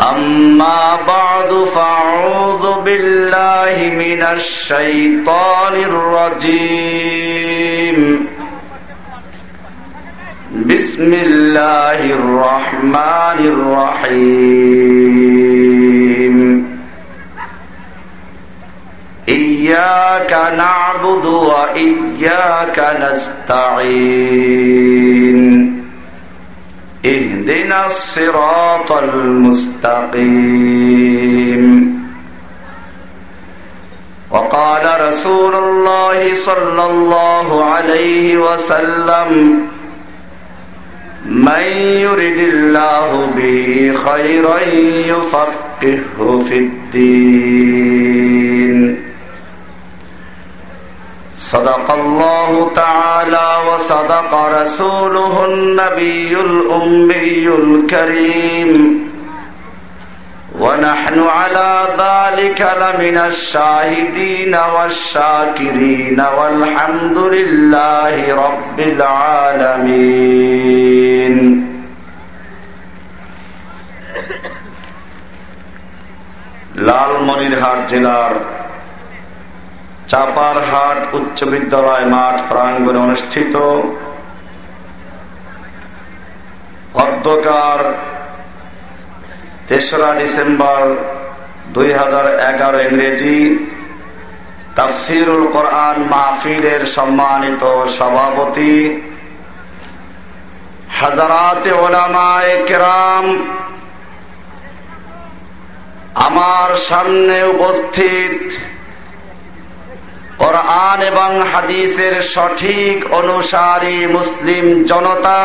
أما بعد فأعوذ بالله من الشيطان الرجيم. بسم الله الرحمن الرحيم. إياك نعبد وإياك نستعين. اهدنا الصراط المستقيم. وقال رسول الله صلى الله عليه وسلم من يرد الله به خيرا يفقهه في الدين. صدق الله تعالى وصدق رسوله النبي الأمي الكريم ونحن على ذلك لمن الشاهدين والشاكرين والحمد لله رب العالمين লালমনিরহাট জেলার চাপারহাট উচ্চ বিদ্যালয় মাঠ প্রাঙ্গনে অনুষ্ঠিত। অধ্যকার তেসরা ডিসেম্বর দুই হাজার এগারো ইংরেজি তাফসিরুল কোরআন মাহফিলের সম্মানিত সভাপতি, হাজারাতে ওলামায় কেরাম, আমার সামনে উপস্থিত কোরআন এবং হাদিসের সঠিক অনুসারী মুসলিম জনতা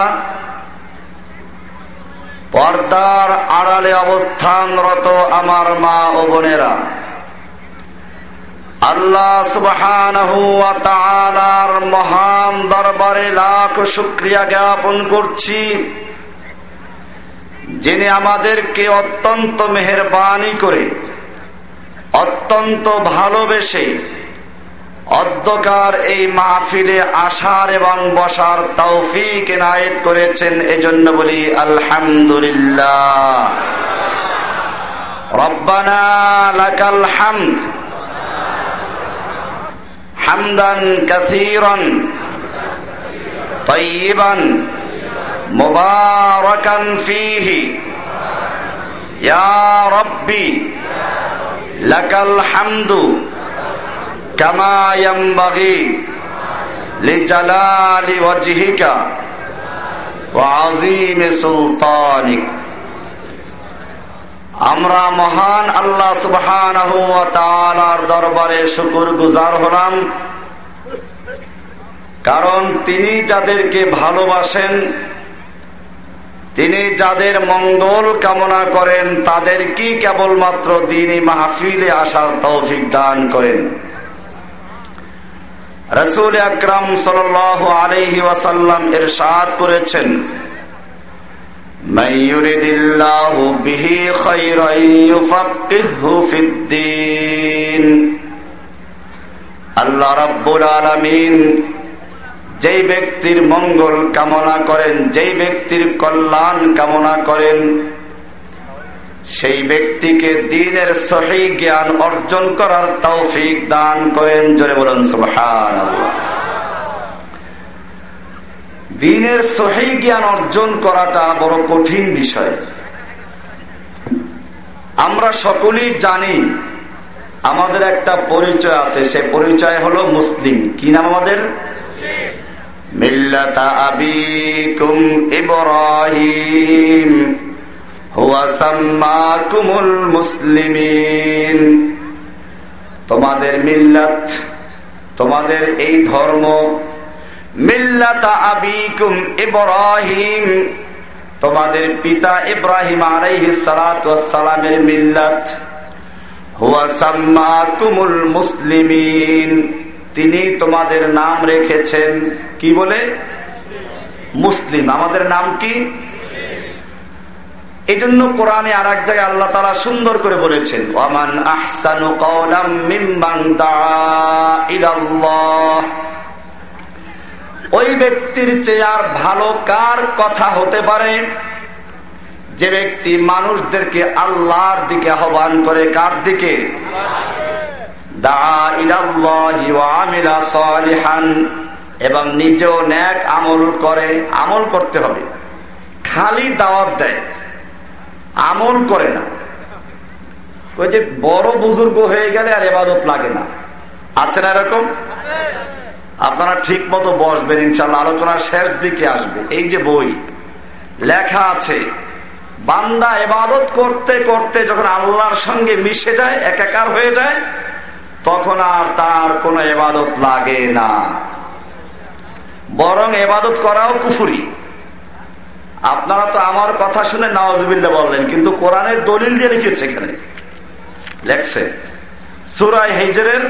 পর্দার আড়ালে অবস্থানরত আমার মা ও বোনেরা, আল্লাহ সুবহান মহান দরবারে লাখ শুক্রিয়া জ্ঞাপন করছি, যিনি আমাদেরকে অত্যন্ত মেহরবানি করে, অত্যন্ত ভালোবেসে অধ্যকার এই মাহফিলে আসার এবং বসার তৌফিক এনায়েত করেছেন এজন্য বলি আলহামদুলিল্লাহ রব্বানা লাকাল হামদ হামদান কাসীরান طيبا مباركا فيه يا ربي لك الحمد সুলতানিক আমরা মহান আল্লাহ সুবহানাহু দরবারে শুকুর গুজার হলাম। কারণ তিনি যাদেরকে ভালোবাসেন, তিনি যাদের মঙ্গল কামনা করেন, তাদের কি কেবলমাত্র দিনই মাহফিলে আসার তৌফিক দান করেন। রসুল আকরাম সাল আলহি ওয়াসাল্লাম এর সাদ করেছেন আল্লাহ রব্বুল আলমিন যেই ব্যক্তির মঙ্গল কামনা করেন, যেই ব্যক্তির কল্যাণ কামনা করেন সেই ব্যক্তিকে দিনের সহি জ্ঞান অর্জন করার তৌফিক দান করেন, জোরে বলুন সুহান দিনের সহি জ্ঞান অর্জন করাটা বড় কঠিন বিষয়। আমরা সকলেই জানি, আমাদের একটা পরিচয় আছে, সে পরিচয় হলো মুসলিম। কি নাম আমাদের? মিল্লাতা আবিকুম ইব্রাহিম। কুমুল মুসলিমিন। তোমাদের মিল্লাত, তোমাদের এই ধর্ম, মিল্লাতা আবিকুম ইব্রাহিম, তোমাদের পিতা ইব্রাহিম সালামের মিল্লাত, হুয়া কুমুল মুসলিমিন। তিনি তোমাদের নাম রেখেছেন কি বলে? মুসলিম। আমাদের নাম কি? এই জন্য কোরআনে আর এক জায়গায় আল্লাহ তারা সুন্দর করে বলেছেন, ওয়ামান আহসানু ওই ব্যক্তির চেয়ে আর ভালো কার কথা হতে পারে? যে ব্যক্তি মানুষদেরকে আল্লাহর দিকে আহ্বান করে কার দিকে? এবং নিজেও ন্যাক আমল করে, আমল করতে হবে। খালি দাওয়াত দেয়। আমল করে না। ওই যে বড় বুজুর্গ হয়ে গেলে আর এবাদত লাগে না। আছে না এরকম? আপনারা ঠিক মতো বসবেন ইনশাল্লাহ আলোচনার শেষ দিকে আসবে। এই যে বই, লেখা আছে, বান্দা এবাদত করতে করতে যখন আল্লাহর সঙ্গে মিশে যায়, একাকার হয়ে যায়, তখন আর তার কোনো এবাদত লাগে না। বরং এবাদত করাও কুফুরি। আপনারা তো আমার কথা শুনে নওয়াজবিল্লা বললেন, কিন্তু কোরআনের দলিল দিয়ে লিখেছে এখানে। লেখছে সুরাই হেজরের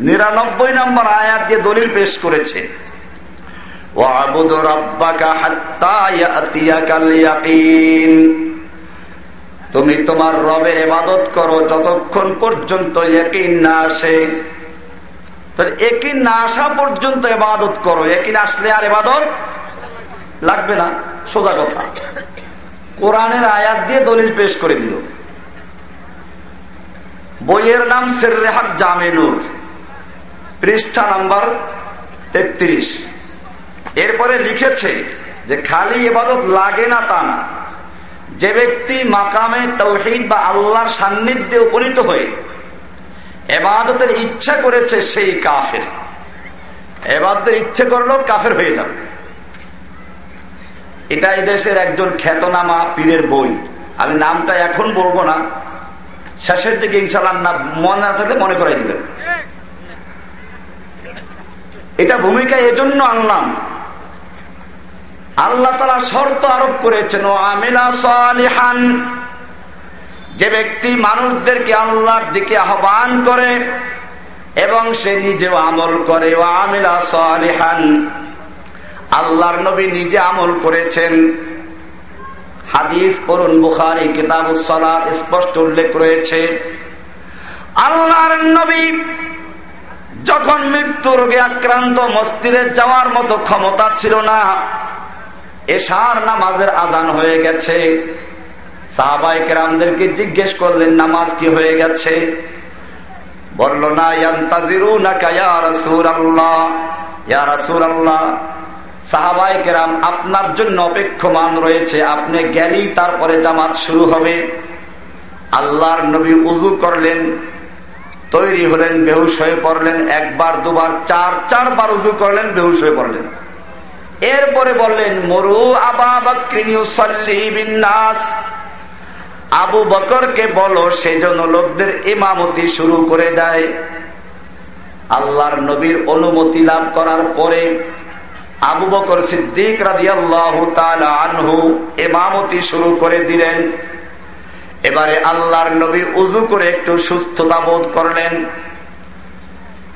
নিরানব্বই নম্বর আয়াত দিয়ে দলিল পেশ করেছে। তুমি তোমার রবের এবাদত করো যতক্ষণ পর্যন্ত একিন না আসে। তাহলে একিন না আসা পর্যন্ত এবাদত করো একিন আসলে আর এবাদত লাগবে না, সোজা কথা। কোরআনের আয়াত দিয়ে দলিল পেশ করে দিল। বইয়ের নাম সেরেহাত জামেনুর পৃষ্ঠা নাম্বার তেত্রিশ। এরপরে লিখেছে যে, খালি এবাদত লাগে না তা না। যে ব্যক্তি মাকামে তৌহিদ বা আল্লাহর সান্নিধ্যে উপনীত হয়ে এবাদতের ইচ্ছা করেছে, সেই কাফের। এবাদতের ইচ্ছে করলেও কাফের হয়ে যাবে। এটা এই দেশের একজন খ্যাতনামা পীরের বই। আমি নামটা এখন বলব না। শেষের দিকে ইনশাল্লাহ না মনে না থাকলে মনে করাই দিবেন। এটা ভূমিকা এজন্য আনলাম। আল্লাহ তালা শর্ত আরোপ করেছেন, ও আমিলা সালিহান যে ব্যক্তি মানুষদেরকে আল্লাহর দিকে আহ্বান করে এবং সে নিজেও আমল করে, ও আমিলা সালিহান আল্লাহর নবী নিজে আমল করেছেন। হাদিস, পড়ুন বুখারি কিতাব স্পষ্ট উল্লেখ রয়েছে। আল্লাহর নবী যখন মৃত্যু রোগে আক্রান্ত মস্তিরে যাওয়ার মতো ক্ষমতা ছিল না। এশার নামাজের আজান হয়ে গেছে। সাহাবাই কেরামদেরকে জিজ্ঞেস করলেন, নামাজ কি হয়ে গেছে? বলল, না ইয়ান্তাজিরু না কায়া রসুর আল্লাহ ইয়া রসুর আল্লাহ সাহাবাই কেরাম আপনার জন্য অপেক্ষমান রয়েছে। আপনি গেলেই তারপরে জামাত শুরু হবে। আল্লাহর নবী উজু করলেন, তৈরি হলেন, বেহুশ হয়ে পড়লেন, একবার, দুবার, চার, চারবার উজু করলেন, বেহুশ হয়ে পড়লেন। এরপরে বললেন, মরু আবা বিন্যাস আবু বকরকে বলো সেই জন্য লোকদের ইমামতি শুরু করে দেয়। আল্লাহর নবীর অনুমতি লাভ করার পরে আবু বকর সিদ্দিক রাজিয়াল্লাহ আনহু এমামতি শুরু করে দিলেন। এবারে আল্লাহর নবী উজু করে একটু সুস্থতা বোধ করলেন।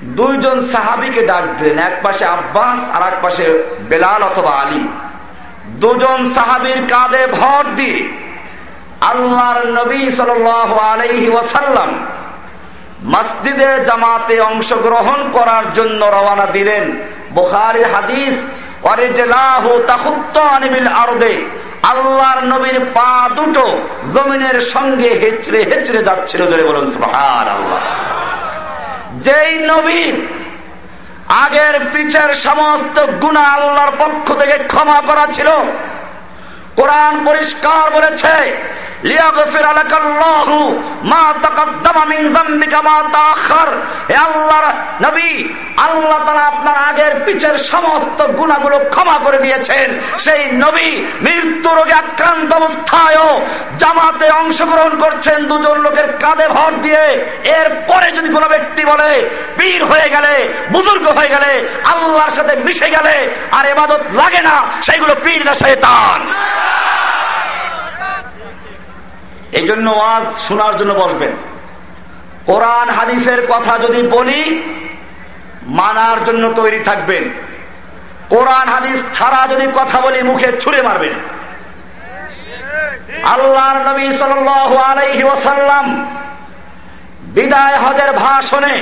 দুইজন সাহাবিকে ডাক দিলেন, এক পাশে আব্বাস আর এক পাশে বেলাল অথবা আলী। দুজন সাহাবির কাঁধে ভর দিয়ে আল্লাহর নবী সাল আলহি ওয়াসাল্লাম মসজিদে জামাতে অংশগ্রহণ করার জন্য রওনা দিলেন। বুখারি হাদিস আল্লাহর নবীর পা দুটো জমিনের সঙ্গে হেচড়ে হেচড়ে যাচ্ছিল। ধরে বলুন আল্লাহ যেই নবীর আগের পিছের সমস্ত গুণা আল্লাহর পক্ষ থেকে ক্ষমা করা ছিল। কোরআন পরিষ্কার বলেছে আপনার আগের সমস্ত গুণাগুলো ক্ষমা করে দিয়েছেন। সেই নবী আক্রান্ত অবস্থায়ও জামাতে অংশগ্রহণ করছেন দুজন লোকের কাঁধে ভর দিয়ে। এরপরে যদি কোনো ব্যক্তি বলে, পীর হয়ে গেলে, বুজুর্গ হয়ে গেলে, আল্লাহর সাথে মিশে গেলে আর এবাদত লাগে না, সেইগুলো পীর না শেতান এই জন্য ওয়াজ শোনার জন্য বসবেন। কোরআন, হাদিসের কথা যদি বলি, মানার জন্য তৈরি থাকবেন। কোরআন, হাদিস ছাড়া যদি কথা বলি, মুখে ছুড়ে মারবেন। আল্লাহর নবী সাল আলাইহি ওসাল্লাম বিদায় হজের ভাষণে,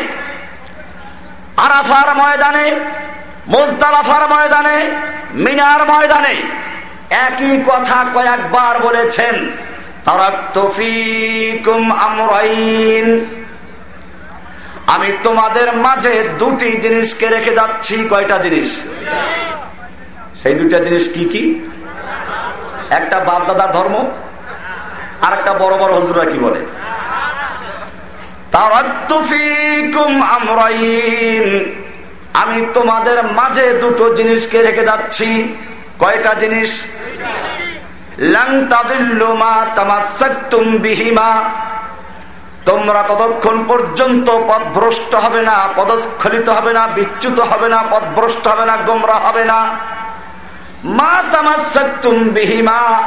আরাফার ময়দানে, মুজদালাফার ময়দানে, মিনার ময়দানে একই কথা কয়েকবার বলেছেন। আমি তোমাদের মাঝে দুটি জিনিসকে রেখে যাচ্ছি। কয়টা জিনিস? সেই দুটা জিনিস কি কি? একটা বাপদাদার ধর্ম আর একটা বড় বড় হজুরা কি বলে? আমি তোমাদের মাঝে দুটো জিনিসকে রেখে যাচ্ছি। কয়টা জিনিস? তোমরা ততক্ষণ পর্যন্ত পদভ্রষ্ট হবে না, পদস্খলিত হবে না, বিচ্যুত হবে না পদভ্রষ্ট হবে না, গোমরা হবে না। মা তামাসাক্তুম বিহিমা,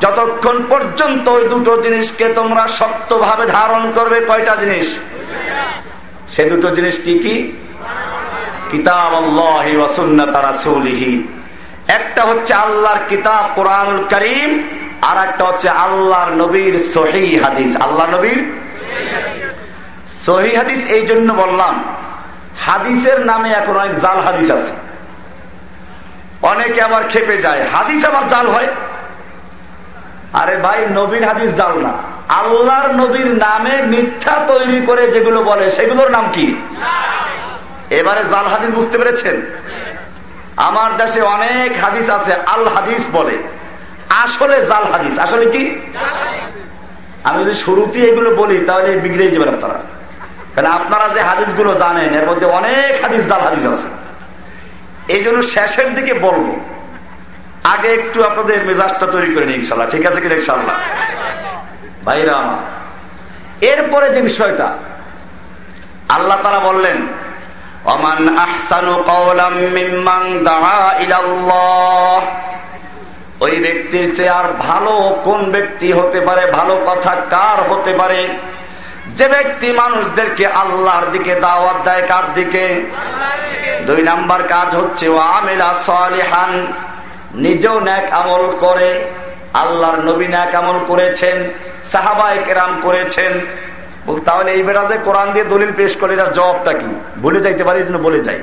যতক্ষণ পর্যন্ত ওই দুটো জিনিসকে তোমরা শক্তভাবে ধারণ করবে, কয়টা জিনিস? সে দুটো জিনিস কি কি? কিতাব আল্লাহ তারা সৌলিহী একটা হচ্ছে আল্লাহর কিতাব কোরআন করিম আর একটা হচ্ছে আল্লাহর নবীর সহি হাদিস। আল্লাহ নবীর সহি হাদিস এই জন্য বললাম, হাদিসের নামে এখন অনেক জাল হাদিস আছে। অনেকে আবার খেপে যায়, হাদিস আবার জাল হয়। আরে ভাই, নবীর হাদিস জাল না। আল্লাহর নবীর নামে মিথ্যা তৈরি করে যেগুলো বলে, সেগুলোর নাম কি? এবারে জাল হাদিস বুঝতে পেরেছেন? আমার দেশে অনেক হাদিস আছে, আল হাদিস বলে। আসলে জাল হাদিস। আসলে কি? আমি যদি শুরুতে এগুলো বলি, তাহলে বিগড়ে যাবেন আপনারা কারণ আপনারা যে হাদিসগুলো জানেন, এর মধ্যে অনেক হাদিস, জাল হাদিস আছে। এই জন্য শেষের দিকে বলব, আগে একটু আপনাদের মেজাজটা তৈরি করে নিই ইনশাল্লাহ। ঠিক আছে কিনা ইনশাল্লাহ? ভাইরা এরপরে যে বিষয়টা, আল্লাহ তারা বললেন অমান আহসানু কওলাম মিম্মান দাআ ইলাল্লাহ। ওই ব্যক্তির চেয়ে আর ভালো কোন ব্যক্তি হতে পারে, ভালো কথা কার হতে পারে? যে ব্যক্তি মানুষদেরকে আল্লাহর দিকে দাওয়াত দেয় কার দিকে? দুই নাম্বার কাজ হচ্ছে ও আমেলা সালিহান, নিজেও ন্যাক আমল করে, আল্লাহর নবী ন্যাক আমল করেছেন সাহাবাই কেরাম করেছেন তাহলে এই বেড়া যে কোরআন দিয়ে দলিল পেশ করে এটার জবাবটা কি? ভুলে যাইতে পারি জন্য বলে যাই।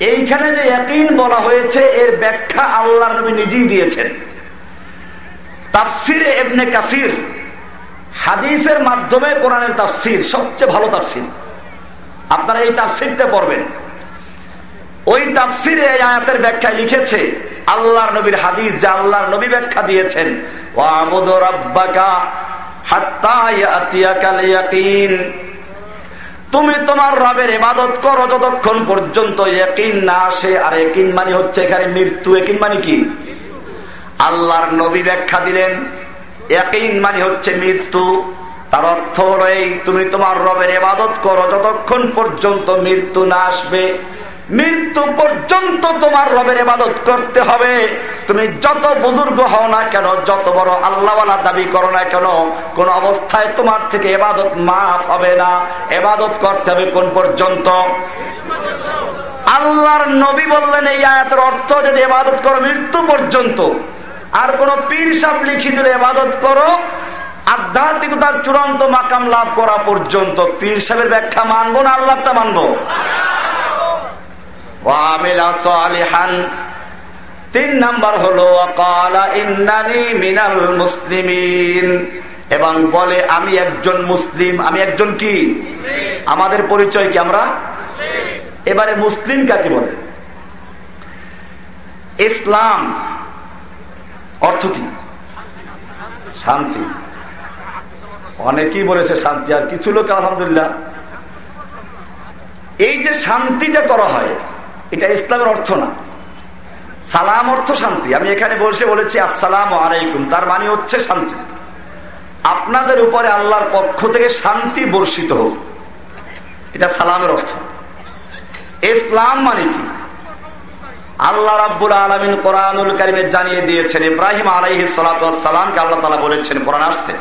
এইখানে যে একইন বলা হয়েছে, এর ব্যাখ্যা আল্লাহ নবী নিজেই দিয়েছেন। তাফসির এবনে কাসির হাদিসের মাধ্যমে কোরআনের তাফসির সবচেয়ে ভালো তাফসির। আপনারা এই তাফসিরটা পড়বেন। ওই তাফসিরে আয়াতের ব্যাখ্যায় লিখেছে, আল্লাহর নবীর হাদিস যা আল্লাহর নবী ব্যাখ্যা দিয়েছেন তুমি তোমার রবের ইবাদত করো যতক্ষণ পর্যন্ত একিন না আসে। আর একিন মানে হচ্ছে এখানে মৃত্যু। একিন মানে কি? আল্লাহর নবী ব্যাখ্যা দিলেন একিন মানে হচ্ছে মৃত্যু। তার অর্থ হল এই, তুমি তোমার রবের এবাদত করো যতক্ষণ পর্যন্ত মৃত্যু না আসবে। মৃত্যু পর্যন্ত তোমার রবের এবাদত করতে হবে। তুমি যত বুজুর্গ হও না কেন, যত বড় আল্লাহওয়ালা দাবি করো না কেন, কোন অবস্থায় তোমার থেকে এবাদত মাফ হবে না। এবাদত করতে হবে কোন পর্যন্ত? আল্লাহর নবী বললেন এই আয়াতের অর্থ যদি এবাদত করো মৃত্যু পর্যন্ত। আর কোন পীর সাপ লিখি দিলে এবাদত করো, আধ্যাত্মিকতার চূড়ান্ত মাকাম লাভ করা পর্যন্ত। পীর সাহেবের ব্যাখ্যা মানবো না আল্লাহটা মানবো? তিন নাম্বার হলো মিনাল মুসলিমিন। এবং বলে, আমি একজন মুসলিম, আমি একজন কি? আমাদের পরিচয় কি আমরা? এবারে মুসলিম কাকে বলে? ইসলাম অর্থ কি? শান্তি। অনেকেই বলেছে শান্তি, আর কিছু লোক, আলহামদুলিল্লাহ। এই যে শান্তিটা করা হয় এটা ইসলামের অর্থ না। সালাম অর্থ শান্তি। আমি এখানে বসে বলেছি, আসসালাম আলাইকুম। তার মানে হচ্ছে শান্তি। আপনাদের উপরে আল্লাহর পক্ষ থেকে শান্তি বর্ষিত হোক। এটা সালামের অর্থ। ইসলাম মানে কি? আল্লাহ রাব্বুল আলমিন কোরআনুল কারিমে জানিয়ে দিয়েছেন, ইব্রাহিম আলাইহি সালাতামকে আল্লাহ তালা বলেছেন, কোরআন আসছে।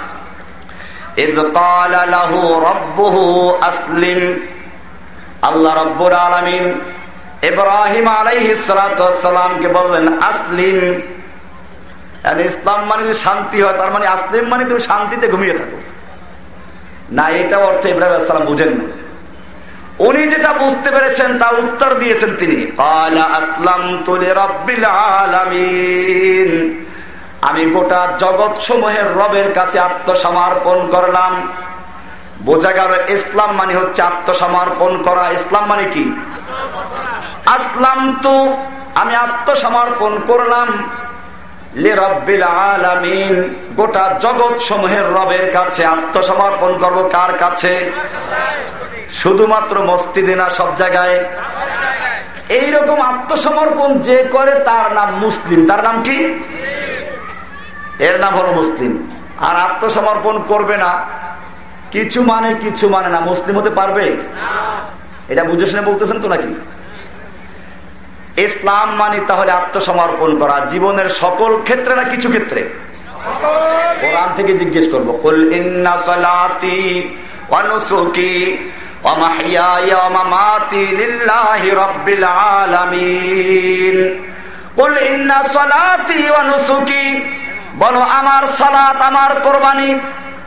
আল্লাহ রব্বুর আলমিন ইব্রাহিম আলাইহি সালাতামকে বললেন, আসলিম। ইসলাম মানে যদি শান্তি হয়, তার মানে আসলিম মানে তুমি শান্তিতে ঘুমিয়ে থাকো। না, এটা অর্থ ইব্রাহিম আসসালাম বুঝেন না উনি যেটা বুঝতে পেরেছেন, তা উত্তর দিয়েছেন তিনি। আসলাম আলামিন। আমি গোটা জগৎ সমূহের রবের কাছে আত্মসমর্পণ করলাম। বোঝা গেল ইসলাম মানে হচ্ছে আত্মসমর্পণ করা। ইসলাম মানে কি? আসলাম তো আমি আত্মসমর্পণ করলাম গোটা জগৎ সমূহের রবের কাছে আত্মসমর্পণ করব কার কাছে? শুধুমাত্র মস্তিদে না, সব জায়গায়। এইরকম আত্মসমর্পণ যে করে তার নাম মুসলিম। তার নাম কি? এর নাম হলো মুসলিম। আর আত্মসমর্পণ করবে না। কিছু মানে কিছু মানে না মুসলিম হতে পারবে এটা বুঝে শুনে বলতেছেন তো নাকি ইসলাম মানে তাহলে আত্মসমর্পণ করা জীবনের সকল ক্ষেত্রে না কিছু ক্ষেত্রে কোরআন থেকে জিজ্ঞেস করবো কুল ইন্না সলাতি অনুসুকি ومحياي ومماتي لله رب العالمين قل إن صلاتي ونسكي বলো আমার সালাত আমার কোরবানি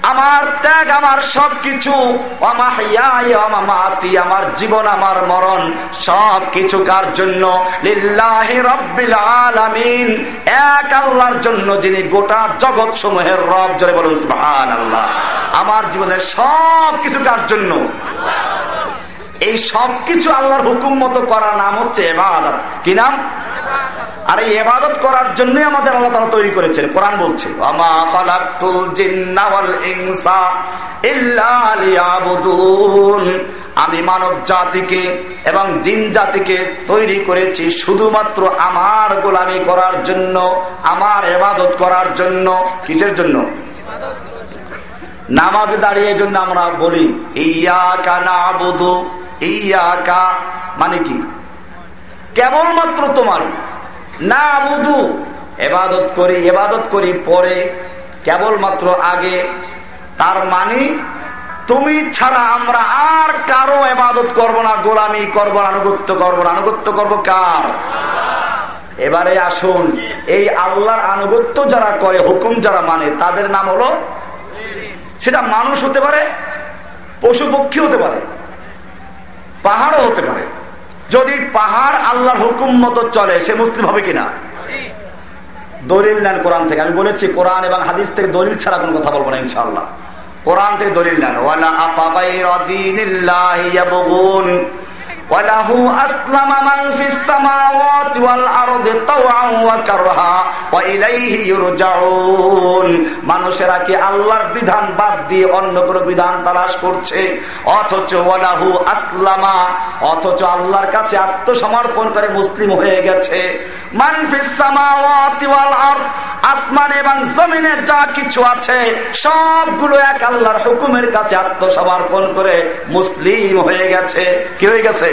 আমার ত্যাগ, আমার সবকিছু আমার জীবন, আমার মরণ সব কিছু কার জন্য? এক আল্লাহর জন্য যিনি গোটা জগৎ সমূহের রব জলে বলুন আল্লাহ আমার জীবনের সব কিছু কার জন্য? এই সব কিছু আল্লাহর হুকুম মতো করার নাম হচ্ছে এবাদত। কি নাম? আর এই এবাদত করার জন্য আমাদের আল্লাহ তারা তৈরি করেছেন। কোরআন বলছে আমি মানব জাতিকে এবং জিন জাতিকে তৈরি করেছি শুধুমাত্র আমার গোলামি করার জন্য, আমার এবাদত করার জন্য। কিসের জন্য? নামাজে দাঁড়িয়ে জন্য আমরা বলি ইয়া কানা বুধু ইয়া মানে কি? কেবলমাত্র তোমার না বুধু এবাদত করি এবাদত করি পরে, কেবলমাত্র আগে। তার মানে তুমি ছাড়া আমরা আর কারও এবাদত করব না, গোলামি করব আনুগত্য করব আনুগত্য করব কার? এবারে আসুন, এই আল্লাহর আনুগত্য যারা করে, হুকুম যারা মানে তাদের নাম হলো, সেটা মানুষ হতে পারে, পশু পক্ষী হতে পারে। পাহাড়ও হতে পারে। যদি পাহাড় আল্লাহর হুকুম মতো চলে, সে মুসলিম হবে কিনা? দলিল নেন কোরআন থেকে। আমি বলেছি, কোরআন এবং হাদিস থেকে দলিল ছাড়া কোন কথা বলব না ইনশাল্লাহ কোরআন থেকে দলিল নেন। وله أسلم من في السماوات والأرض طوعا وكرها وإليه يرجعون মানুষেরা কি আল্লাহর বিধান বাদ দিয়ে অন্য কোন বিধান তালাশ করছে অথচ ওয়ালাহু আসলামা অথচ আল্লাহর কাছে আত্মসমর্পণ করে মুসলিম হয়ে গেছে আসমান এবং জমিনের যা কিছু আছে সবগুলো এক আল্লাহর হুকুমের কাছে আত্মসমর্পণ করে মুসলিম হয়ে গেছে কি হয়ে গেছে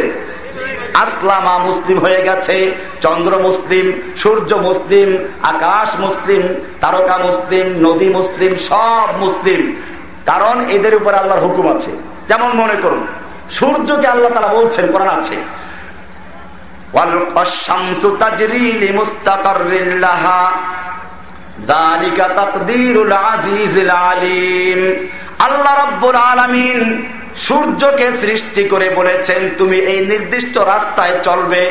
আসলামা মুসলিম হয়ে গেছে, চন্দ্র মুসলিম, সূর্য মুসলিম, আকাশ মুসলিম, তারকা মুসলিম, নদী মুসলিম, সব মুসলিম। কারণ এদের উপর আল্লাহর হুকুম আছে। যেমন মনে করুন, সূর্যকে আল্লাহ তারা বলছেন, কোরআন আছে। আল্লাহ রব্বুল আলমিন সূর্যকে সৃষ্টি করে বলেছেন, তুমি এই নির্দিষ্ট রাস্তায় চলবে।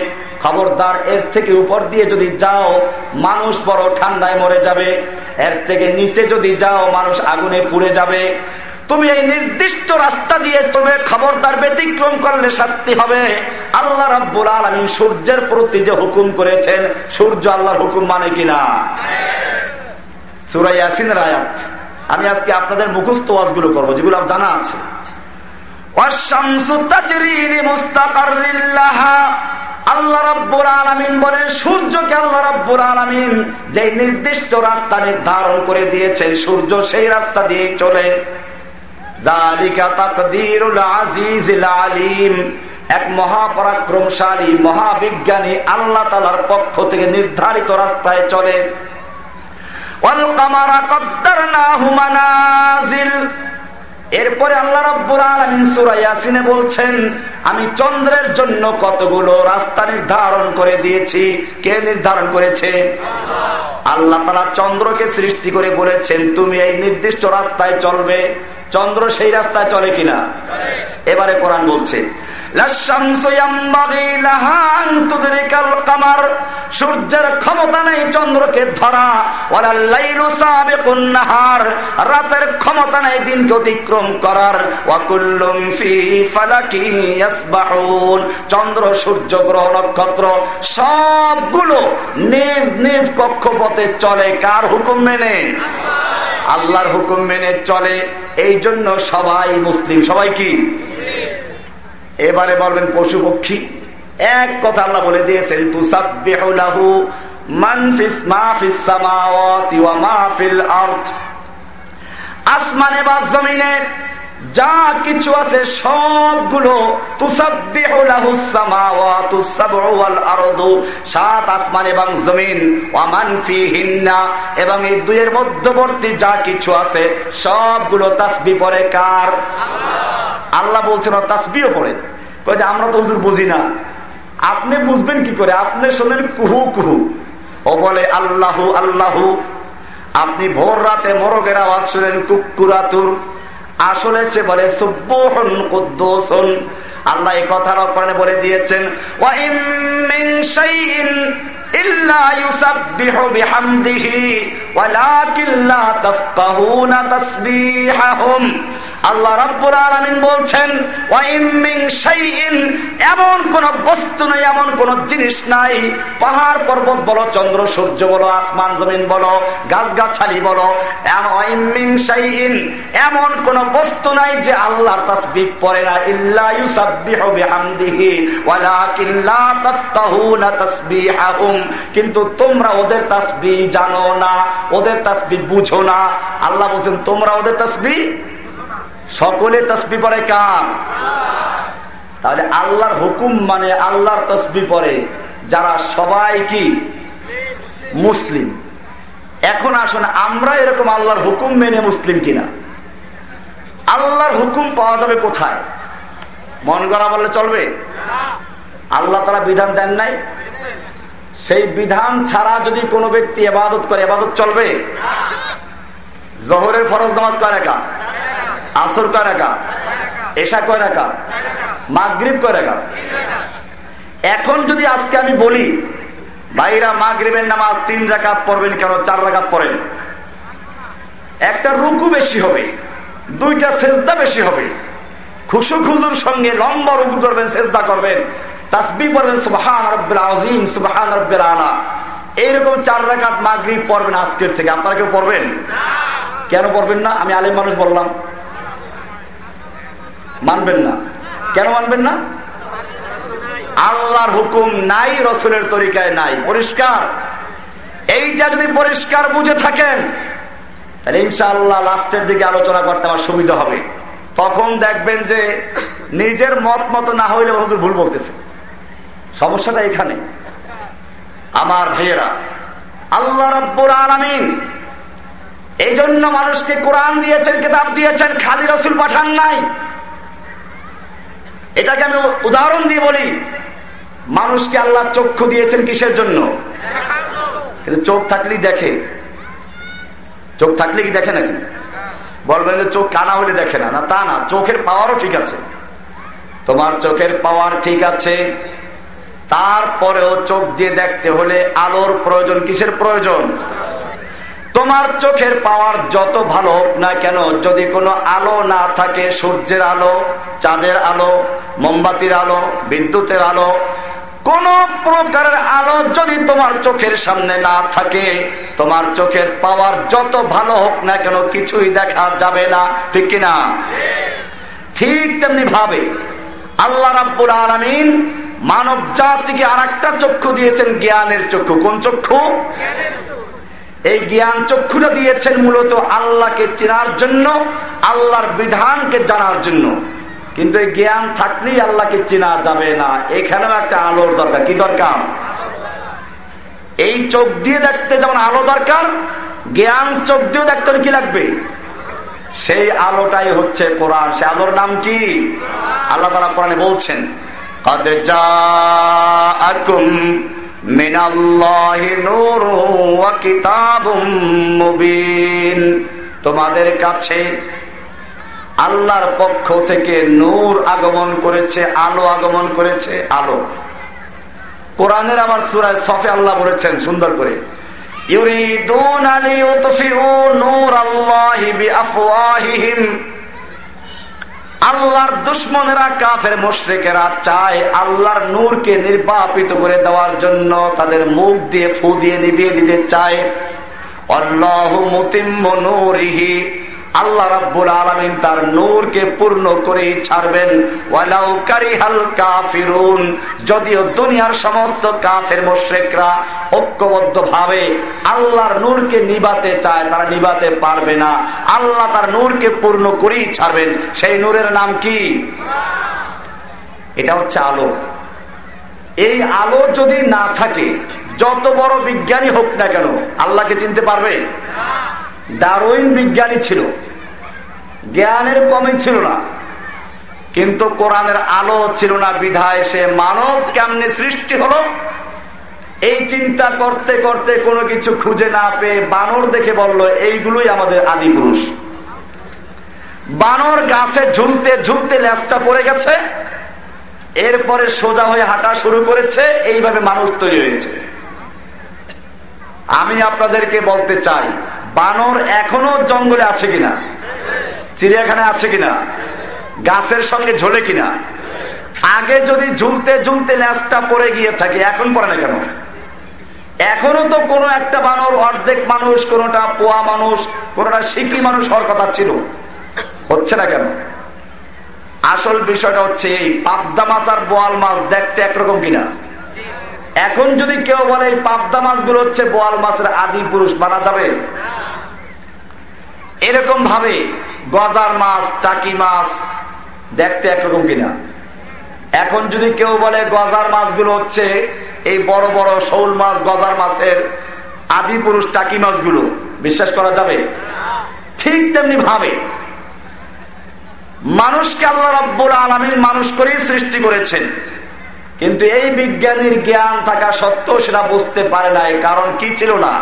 খবরদার, এর থেকে উপর দিয়ে যদি যাও, মানুষ বড় ঠান্ডায় মরে যাবে। এর থেকে নিচে যদি যাও, মানুষ আগুনে পুড়ে যাবে। তুমি এই নির্দিষ্ট রাস্তা দিয়ে চলবে, খবরদার ব্যতিক্রম করলে শাস্তি হবে। আল্লাহ রাব্বুল আলমী সূর্যের প্রতি যে হুকুম করেছেন, সূর্য আল্লাহর হুকুম মানে কিনা সুরাই আসিন রায়াত আমি আজকে আপনাদের মুখস্থ ওয়াজগুলো করব, যেগুলো জানা আছে। আল্লাহ রব্বুর আলমিন বলেন, সূর্যকে আল্লাহ রব্বুর আলমিন যে নির্দিষ্ট রাস্তা নির্ধারণ করে দিয়েছেন, সূর্য সেই রাস্তা দিয়ে চলে। এক মহাপরাক্রমশালী, মহাবিজ্ঞানী আল্লাহ তালার পক্ষ থেকে নির্ধারিত রাস্তায় চলে। এরপরে আল্লাহ রব্বুর আলমিন সুরাইয়াসিনে বলছেন আমি চন্দ্রের জন্য কতগুলো রাস্তা নির্ধারণ করে দিয়েছি। কে নির্ধারণ করেছে? আল্লাহ। তারা চন্দ্রকে সৃষ্টি করে বলেছেন তুমি এই নির্দিষ্ট রাস্তায় চলবে। চন্দ্র সেই রাস্তায় চলে কিনা? এবারে কোরআন বলছে সূর্যের ক্ষমতা নেই চন্দ্রকে ধরা রাতের ক্ষমতা নেই দিনকে অতিক্রম করার চন্দ্র, সূর্য, গ্রহ, নক্ষত্র সবগুলো নিজ নিজ কক্ষপথে চলে। কার হুকুম মেনে? আল্লাহর হুকুম মেনে চলে। এই জন্য সবাই মুসলিম। সবাই কি? এবারে বলবেন পশু পক্ষী। এক কথা আল্লাহ বলে দিয়েছেন তুসাবিহু আসমানে বা জমিনে যা কিছু আছে সবগুলো সাত আসমান এবং জমিন ওয়ামান ফি হিন্না এবং এই দুইয়ের মধ্যবর্তী যা কিছু আছে সবগুলো তাসবি পরে কার? আল্লাহ। বলছেন তাসবিও পড়ে। যে আমরা তো হুজুর বুঝি না। আপনি বুঝবেন কি করে? আপনি শোনেন কুহু কুহু। ও বলে আল্লাহু আল্লাহু। আপনি ভোর রাতে মরগের আওয়াজ শুনেন কুকুরাতুর। আসলে সে বলে সুব্বহন কুদ্দোসন। আল্লাহ এই কথার অপরাণে বলে দিয়েছেন আল্লাহ রাব্বুল আলামিন বলছেন এমন কোন বস্তু নেই, এমন কোন জিনিস নাই। পাহাড় পর্বত বলো, চন্দ্র, সূর্য বলো, আসমান জমিন বলো, গাছগাছালি বলো। এমন কোন বস্তু নাই যে আল্লাহর তাসবিহ পড়ে না। ইল্লা ইউসাব্বিহু বিহামদিহি, ওয়ালাকিন লা তাফকাহুনা তাসবিহাহুম। কিন্তু তোমরা ওদের তাসবিহ জানো না, ওদের তাসবিহ বুঝো না। আল্লাহ বলছেন, তোমরা ওদের তাসবিহ সকলে তসবি পরে কার? তাহলে আল্লাহর হুকুম মানে আল্লাহর তসবি পরে যারা সবাই কি? মুসলিম। এখন আসুন, আমরা এরকম আল্লাহর হুকুম মেনে মুসলিম কিনা? আল্লাহর হুকুম পাওয়া যাবে কোথায়? মন করা বললে চলবে? আল্লাহ তারা বিধান দেন নাই? সেই বিধান ছাড়া যদি কোনো ব্যক্তি এবাদত করে এবাদত চলবে? জহরের ফরজ নামাজ করে রেখা আসর কয় রেখা এসা কয় রেখা মাগরীব কয় রেখা এখন যদি আজকে আমি বলি, ভাইরা মাগরীবের নামাজ তিন রাকাত পড়বেন কেন? চার রাকাত পড়েন। একটা রুকু বেশি হবে, দুইটা সেজদা বেশি হবে। খুশু খুজুর সঙ্গে লম্বা রুকু করবেন, সেজদা করবেন। তাসবি পড়বেন, সুবাহান রব্বের আজিম সুবাহান রব্বের আনা এইরকম চার রাকাত মাগরীব পড়বেন আজকের থেকে। আপনারা কেউ পড়বেন? কেন পড়বেন না? আমি আলেম মানুষ বললাম। মানবেন না। কেন মানবেন না? আল্লাহর হুকুম নাই, রসুলের তরিকায় নাই। পরিষ্কার? এইটা যদি পরিষ্কার বুঝে থাকেন, তাহলে ইনশাআল্লাহ লাস্টের দিকে আলোচনা করতে আমার সুবিধা হবে। তখন দেখবেন যে নিজের মত মতো না হইলে হুজুর ভুল বলতেছে। সমস্যাটা এখানে। আমার ভাইয়েরা, আল্লাহ রব্বুর আলমিন এই জন্য মানুষকে কোরআন দিয়েছেন, কিতাব দিয়েছেন, খালি রসুল পাঠান নাই। এটাকে আমি উদাহরণ দিয়ে বলি, মানুষকে আল্লাহ চক্ষু দিয়েছেন কিসের জন্য? কিন্তু চোখ থাকলেই দেখে। চোখ থাকলে কি দেখে নাকি? বলবেন চোখ কানা হলে দেখে না। না, তা না, চোখের পাওয়ারও ঠিক আছে। তোমার চোখের পাওয়ার ঠিক আছে। তারপরেও চোখ দিয়ে দেখতে হলে আলোর প্রয়োজন কিসের প্রয়োজন? তোমার চোখের পাওয়ার যত ভালো হোক না কেন, যদি কোনো আলো না থাকে, সূর্যের আলো, চাঁদের আলো, মোমবাতির আলো, বিদ্যুতের আলো, কোন প্রকারের আলো যদি তোমার চোখের সামনে না থাকে, তোমার চোখের পাওয়ার যত ভালো হোক না কেন, কিছুই দেখা যাবে না। ঠিক কিনা? ঠিক তেমনি ভাবে আল্লাহ রাব্বুল আলমিন মানব জাতিকে আর একটা চক্ষু দিয়েছেন, জ্ঞানের চক্ষু। কোন চক্ষু? এই জ্ঞান চক্ষুটা দিয়েছেন মূলত আল্লাহকে চেনার জন্য, আল্লাহর বিধানকে জানার জন্য। কিন্তু এই জ্ঞান থাকলেই আল্লাহকে চেনা যাবে না। এখানেও একটা আলোর দরকার। কি দরকার? এই চোখ দিয়ে দেখতে যেমন আলো দরকার, জ্ঞান চোখ দিয়ে দেখতে কি লাগবে? সেই আলোটাই হচ্ছে কোরআন। সে আলোর নাম কি? আল্লাহ তারা কোরআনে বলছেন তোমাদের কাছে আল্লাহর পক্ষ থেকে নূর আগমন করেছে, আলো আগমন করেছে, আলো। কোরআনের আমার সুরায় সফে আল্লাহ বলেছেন, সুন্দর করে। আল্লাহর দুশ্মনেরা কাফের মুশ্রিকেরা চায় আল্লাহর নূরকে নির্বাপিত করে দেওয়ার জন্য তাদের মুখ দিয়ে ফু দিয়ে নিবিয়ে দিতে চায়। অল্লাহ মুতিম্ব নূরিহি। আল্লাহ রাব্বুল আলমিন তার নূরকে পূর্ণ করেই ছাড়বেন। কাফিরুন। যদিও দুনিয়ার সমস্ত কাফের মোশ্রেকরা ঐক্যবদ্ধ ভাবে আল্লাহর নূরকে নিবাতে চায়, তারা নিবাতে পারবে না। আল্লাহ তার নূরকে পূর্ণ করেই ছাড়বেন। সেই নূরের নাম কি? এটা হচ্ছে আলো। এই আলো যদি না থাকে, যত বড় বিজ্ঞানী হোক না কেন, আল্লাহকে চিনতে পারবে? ডারউইন বিজ্ঞানী ছিল। জ্ঞানের কমই ছিল না। কিন্তু কোরআনের আলো ছিল না বিধায় সে মানব কেমনে সৃষ্টি হল? এই চিন্তা করতে করতে কোনো কিছু খুঁজে না পেয়ে বানর দেখে বলল, এইগুলোই আমাদের আদি পুরুষ। বানর গাছে ঝুলতে ঝুলতে ল্যাসটা পড়ে গেছে, এরপরে সোজা হয়ে হাঁটা শুরু করেছে, এইভাবে মানুষ তৈরি হয়েছে। আমি আপনাদেরকে বলতে চাই বানর এখনও জঙ্গলে আছে কিনা? চিড়িয়াখানা আছে কিনা? গাছের সঙ্গে ঝোলে কিনা? আগে যদি ঝুলতে ঝুলতে ল্যাসটা পড়ে গিয়ে থাকে, এখন পড়ে না কেন? এখনও তো কোনো একটা বানর অর্ধেক মানুষ, কোনটা পোয়া মানুষ, কোনটা শিখি মানুষ হওয়ার কথা ছিল। হচ্ছে না কেন? আসল বিষয়টা হচ্ছে এই পাবদা মাছ আর বোয়াল মাছ দেখতে একরকম কিনা? এখন যদি কেউ বলে এই পাবদা মাছগুলো হচ্ছে বোয়াল মাছের আদি পুরুষ মানা যাবে? এরকম ভাবে গজার মাছ, টাকি মাছ দেখতে একরকম কিনা? এখন যদি কেউ বলে গজার মাছগুলো হচ্ছে এই বড় বড় শৌল মাছ, গজার মাছের আদি পুরুষ, টাকি মাছগুলো, বিশ্বাস করা যাবে? ঠিক তেমনি ভাবে মানুষকে আল্লাহ রব্বুল আলমীর মানুষ করেই সৃষ্টি করেছেন। কিন্তু এই বিজ্ঞানীর জ্ঞান থাকা সত্ত্বেও সেটা বুঝতে পারে নাই, কারণ কি ছিল না?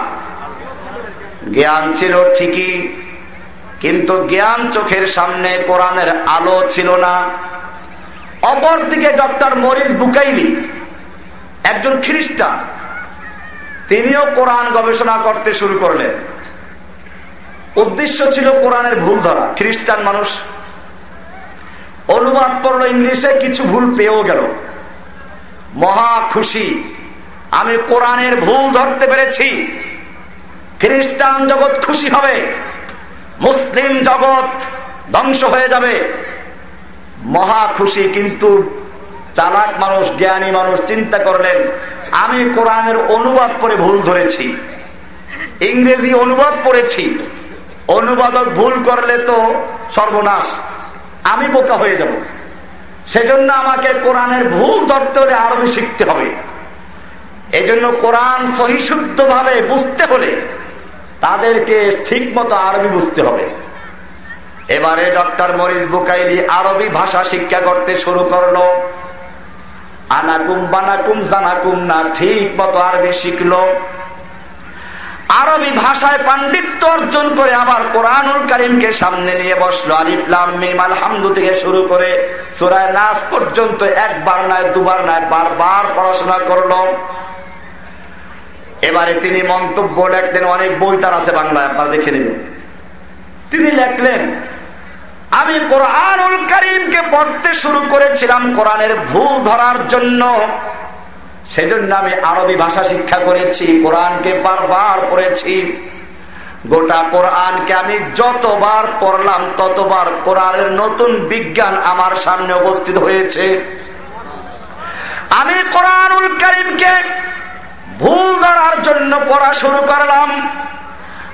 জ্ঞান ছিল ঠিকই, কিন্তু জ্ঞান চোখের সামনে কোরআনের আলো ছিল না। অপরদিকে ডক্টর মরিস বুকাইলি, একজন খ্রিস্টান, তিনিও কোরআন গবেষণা করতে শুরু করলেন। উদ্দেশ্য ছিল কোরআনের ভুল ধরা, খ্রিস্টান মানুষ। অনুবাদ পড়ল ইংলিশে, কিছু ভুল পেয়েও গেল। মহা খুশি। আমি কোরআনের ভুল ধরতে পেরেছি। খ্রিস্টান জগৎ খুশি হবে। মুসলিম জগৎ ধ্বংস হয়ে যাবে। মহা খুশি কিন্তু চালাক মানুষ, জ্ঞানী মানুষ চিন্তা করলেন, আমি কোরআনের অনুবাদ করে ভুল ধরেছি। ইংরেজি অনুবাদ পড়েছি। অনুবাদক ভুল করলে তো সর্বনাশ। আমি বোকা হয়ে যাব। সেজন্য আমাকে কোরআনের ভুল ধরতে হলে আরবি শিখতে হবে। এজন্য কোরআন সহিশুদ্ধ ভাবে বুঝতে হলে তাদেরকে ঠিক মতো আরবি বুঝতে হবে। এবারে ডক্টর মরিস বুকাইলি আরবি ভাষা শিক্ষা করতে শুরু করল। আনাকুম বানাকুম জানাকুম না ঠিক মতো আরবি শিখলো। আরবি ভাষায় পাণ্ডিত্য অর্জন করে আবার কোরআনুল করিমকে সামনে নিয়ে বসল। আলিফলাম মিম, আলহামদু থেকে শুরু করে সুরায় নাচ পর্যন্ত একবার নয়, দুবার নয়, বারবার পড়াশোনা করল। এবারে তিনি মন্তব্য লেখলেন, অনেক বই তার আছে বাংলায়, আপনারা দেখে নেবেন তিনি লেখলেন, আমি কোরআনুল করিমকে পড়তে শুরু করেছিলাম কোরআনের ভুল ধরার জন্য। সেজন্য আমি আরবি ভাষা শিক্ষা করেছি, কোরআনকে বারবার পড়েছি। গোটা কোরআনকে আমি যতবার পড়লাম, ততবার কোরআনের নতুন বিজ্ঞান আমার সামনে উপস্থিত হয়েছে। আমি কোরআনুল করিমকে ভুল ধরার জন্য পড়া শুরু করলাম।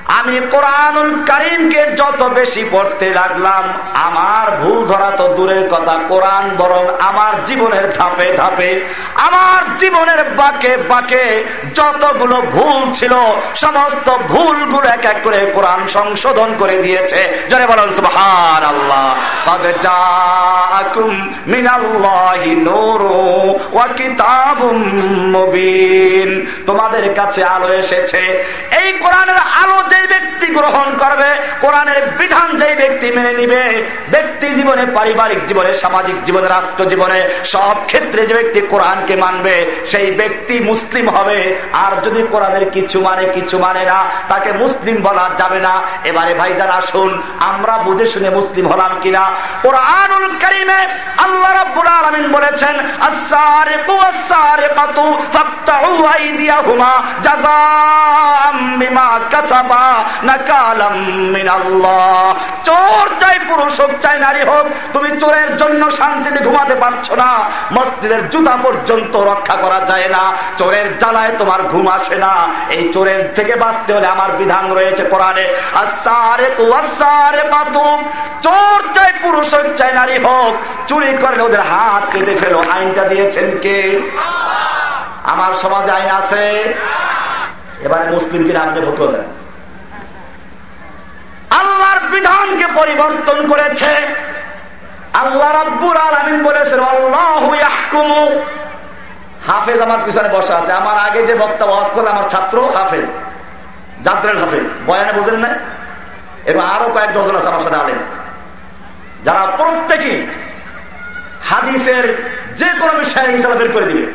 আমি কোরআনুল করিমকে যত বেশি পড়তে লাগলাম, আমার ভুল ধরা তো দূরের কথা। কোরআন বরং আমার জীবনের ধাপে ধাপে, আমার জীবনের বাকে বাকে যতগুলো ভুল ছিল, সমস্ত ভুলগুলো এক এক করে কোরআন সংশোধন করে দিয়েছে। জনে বলেন সুবহান আল্লাহ তোমাদের কাছে আলো এসেছে। এই কোরআনের আলো যে ব্যক্তি গ্রহণ করবে, কোরআনের বিধান যে ব্যক্তি মেনে নিবে, ব্যক্তি জীবনে, পারিবারিক জীবনে, সামাজিক জীবনে, রাষ্ট্র জীবনে, সব ক্ষেত্রে যে ব্যক্তি কোরআনকে মানবে, সেই ব্যক্তি মুসলিম হবে। আর যদি কোরআনের কিছু মানে কিছু মানে না, তাকে মুসলিম বলা যাবে না। এবারে ভাই যারা আসুন, আমরা বুঝে শুনে মুসলিম হলাম কিনা? কোরআনুল করিমে আল্লাহ রাব্বুল আলামিন বলেছেন, আস-সারিকু আস-সারিকাতু ফাকতাউ আইদিয়াহুমা জাযাআম বিমা কাসাবা চোর চাই পুরুষ হোক, চাই নারী হোক, তুমি চোরের জন্য শান্তিতে ঘুমাতে পারছ না। মসজিদের জুতা পর্যন্ত রক্ষা করা যায় না। চোরের জ্বালায় তোমার ঘুম আসে না। এই চোরের থেকে বাঁচতে হলে আমার বিধান রয়েছে কোরআনে আসারে কুয়াসারে পাতুম চোর চাই পুরুষ হোক, চাই নারী হোক, চুরি করে ওদের হাত কেটে ফেলো। আইনটা দিয়েছেন কে? আমার সমাজে আইন আছে? এবারে মুসলিম কিনা আপনি ভোট দেন। আল্লাহর বিধানকে পরিবর্তন করেছে। আল্লাহ রাব্বুল আলমিন বলেছেন, আল্লাহ হাফেজ আমার পিছনে বসা আছে। আমার আগে যে বক্তা ওয়াজ করলে আমার ছাত্র হাফেজ যাত্রের হাফেজ। বয়ানে বুঝেন না এবং আরও কয়েক ডজন আছে আমার সাথে আলেন যারা প্রত্যেকে হাদিসের যে কোনো বিষয়ে ইনশাল্লাহ বের করে দিবে।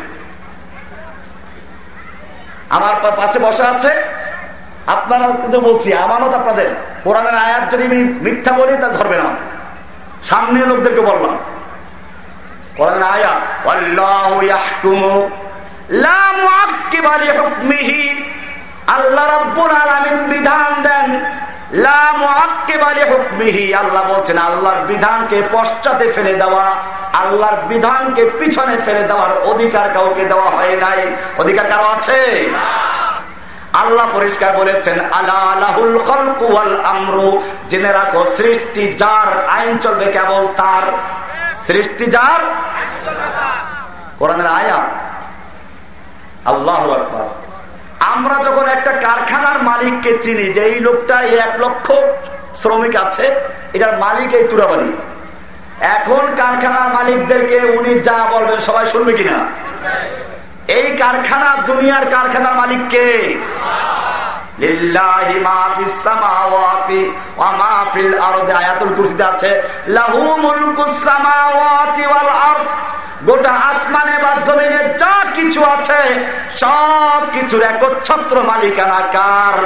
আমার পাশে বসা আছে আপনারা কিন্তু বলছি, আমানত আপনাদের। কোরআনের আয়াত যদি আমি মিথ্যা বলি, তা ধরবে না সামনে লোকদেরকে বললাম। কোরআন আয়াত বিধান দেন আল্লাহ বলছেন, আল্লাহর বিধানকে পশ্চাতে ফেলে দেওয়া, আল্লাহর বিধানকে পিছনে ফেলে দেওয়ার অধিকার কাউকে দেওয়া হয় নাই। অধিকার কারও আছে? আল্লাহ পরিষ্কার বলেছেন আল্লাহুল আমরু। জেনে রাখো, সৃষ্টি যার আইন চলবে কেবল তার। সৃষ্টি যার? কোরআনের আয়া আল্লাহ আমরা যখন একটা কারখানার মালিককে চিনি, যে এই লোকটা এক লক্ষ শ্রমিক আছে, এটার মালিক এই তুরাবালি। এখন কারখানার মালিকদেরকে উনি যা বলবেন সবাই শুনবে কিনা? এই কারখানা দুনিয়ার কারখানার গোটা আসমানে বা যা কিছু আছে, সব কিছুর একচ্ছত্র মালিকানা কার?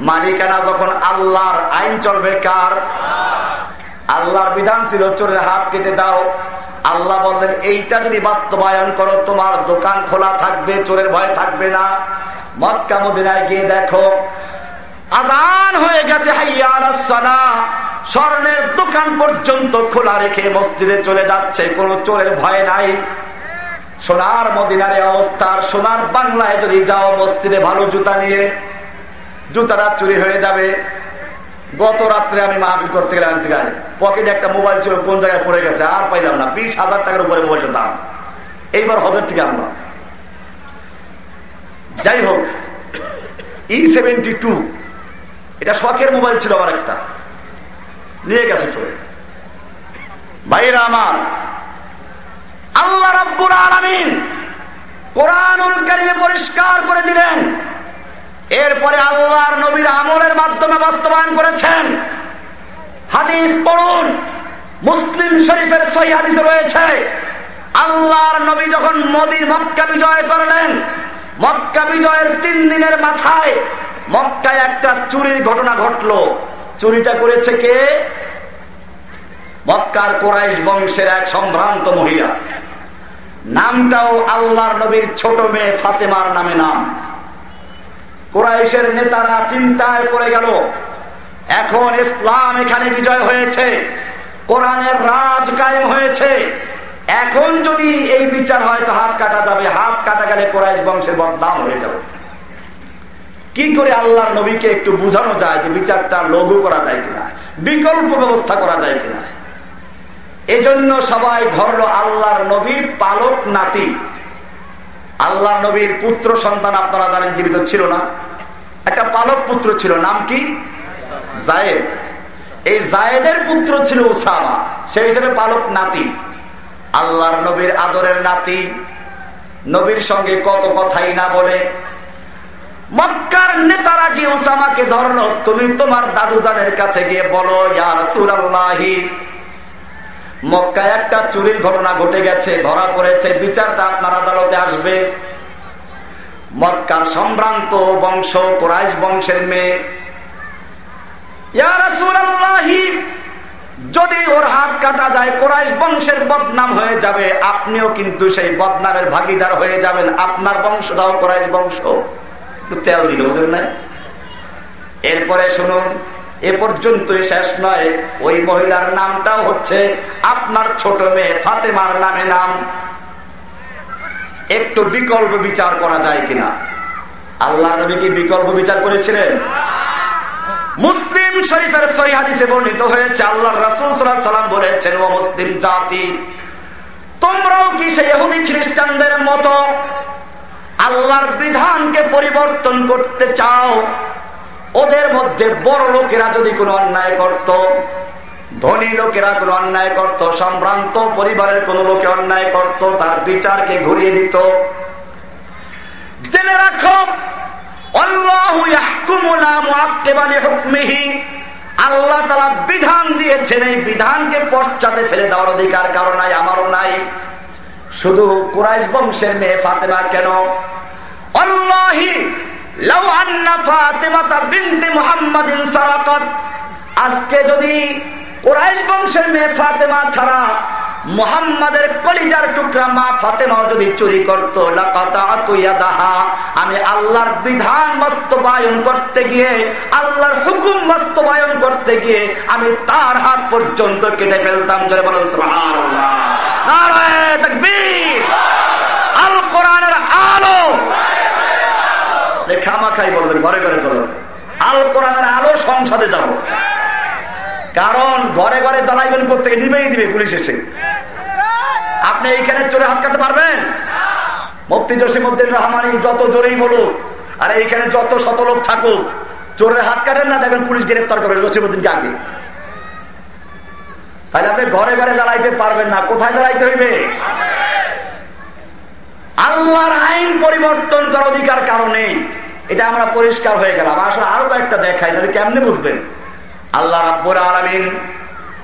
মালিকানা যখন আল্লাহর আইন চলবে কার? আল্লাহর বিধান ছিল, চোরের হাত কেটে দাও। আল্লাহ বললেন, এইটা যদি বাস্তবায়ন করো, তোমার দোকান খোলা থাকবে, চোরের ভয় থাকবে না। মক্কা মদিনায় গিয়ে দেখো আদান হয়ে গেছে স্বর্ণের দোকান পর্যন্ত খোলা রেখে মসজিদে চলে যাচ্ছে, কোন চোরের ভয় নাই। সোনার মদিনার অবস্থা সোনার বাংলায় যদি যাও মসজিদে ভালো জুতা নিয়ে, জুতাটা চুরি হয়ে যাবে। গত রাত্রে আমি মাহফিল করতে গেলাম থেকে পকেটে একটা মোবাইল ছিল, কোন জায়গায় পড়ে গেছে? আর পাইলাম না। বিশ হাজার টাকার উপরে মোবাইলটা দাম। এইবার হজর থেকে আনলাম যাই হোক ই সেভেন্টি টু এটা শখের মোবাইল ছিল আমার একটা। নিয়ে গেছে চলে ভাইরা আমার, আল্লাহ রব্বুর আলমিন কোরআনুল কারিমে পরিষ্কার করে দিলেন। এরপরে আল্লাহর নবীর আমলের মাধ্যমে বাস্তবায়ন করেছেন। হাদিস পড়ুন, মুসলিম শরীফের সই হাদিস রয়েছে। আল্লাহর নবী যখন মোদী মক্কা বিজয় করলেন, মক্কা বিজয়ের তিন দিনের মাথায় মক্কায় একটা চুরির ঘটনা ঘটল। চুরিটা করেছে কে? মক্কার কোরাইশ বংশের এক সম্ভ্রান্ত মহিলা। নামটাও আল্লাহর নবীর ছোট মেয়ে ফাতেমার নামে নাম। কোরাইশের নেতারা চিন্তায় পড়ে গেল। এখন ইসলাম এখানে বিজয় হয়েছে, কোরআনের রাজ কায়েম হয়েছে। এখন যদি এই বিচার হয় তো হাত কাটা যাবে, হাত কাটা গেলে কোরআশ বংশের বদনাম হয়ে যাবে। কি করে আল্লাহর নবীকে একটু বুঝানো যায় যে বিচারটা লঘু করা যায় কিনা, বিকল্প ব্যবস্থা করা যায় কিনা? এজন্য সবাই ধরল আল্লাহর নবীর পালক নাতি। আল্লাহ নবীর পুত্র সন্তান আপনারা জানেন জীবিত ছিল না। একটা পালক পুত্র ছিল, নাম কি? জায়েদ। এই জায়েদের পুত্র ছিল উসামা সেই হিসেবে পালক নাতি। আল্লাহর নবীর আদরের নাতি, নবীর সঙ্গে কত কথাই না বলে। মক্কার নেতারা গিয়ে উসামাকে ধরল, তুমি তোমার দাদু দাদুজানের কাছে গিয়ে বলো ইয়ার সুরাল্লাহি মক্কায় একটা চুরির ঘটনা ঘটে গেছে, ধরা পড়েছে, বিচারটা আপনার আদালতে আসবে। মক্কার সম্ভ্রান্ত বংশ, কোরাইশ বংশের মেয়ে। যদি ওর হাত কাটা যায়, কোরাইশ বংশের বদনাম হয়ে যাবে, আপনিও কিন্তু সেই বদনামের ভাগিদার হয়ে যাবেন। আপনার বংশটাও কোরাইশ বংশ। তেল দিল, বুঝলেন না? এরপরে শুনুন এ পর্যন্তই শেষ নয়। ওই মহিলার নামটাও হচ্ছে আপনার ছোট মেয়ে ফাতেমার নামে নাম। একটু বিকল্প বিচার করা যায় কিনা? আল্লাহ নবী কি বিকল্প বিচার করেছিলেন? মুসলিম শরীফের সই হাদিসে বর্ণিত হয়েছে আল্লাহ রাসুল সাল্লাম বলেছেন, ও মুসলিম জাতি, তোমরাও কি সেই এহুদি খ্রিস্টানদের মতো আল্লাহর বিধানকে পরিবর্তন করতে চাও? ওদের মধ্যে বড় লোকেরা যদি কোনো অন্যায় করত, ধনী লোকেরা কোনো অন্যায় করত, সম্ভ্রান্ত পরিবারের কোন লোকে অন্যায় করত, তার বিচারকে ঘুরিয়ে দিত। জেনে রাখো, আল্লাহ তারা বিধান দিয়েছেন, এই বিধানকে পশ্চাতে ফেলে দেওয়ার অধিকার কারও নাই, আমারও নাই। শুধু কুরাইশ বংশের মেয়ে ফাতেমা কেন? অল্লাহি আজকে যদি কোরআশ বংশের মেয়ে ফাতেমা ছাড়া মোহাম্মদের কলিজার টুকরা মা ফাতেমা যদি চুরি করতো আমি আল্লাহর বিধান বাস্তবায়ন করতে গিয়ে, আল্লাহর হুকুম বাস্তবায়ন করতে গিয়ে, আমি তার হাত পর্যন্ত কেটে ফেলতাম। ধরে বলেন আল কোরআনের আলো খাই বলবেন, ঘরে ঘরে চলো। আল কোরআনের আলো সংসদে যাব। কারণ ঘরে ঘরে জ্বালাইবেন করতে নিবেই দিবে পুলিশ এসে। আপনি এইখানে চোরে হাত কাটতে পারবেন? মুক্তি জসিমুদ্দিন রহমানি যত জোরেই বলুক, আর এইখানে যত শত লোক থাকুক চোরের হাত কাটেন না, দেখবেন পুলিশ গ্রেফতার করে জসিমুদ্দিনকে আগে। তাহলে আপনি ঘরে ঘরে জ্বালাইতে পারবেন না, কোথায় জ্বালাইতে হইবে? আল্লাহর আইন পরিবর্তন করার অধিকার কারণে এটা আমরা পরিষ্কার হয়ে গেলাম। আসলে আরও কয়েকটা দেখাই, তাহলে কেমনি বুঝবেন? আল্লাহ রাব্বুর আলমিন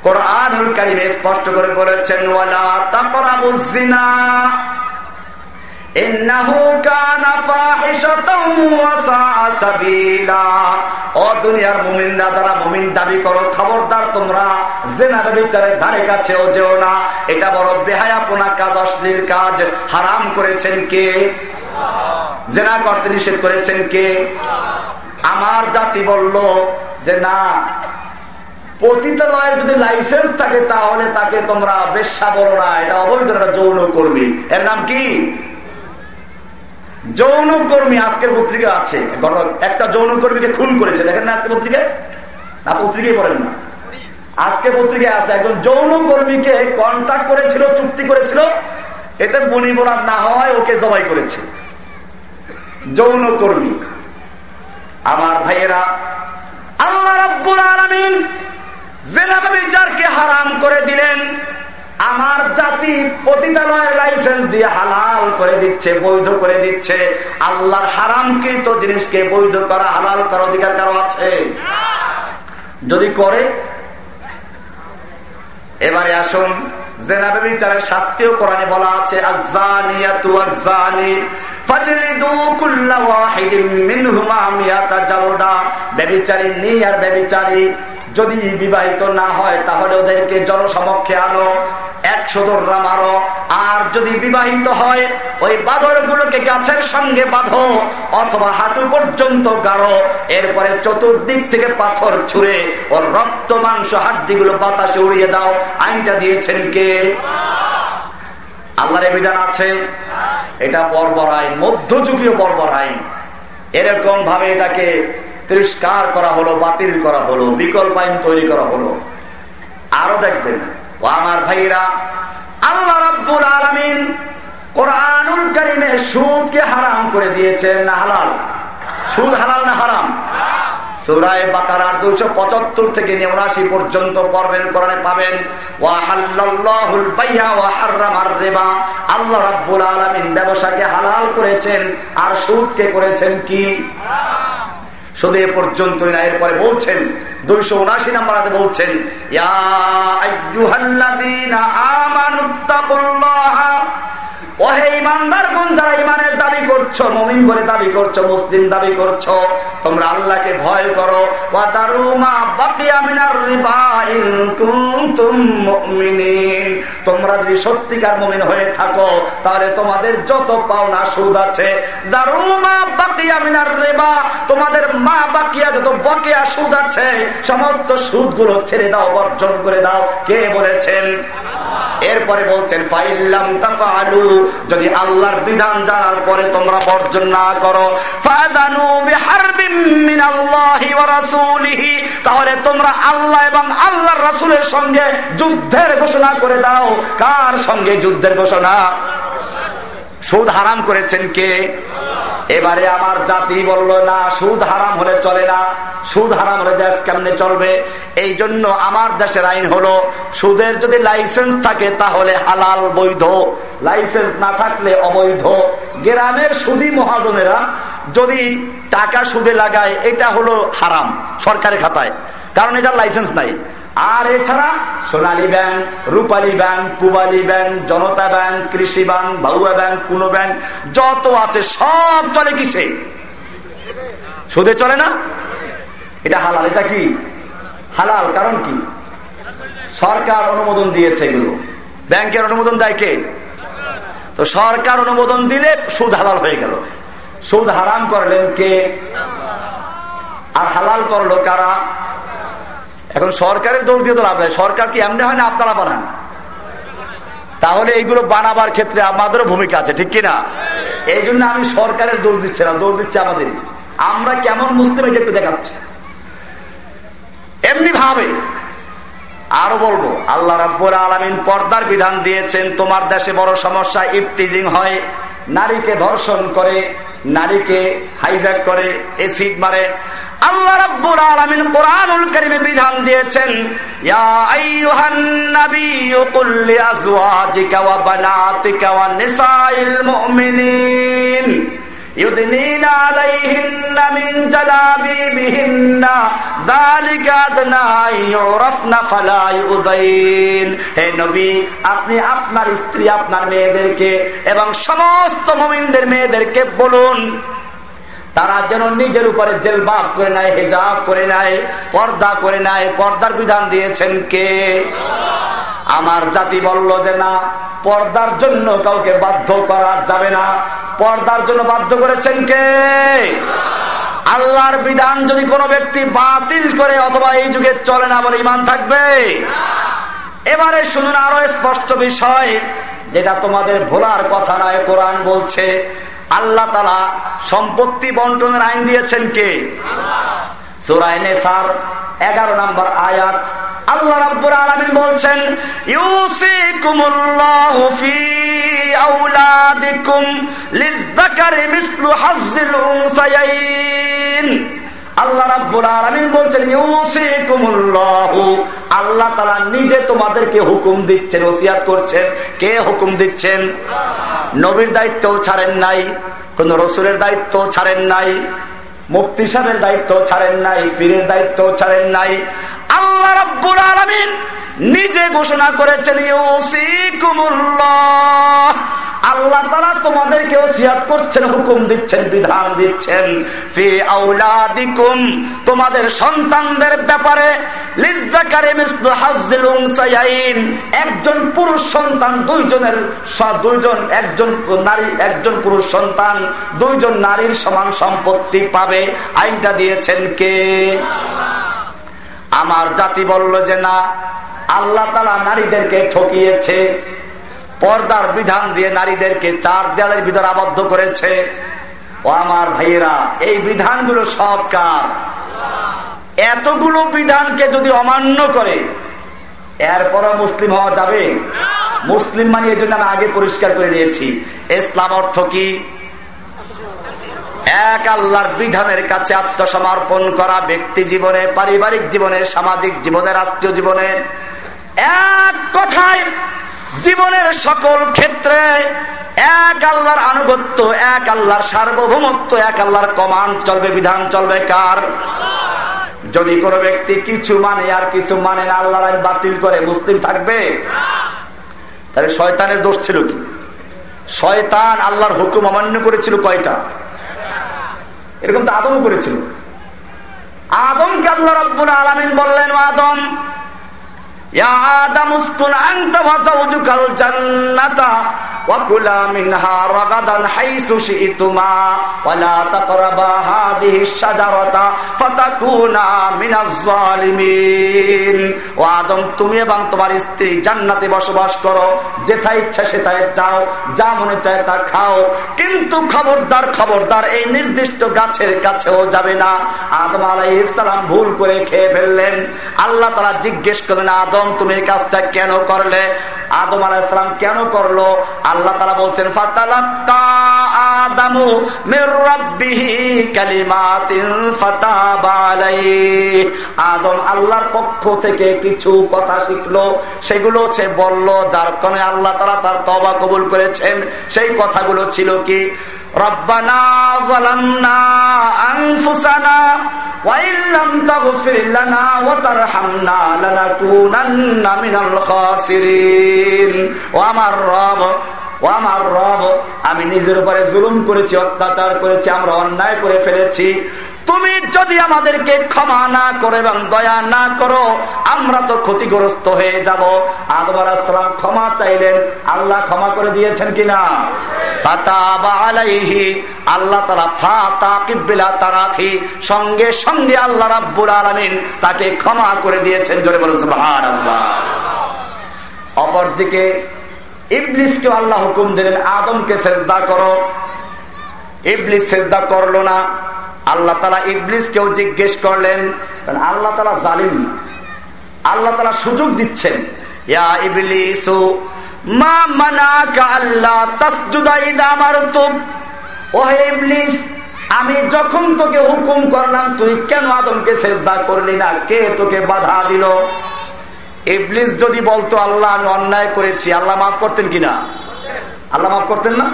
কোরআনুল কারিমে স্পষ্ট করে বলেছেন, ওয়ালা তাকরাবুজ জিনা। দুনিয়ার মুমিনরা, যারা মুমিন দাবি করো, খবরদার তোমরা জেনা বিচারের ধারে কাছেও যেও না। এটা বড় কাজ, অশ্লীল কাজ। হারাম করেছেন কে? জেনা করতে নিষেধ করেছেন কে? আমার জাতি বলল যে না পতিতালয়ের যদি লাইসেন্স থাকে, তাহলে তাকে তোমরা বেশ্যা বলো না, এটা অবৈধ যৌন কর্মী। এর নাম কি? যৌন কর্মী আজকের পত্রিকা আছে। একটা যৌন কর্মীকে খুন করেছে। দেখেন না আজকের পত্রিকায় না, পত্রিকায় পড়েন না। আজকে পত্রিকায় আছে, একজন যৌন কর্মীকে কন্ট্যাক্ট করেছিল, চুক্তি করেছিল। এতে বনি বোনার না হওয়ায় ওকে জবাই করেছে। যৌন কর্মী। আমার ভাইয়েরা, আল্লাহ রব্বুল আলমিন জেনাবে বিচারকে হারাম করে দিলেন আমার জাতি পতিতালয়ের লাইসেন্স দিয়ে হালাল করে দিচ্ছে, বৈধ করে দিচ্ছে। আল্লাহর হারামকৃত জিনিসকে বৈধ করা, হালাল করার অধিকার কারও আছে? যদি করে, এবারে আসুন, জেনাবে বিচারের শাস্তিও কোরআনে বলা আছে ব্যভিচারী নেই আর ব্যভিচারী যদি বিবাহিত না হয়, তাহলে ওদেরকে জনসমক্ষে আনো একশো দোররা মারো। আর যদি বিবাহিত হয়, ওই বাদর গুলোকে গাছের সঙ্গে বাঁধো, অথবা হাঁটু পর্যন্ত গাড়ো। এরপরে চতুর্দিক থেকে পাথর ছুঁড়ে ওর রক্ত, মাংস, হাড্ডিগুলো বাতাসে উড়িয়ে দাও। আইনটা দিয়েছেন কে? আল্লাহর বিধান আছে। এটা বর্বর আইন, মধ্যযুগীয় বর্বর আইন। এরকম ভাবে এটাকে তিরস্কার করা হলো, বাতিল করা হলো, বিকল্প আইন তৈরি করা হলো। আরও দেখবেন, ও আমার ভাইরা আল্লাহ রাব্বুল আলমিন কোরআনুল করিমে সুদকে হারাম করে দিয়েছেন না হালাল? সুদ হালাল না হারাম? সুরায় বাকারার দুইশো পঁচাত্তর থেকে নেউনাশি পর্যন্ত পড়বেন, কোরআনে পাবেন আল্লাহ রাব্বুল আলমিন ব্যবসাকে হালাল করেছেন, আর সুদকে করেছেন কি? শুধু এ পর্যন্ত এরপরে বলছেন দুইশো উনাশি নাম্বার হাতে বলছেন ওহে ইমানদার কোন যারা ইমানের দাবি করছ, মমিন করে দাবি করছ, মুসলিম দাবি করছ, তোমরা আল্লাহকে ভয় করো। তোমরা যদি সত্যিকার মমিন হয়ে থাকো, তাহলে তোমাদের যত পাওনা সুদ আছে, দারুমা বাকিয়া মিনার রেবা, তোমাদের মা বাকিয়া যত বকেয়া সুদ আছে, সমস্ত সুদগুলো ছেড়ে দাও, বর্জন করে দাও। কে বলেছেন? এরপরে বলছেন, ফাইল্লাম তাফালু যদি আল্লাহর বিধান জানার পরে তোমরা বর্জন না করো তাহলে তোমরা আল্লাহ এবং আল্লাহর রাসুলের সঙ্গে যুদ্ধের ঘোষণা করে দাও। কার সঙ্গে যুদ্ধের ঘোষণা? সুদ হারাম করেছেন কে? এবারে আমার জাতি বলল, না, সুদ হারাম হলে চলে না। সুদ হারাম হলে দেশ কেমনে চলবে? এই জন্য আমার দেশের আইন হলো, সুদের যদি লাইসেন্স থাকে তাহলে হালাল, বৈধ। লাইসেন্স না থাকলে অবৈধ। গ্রামের সুদী মহাজনেরা যদি টাকা সুদে লাগায়, এটা হলো হারাম সরকারের খাতায়। কারণ এটা লাইসেন্স নাই। আর এছাড়া Sonali bank, Rupali bank, Pubali bank, Janata bank, Krishi bank ভাউয়া bank, কুনো ব্যাংক, যত আছে সব চলে কিসে? সুদে চলে না? এটা হালাল, এটা কি? হালাল, কারণ কি? সরকার অনুমোদন দিয়েছে এগুলো। ব্যাংকের অনুমোদন দেয় কে? তো সরকার অনুমোদন দিলে সুদ হালাল হয়ে গেল। সুদ হারাম করলেন কে? আর হালাল করল কারা? এখন সরকারের দোষ দিয়ে তো লাভ নেই। সরকার কি এমনি হয় না আপনারা বানান তাহলে এইগুলো বানাবার ক্ষেত্রে আমাদেরও ভূমিকা আছে, ঠিক কিনা? এই জন্য আমি সরকারের দোষ দিচ্ছি না, দোষ দিচ্ছে আমাদের। আমরা কেমন মুসলিম এটা একটু দেখাচ্ছি? এমনি ভাবে। আরও বলব, আল্লাহ রাব্বুল আলমিন পর্দার বিধান দিয়েছেন, তোমার দেশে বড় সমস্যা ইফটিজিং হয়, নারীকে ধর্ষণ করে, নারীকে হাইজ্যাক করে এসিড মারে। আল্লাহ রাব্বুল আলামিন কোরআনুল কারীমে বিধান দিয়েছেন ইয়া আইয়ুহান নাবিয়্যু কুল লিআজওয়াজিকা ওয়া বানাতিকা ওয়া নিসাইল মুমিনিন يدنين عليهن من جلابيبهن ذلك أدنى أن يعرفن فلا يؤذين হে নবী আপনি আপনার স্ত্রী আপনার মেয়েদেরকে এবং সমস্ত মুমিনদের মেয়েদেরকে বলুন তারা যেন নিজের উপরে জেলবাব করে নেয়, হেজাব করে নেয়, পর্দা করে নেয়, পর্দার বিধান দিয়েছেন কে? আমার জাতি বলল যে না, পর্দার জন্য কাউকে বাধ্য করা যাবে না। পর্দার জন্য বাধ্য করেছেন কে? আল্লাহর বিধান যদি কোনো ব্যক্তি বাতিল করে অথবা এই যুগে চলে না বলে ইমান থাকবে? এবারে শুনুন আরও স্পষ্ট বিষয়, যেটা তোমাদের ভোলার কথা নয়, কোরআন বলছে আল্লাহ তালা সম্পত্তি বন্টনের আইন দিয়েছেন কে? সুরাইনে সার এগারো নম্বর আয়াত। আল্লাহ রাব্বুল আলামিন বলছেন ইউসিকুমুল্লাহু ফি আওলাদিকুম লিযাকারি মিসলু হাজ্জিল উনসায়াইন। আল্লাহ রাব্বুল আলামিন বলছেন ইউসিকুমুল্লাহু। আল্লাহ তাআলা নিজে তোমাদেরকে হুকুম দিচ্ছেন ওসিয়াত করছেন। কে হুকুম দিচ্ছেন? নবীর দায়িত্ব ছাড়েন নাই কোন রসুলের দায়িত্ব ছাড়েন নাই। মুক্তি সাহেবের দায়িত্ব ছাড়েন নাই, পীরের দায়িত্ব ছাড়েন নাই। আল্লাহ রব্বুল আলমিন নিজে ঘোষণা করেছেন আল্লাহ তারা তোমাদেরকে ওসিয়াত করছেন, হুকুম দিচ্ছেন, বিধান দিচ্ছেন। তোমাদের সন্তানদের ব্যাপারে একজন পুরুষ সন্তান দুইজনের দুইজন, একজন নারী, একজন পুরুষ সন্তান, দুইজন নারীর সমান সম্পত্তি পাবে। আইনটা দিয়েছেন কে? আমার জাতি বলল যে না, আল্লাহ তালা নারীদেরকে ঠকিয়েছে, পর্দার বিধান দিয়ে নারীদেরকে চার দেয়ালের ভিতরে আবদ্ধ করেছে। ও আমার ভাইয়েরা, এই বিধানগুলো সব কার? এতগুলো বিধানকে যদি অমান্য করে, এরপরও মুসলিম হওয়া যাবে? মুসলিম মানে এই জন্য আমি আগে পরিষ্কার করে নিয়েছি ইসলাম অর্থ কি? এক আল্লাহর বিধানের কাছে আত্মসমর্পণ করা ব্যক্তি জীবনে, পারিবারিক জীবনে, সামাজিক জীবনে, রাষ্ট্রীয় জীবনে, এক কথায় জীবনের সকল ক্ষেত্রে এক আল্লাহর আনুগত্য, এক আল্লাহর সার্বভৌমত্ব, এক আল্লাহর কমান্ড চলবে, বিধান চলবে কার? যদি কোনো ব্যক্তি কিছু মানে আর কিছু মানে না, আল্লাহর আইন বাতিল করে, মুসলিম থাকবে? তাহলে শয়তানের দোষ ছিল কি? শয়তান আল্লাহর হুকুম অমান্য করেছিল কয়টা? এরকম তো আদমও করেছিল। আদমকে আল্লাহ রব্বুল আলমিন বললেন আদম আদম উস্কুন আনতা ভাষা উদুকাল জান্নাতা। وكلا منها رغدا حيث شئتما ولا تقربا هذه الشجرة فتكونا من الظالمين ও আদম তুমি এবং তোমার স্ত্রী জান্নাতে বসবাস করো যেথা ইচ্ছা সেটাই যাও যা মনে চায় তা খাও কিন্তু খবরদার খবরদার এই নির্দিষ্ট গাছের কাছেও যাবে না আদম আলাই ইসলাম ভুল করে খেয়ে ফেললেন আল্লাহ তারা জিজ্ঞেস করলেন আদম তুমি এই কাজটা কেন করলে আদম আলাহ ইসলাম কেন করলো আল্লাহ তারা বলছেন আদমু আদম আল্লাহর পক্ষ থেকে কিছু কথা শিখলো সেগুলো সে বলল যার কারণে আল্লাহ তারা তার তবা কবুল করেছেন সেই কথাগুলো ছিল কি রব্বানা জালামনা আনফুসানা وإن لم تغفر لنا وترحمنا لنكونن من الخاسرين وأمر رب ও আমার রব, আমি নিজের উপরে জুলুম করেছি, অত্যাচার করেছি, আমরা অন্যায় করে ফেলেছি। তুমি যদি আমাদেরকে ক্ষমা না করে এবং দয়া না করো, আমরা তো ক্ষতিগ্রস্ত হয়ে যাব। আদম আলাহাম ক্ষমা চাইলেন। আল্লাহ ক্ষমা করে দিয়েছেন কিনা? আল্লাহ তারা ফা কিবিলা তারাখি। সঙ্গে সঙ্গে আল্লাহ রাব্বুল আলমিন তাকে ক্ষমা করে দিয়েছেন। জোরে অপরদিকে ইবলিসকে আল্লাহ হুকুম দিলেন, আদমকে শ্রদ্ধা করো। ইবলিস শ্রদ্ধা করল না। আল্লাহ তালা ইবলিসকেও জিজ্ঞেস করলেন আল্লাহ তালা জালিম আল্লাহ তালা সুযোগ দিচ্ছেন। ইয়া মা আল্লাহ ইবলিস, আমি যখন তোকে হুকুম করলাম, তুই কেন আদমকে শ্রদ্ধা করলি না? কে তোকে বাধা দিল? ইবলিস যদি বলতো, আল্লাহ, আমি অন্যায় করেছি, আল্লাহ মাফ করতেন কিনা? আল্লাহ মাফ করতেন না?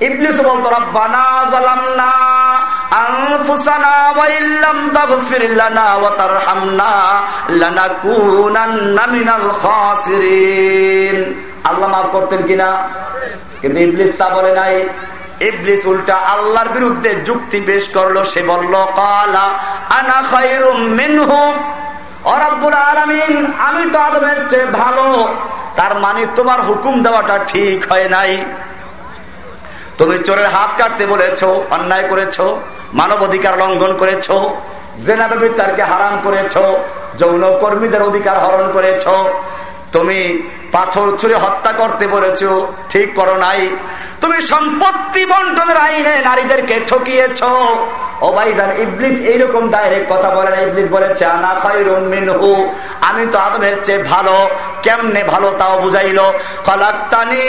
ইবলিস বলতো, রব্বানা জালামনা আল্লাহ মাফ করতেন কিনা? কিন্তু তা উল্টা আল্লাহর বিরুদ্ধে যুক্তি পেশ করল, সে বলল, কালা আনা খায়রুম মিনহুম। অরব্বুল আলমিন, আমি তো আদমের চেয়ে ভালো। তার মানে তোমার হুকুম দেওয়াটা ঠিক হয় নাই। তুমি চোরের হাত কাটতে বলেছ, অন্যায় করেছ মানব অধিকার লঙ্ঘন করেছ জেনাবে বিচারকে হারাম করেছ, যৌন কর্মীদের অধিকার হরণ করেছ। তুমি পাথর ছুড়ে হত্যা করতে বলেছ, ঠিক করো নাই। তুমি সম্পত্তি বন্টনের আইনে নারীদেরকে ঠকিয়েছ। ও ভাইজান ইবলিস এইরকম ডাইরেক্ট কথা বলে না। ইবলিস বলেছে, আনা খাইরুমিন হু আমি তো আদমের চেয়ে ভালো। কেমনে ভালো তাও বুঝাইল। খলাক্তানি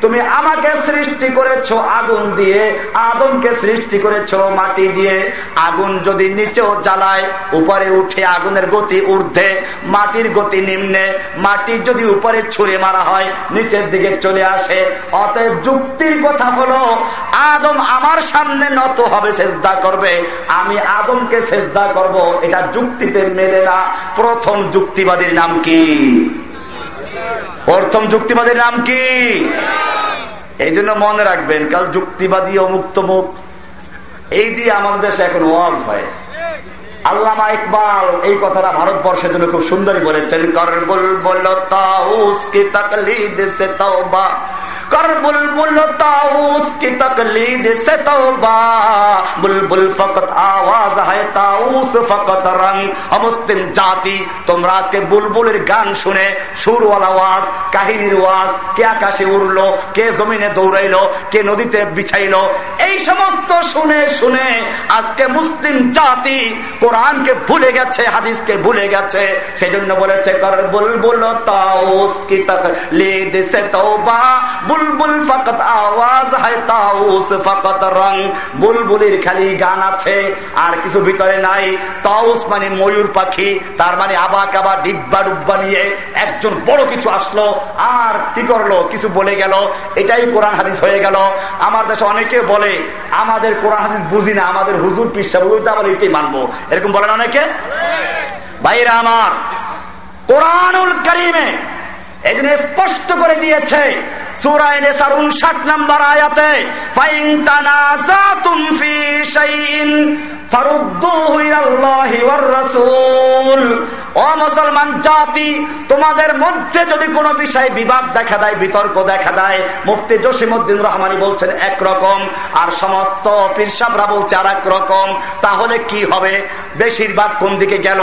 তুমি আমাকে সৃষ্টি করেছ আগুন দিয়ে, আদমকে সৃষ্টি করেছ মাটি দিয়ে। আগুন যদি নিচেও জ্বালায়, উপরে উঠে আগুনের গতি ঊর্ধ্বে, মাটির গতি নিম্নে, মাটি যদি উপরে ছুঁড়ে মারা হয়, নিচের দিকে চলে আসে। অতএব যুক্তির কথা হলো, আদম আমার সামনে নত হবে চেষ্টা করবে। আমি আদমকে চেষ্টা করব, এটা যুক্তিতে মেলে না। প্রথম যুক্তিবাদীর নাম কি? প্রথম যুক্তিবাদীর নাম কি? এই জন্য মনে রাখবেন, কাল যুক্তিবাদী অমুক্ত মুখ এই দিয়ে আমাদের দেশে এখন ওয়াজ হয়। আল্লামা ইকবাল, এই কথাটা ভারতবর্ষের জন্য খুব সুন্দরই বলেছেন, করবুল বল তাউস কি তকলিদ সে তওবা কর বুলবুল তাউস কি বুলবুল ফকত আওয়াজ তাউস ফকত রং, অমুসলিম জাতি, তোমরা আজকে বুলবুলের গান শুনে সুরওয়ালা ওয়াজ, কাহিনীর ওয়াজ, কে আকাশে উড়লো, কে জমিনে দৌড়াইলো, কে নদীতে বিছাইলো, এই সমস্ত শুনে শুনে আজকে মুসলিম জাতি কোরআনকে ভুলে গেছে, হাদিসকে ভুলে গেছে, সেজন্য বলেছে, কর বুলবুল তাউস কি তক লিদ সে তওবা বুলবুল আওয়াজ তাউস রং। খালি গান আছে, আর কিছু ভিতরে নাই। তাউস মানে ময়ূর পাখি, তার মানে আবা ডিব্বা ডুব্বা নিয়ে একজন বড় কিছু আসলো, আর কি করল, কিছু বলে গেল। এটাই কোরআন হাদিস হয়ে গেল। আমার দেশে অনেকে বলে, আমাদের কোরআন হাদিস বুঝি না, আমাদের হুজুর পিসা হুজুর যা এটাই মানবো। এরকম বলেন অনেকে? ভাইরা আমার কোরআনুল করিমে একজন স্পষ্ট করে দিয়েছে। মুসলমান জাতি, তোমাদের মধ্যে যদি কোনো বিষয়ে বিবাদ দেখা দেয়, বিতর্ক দেখা দেয়, মুফতি জসিমুদ্দিন রহমানি বলছেন একরকম, আর সমস্ত পিরসাবরা বলছে আর রকম, তাহলে কি হবে? বেশিরভাগ কোন দিকে গেল?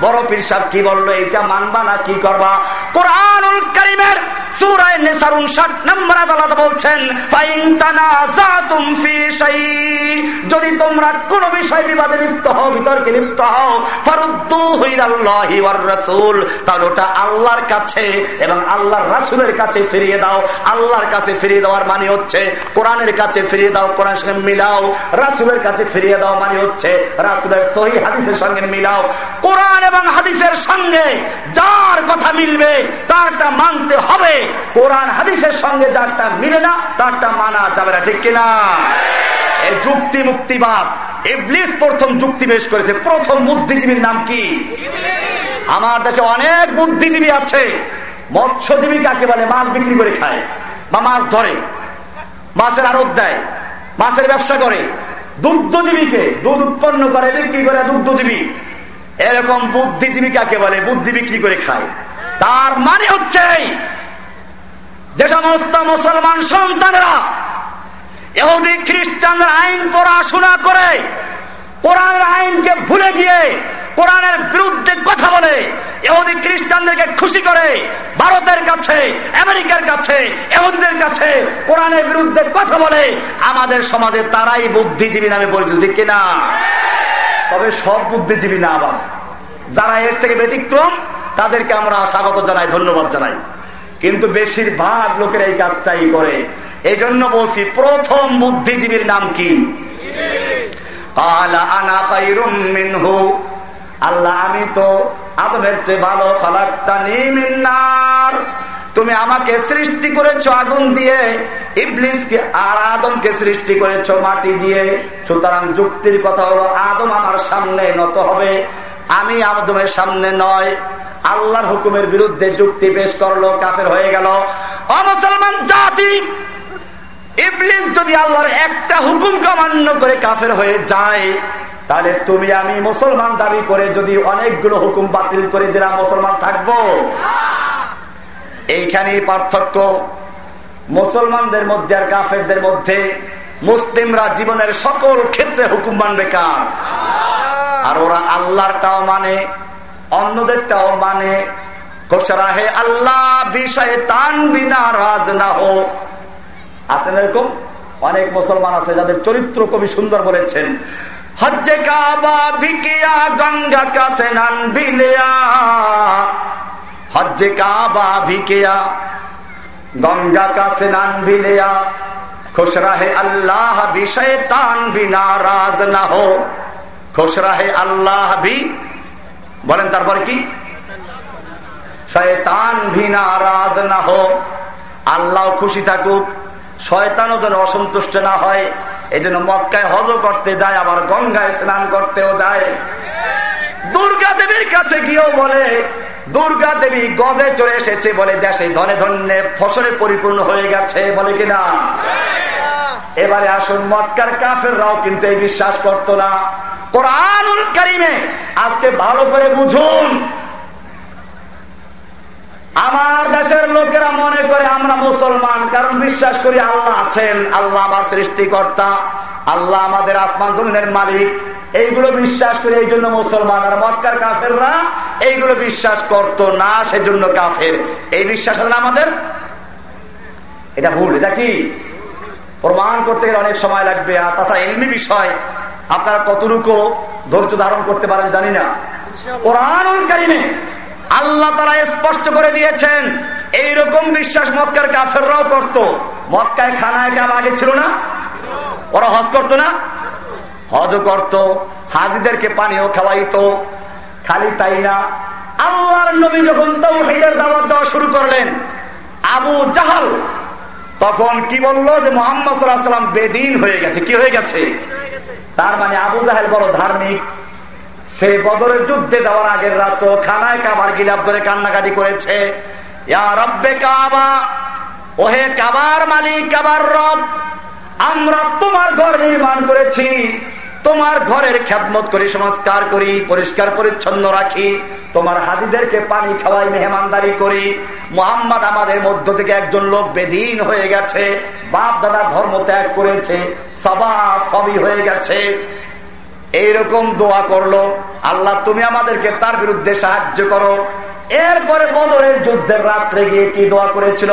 বড় পিরসাব কি বলল, এইটা মানবা না কি করবা? কোরআনুল করিমের সুরায় নেসার উনষাট নম্বর আদালত বলছেন যদি তোমরা কোন বিষয় বিবাদে লিপ্ত হও, বিতর্কে লিপ্ত হও, ফারুদ্দু রাসূল, তাহলে ওটা আল্লাহর কাছে এবং আল্লাহর রাসূলের কাছে ফিরিয়ে দাও। আল্লাহর কাছে ফিরিয়ে দেওয়ার মানে হচ্ছে, কোরআনের কাছে ফিরিয়ে দাও কোরআন সঙ্গে মিলাও। রাসূলের কাছে ফিরিয়ে দাও মানে হচ্ছে, রাসূলের সহি হাদিসের সঙ্গে মিলাও। কোরআন এবং হাদিসের সঙ্গে যার কথা মিলবে, তারটা মানতে হবে। কোরআন হাদিসের সঙ্গে যারটা মিলে না তারটা মানা যাবে না, ঠিক কিনা? যুক্তি মুক্তিবাদ ইবলিস প্রথম যুক্তি বেশ করেছে। প্রথম বুদ্ধিজীবীর নাম কি? আমার দেশে অনেক বুদ্ধিজীবী আছে, মৎস্যজীবী কাকে বলে? মাছ বিক্রি করে খায় বা মাছ ধরে, মাছের আড়ত দেয়, মাছের ব্যবসা করে। দুগ্ধজীবীকে দুধ উৎপন্ন করে, বিক্রি করে দুগ্ধজীবী। এরকম বুদ্ধিজীবী কাকে বলে? বুদ্ধি বিক্রি করে খায়। তার মানে হচ্ছে যে সমস্ত মুসলমান সন্তানরা এহুদি খ্রিস্টানদের আইন পড়াশোনা করে, কোরআনের আইনকে ভুলে গিয়ে, কোরআনের বিরুদ্ধে কথা বলে এহুদি খ্রিস্টানদেরকে খুশি করে, ভারতের কাছে, আমেরিকার কাছে এহুদিদের কাছে কোরআনের বিরুদ্ধে কথা বলে, আমাদের সমাজে তারাই বুদ্ধিজীবী নামে পরিচিত কিনা? তবে সব বুদ্ধিজীবী না আবার যারা এর থেকে ব্যতিক্রম, তাদেরকে আমরা স্বাগত জানাই, ধন্যবাদ জানাই। কিন্তু বেশিরভাগ লোকের এই কাজটাই করে। এই জন্য বলছি, প্রথম বুদ্ধিজীবীর নাম কি? আল্লাহ, আমি তো আদমের চেয়ে ভালো, খালাক্তা নিমিনার তুমি আমাকে সৃষ্টি করেছ আগুন দিয়ে, ইবলিসকে আর আদমকে সৃষ্টি করেছ মাটি দিয়ে। সুতরাং যুক্তির কথা হলো, আদম আমার সামনে নত হবে। আমি আদমের সামনে নয়। আল্লাহর হুকুমের বিরুদ্ধে যুক্তি পেশ করল, কাফের হয়ে গেল। অমুসলমান জাতি, ইবলিস যদি আল্লাহর একটা হুকুমকে অমান্য করে কাফের হয়ে যায়, তাহলে তুমি আমি মুসলমান দাবি করে যদি অনেকগুলো হুকুম বাতিল করে দিলাম, মুসলমান থাকব। এইখানে পার্থক্য। মুসলমানদের মধ্যে আর কাফেরদের মধ্যে মুসলিমরা জীবনের সকল ক্ষেত্রে হুকুম মানবে কার? আর ওরা আল্লাহরটাও মানে অন্যদেরটাও মানে। কোসরাহে আল্লাহ বিষয়ে তান বিনা রাজ না হো। আছেন এরকম? অনেক মুসলমান আছে যাদের চরিত্র কবি সুন্দর বলেছেন। হজ্জে কাবা ভিকিয়া গঙ্গা কাছে নান বিলিয়া হজ্জে কাবা ভিকিয়া গঙ্গা কাছে নান বিলিয়া খুশ রাহে আল্লাহ বিষয়ে তান বিনা রাজ না হো। খুশ রাহে আল্লাহ ভি। বলেন তারপরে কি? শয়তান ভি নারাজ না হো। আল্লাহ খুশি থাকুক। শয়তানও যেন অসন্তুষ্ট না হয়। এই জন্য মক্কায় হজ করতে যায়, আবার গঙ্গায় স্নান করতেও যায়। দুর্গা দেবীর কাছে গিয়েও বলে, দুর্গা দেবী গজে চলে এসেছে বলে দেশে ধনে ধন্যে ফসলে পরিপূর্ণ হয়ে গেছে। বলে কিনা? এবারে আসুন, মক্কার কাফেররাও কিন্তু এই বিশ্বাস করত না। কোরআনুল কারিমে আজকে ভালো করে বুঝুন। আমার দেশের লোকেরা মনে করে আমরা মুসলমান, কারণ বিশ্বাস করি আল্লাহ আছেন, আল্লাহ আমার সৃষ্টিকর্তা, আল্লাহ আমাদের আসমান জমিনের মালিক। এইগুলো বিশ্বাস করি, এই জন্য মুসলমান। আর মক্কার কাফেররা এইগুলো বিশ্বাস করত না, সেজন্য কাফের। এই বিশ্বাস আমাদের? এটা ভুল, এটা কি? প্রমাণ করতে গেলে অনেক সময় লাগবে। আর তাছাড়া এমনি বিষয়, আপনারা কতটুকু ধৈর্য ধারণ করতে পারেন জানি না। কোরআনুল কারিমে আল্লাহ তারা স্পষ্ট করে দিয়েছেন, এইরকম বিশ্বাস মক্কার কাফেররাও করত। মক্কায় খানায় কাম আগে ছিল না? ওরা হজ করতো না? হজ করত, হাজিদেরকে পানিও খাওয়াইতো, খালি তাই না? আল্লাহর নবী যখন তৌহিদের দাওয়াত দেওয়া শুরু করলেন, আবু জাহাল তখন কি বলল যে মোহাম্মদ সাল্লাম বেদিন হয়ে গেছে? কি হয়ে গেছে? তার মানে আবু জাহেল বড় ধার্মিক। সে বদরের যুদ্ধে যাওয়ার আগের রাত খানায় কাবার গিলাপ ধরে কান্নাকাটি করেছে। ওহে কাবার মালিক, কাবার রব, আমরা তোমার ঘর নির্মাণ করেছি। তোমার ঘরের খ্যাতমত করি, সংস্কার করি, পরিষ্কার, পরিচ্ছন্ন রাখি। তোমার হাদিদেরকে পানি খাওয়াই মেহমানদারি করি। মোহাম্মদ আমাদের মধ্য থেকে একজন লোক বেদিন হয়ে গেছে, বাপ দাদা ধর্ম ত্যাগ করেছে, সবা সবই হয়ে গেছে। এইরকম দোয়া করল, আল্লাহ তুমি আমাদেরকে তার বিরুদ্ধে সাহায্য করো। এরপরে বদরের যুদ্ধের রাত্রে গিয়ে কি দোয়া করেছিল?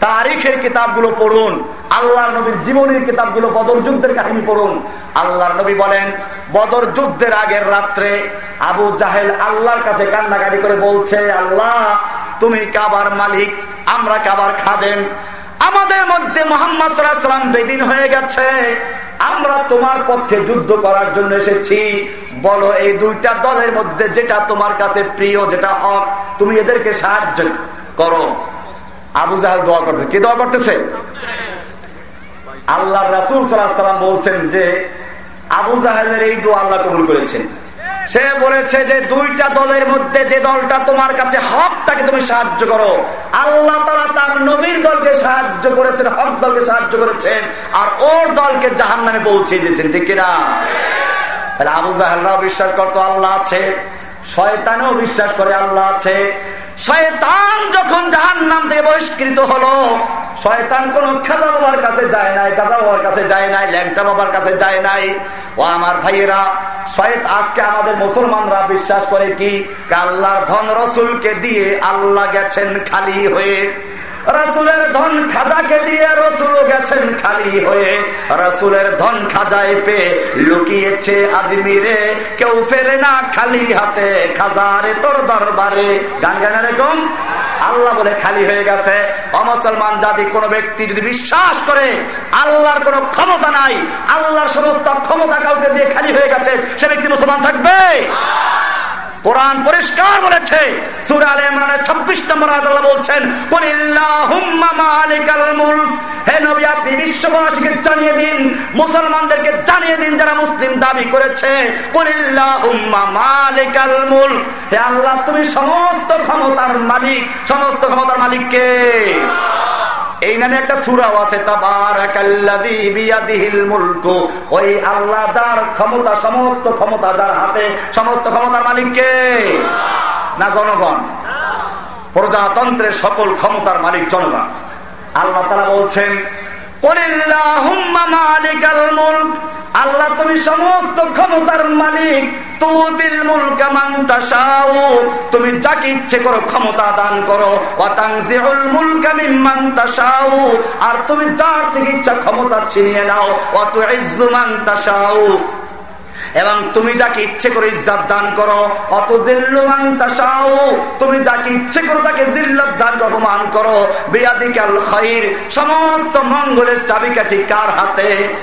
তারিখের কিতাবগুলো পড়ুন আল্লাহ নবীর জীবনের কিতাবগুলো বদর যুদ্ধের কাহিনী পড়ুন। আল্লাহর নবী বলেন, বদর যুদ্ধের আগের রাত্রে আবু জাহেল আল্লাহর কাছে কান্নাকাটি করে বলছে, আল্লাহ, তুমি কাবার মালিক, আমরা কাবার খাদেন আমাদের মধ্যে মোহাম্মদ সাল্লাম বেদিন হয়ে গেছে। আমরা তোমার পক্ষে যুদ্ধ করার জন্য এসেছি। বলো, এই দুইটা দলের মধ্যে যেটা তোমার কাছে প্রিয়, যেটা হক, তুমি এদেরকে সাহায্য করো। আবু জাহাল দোয়া করতেছে। কে দোয়া করতেছে? আল্লাহ রাসুল সাল্লাম বলছেন যে, আবু জাহালের এই দোয়া আল্লাহ কবুল করেছেন। সে বলেছে যে, দুইটা দলের মধ্যে যে দলটা তোমার কাছে হক, তাকে তুমি সাহায্য করো। আল্লাহ তারা তার নবীর দলকে সাহায্য করেছেন, হক দলকে সাহায্য করেছেন, আর ওর দলকে জাহান নামে পৌঁছে দিয়েছেন, ঠিক কিনা? তাহলে আবু জাহালরাও বিশ্বাস করতো, আল্লাহ আছে। শয়তানেও বিশ্বাস করে আল্লাহ আছে। শয়তান যখন জাহান নাম থেকে বহিষ্কৃত হলো, শয়তান কোন খাজা বাবার কাছে যায় নাই কাদা বাবার কাছে যায় নাই, ল্যাংটা বাবার কাছে যায় নাই। ও আমার ভাইয়েরা শয়েদ আজকে আমাদের মুসলমানরা বিশ্বাস করে কি? আল্লাহর ধন রসুলকে দিয়ে আল্লাহ গেছেন খালি হয়ে। রসুলের ধন খাজাকে দিয়ে রসুল গেছেন খালি হয়ে। রসুলের ধন খাজায় পেয়ে লুকিয়েছে আজমিরে। কেউ ফেরে না খালি হাতে, খাজারে তোর দরবারে। গান গান এরকম আল্লাহ বলে খালি হয়ে গেছে। অমুসলমান জাতি, কোন ব্যক্তি যদি বিশ্বাস করে, আল্লাহর কোন ক্ষমতা নাই, আল্লাহর সমস্ত ক্ষমতা কাউকে দিয়ে খালি হয়ে গেছে, সে ব্যক্তি মুসলমান থাকবে? কোরআন পরিষ্কার বলেছে। সুরাল ইমরানের ছাব্বিশ নম্বর আদাল্লাহ বলছেন দিন, মুসলমানদেরকে জানিয়ে দিন যারা মুসলিম দাবি করেছে হে আল্লাহ, তুমি সমস্ত ক্ষমতার মালিক। সমস্ত ক্ষমতার মালিককে এই নামে একটা সুরাও আছে ওই আল্লাহ যার ক্ষমতা, সমস্ত ক্ষমতা যার হাতে, সমস্ত ক্ষমতার মালিককে না জনগণ। প্রজাতন্ত্রের সকল ক্ষমতার মালিক জনগণ। আল্লাহ তারা বলছেন আল্লাহ তুমি সমস্ত ক্ষমতার মালিক। তুদিল মুলকা মান্তাসাউ তুমি যাকে ইচ্ছে করো ক্ষমতা দান করো। ওয়াতানজিউল মুলকা মিম্মান তাশাউ। আর তুমি যার থেকে ইচ্ছা ক্ষমতা ছিনিয়ে নাও। অত ইজ্জু মান তাশাউ। এবং তুমি যাকে ইচ্ছে করে ইজ্জাত দান করো অত জিল্লুমান তাসাও তুমি যাকে ইচ্ছে করো তাকে জিল্লত দান অপমান করো, বিয়াদিকাল খৈর সমস্ত মঙ্গলের চাবিকাঠি কার হাতে?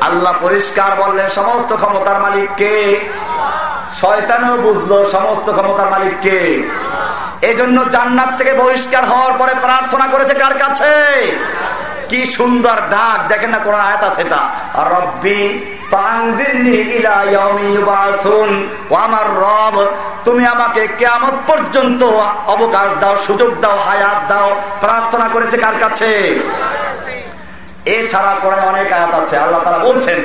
আল্লাহ পরিষ্কার বললেন, সমস্ত ক্ষমতার মালিক কে? শয়তানও বুঝলো সমস্ত ক্ষমতার মালিক কে। এই জন্য জান্নাত থেকে বহিষ্কার হওয়ার পরে প্রার্থনা করেছে কার কাছে? কি সুন্দর ডাক, দেখেন না কোন আয়াত আছে এটা। রব্বি আমার রব, তুমি আমাকে কেমন পর্যন্ত অবকাশ দাও, সুযোগ দাও, হায়াত দাও। প্রার্থনা করেছে কার কাছে? এছাড়া করে অনেক আয়াত আছে, আল্লাহ তারা বলছেন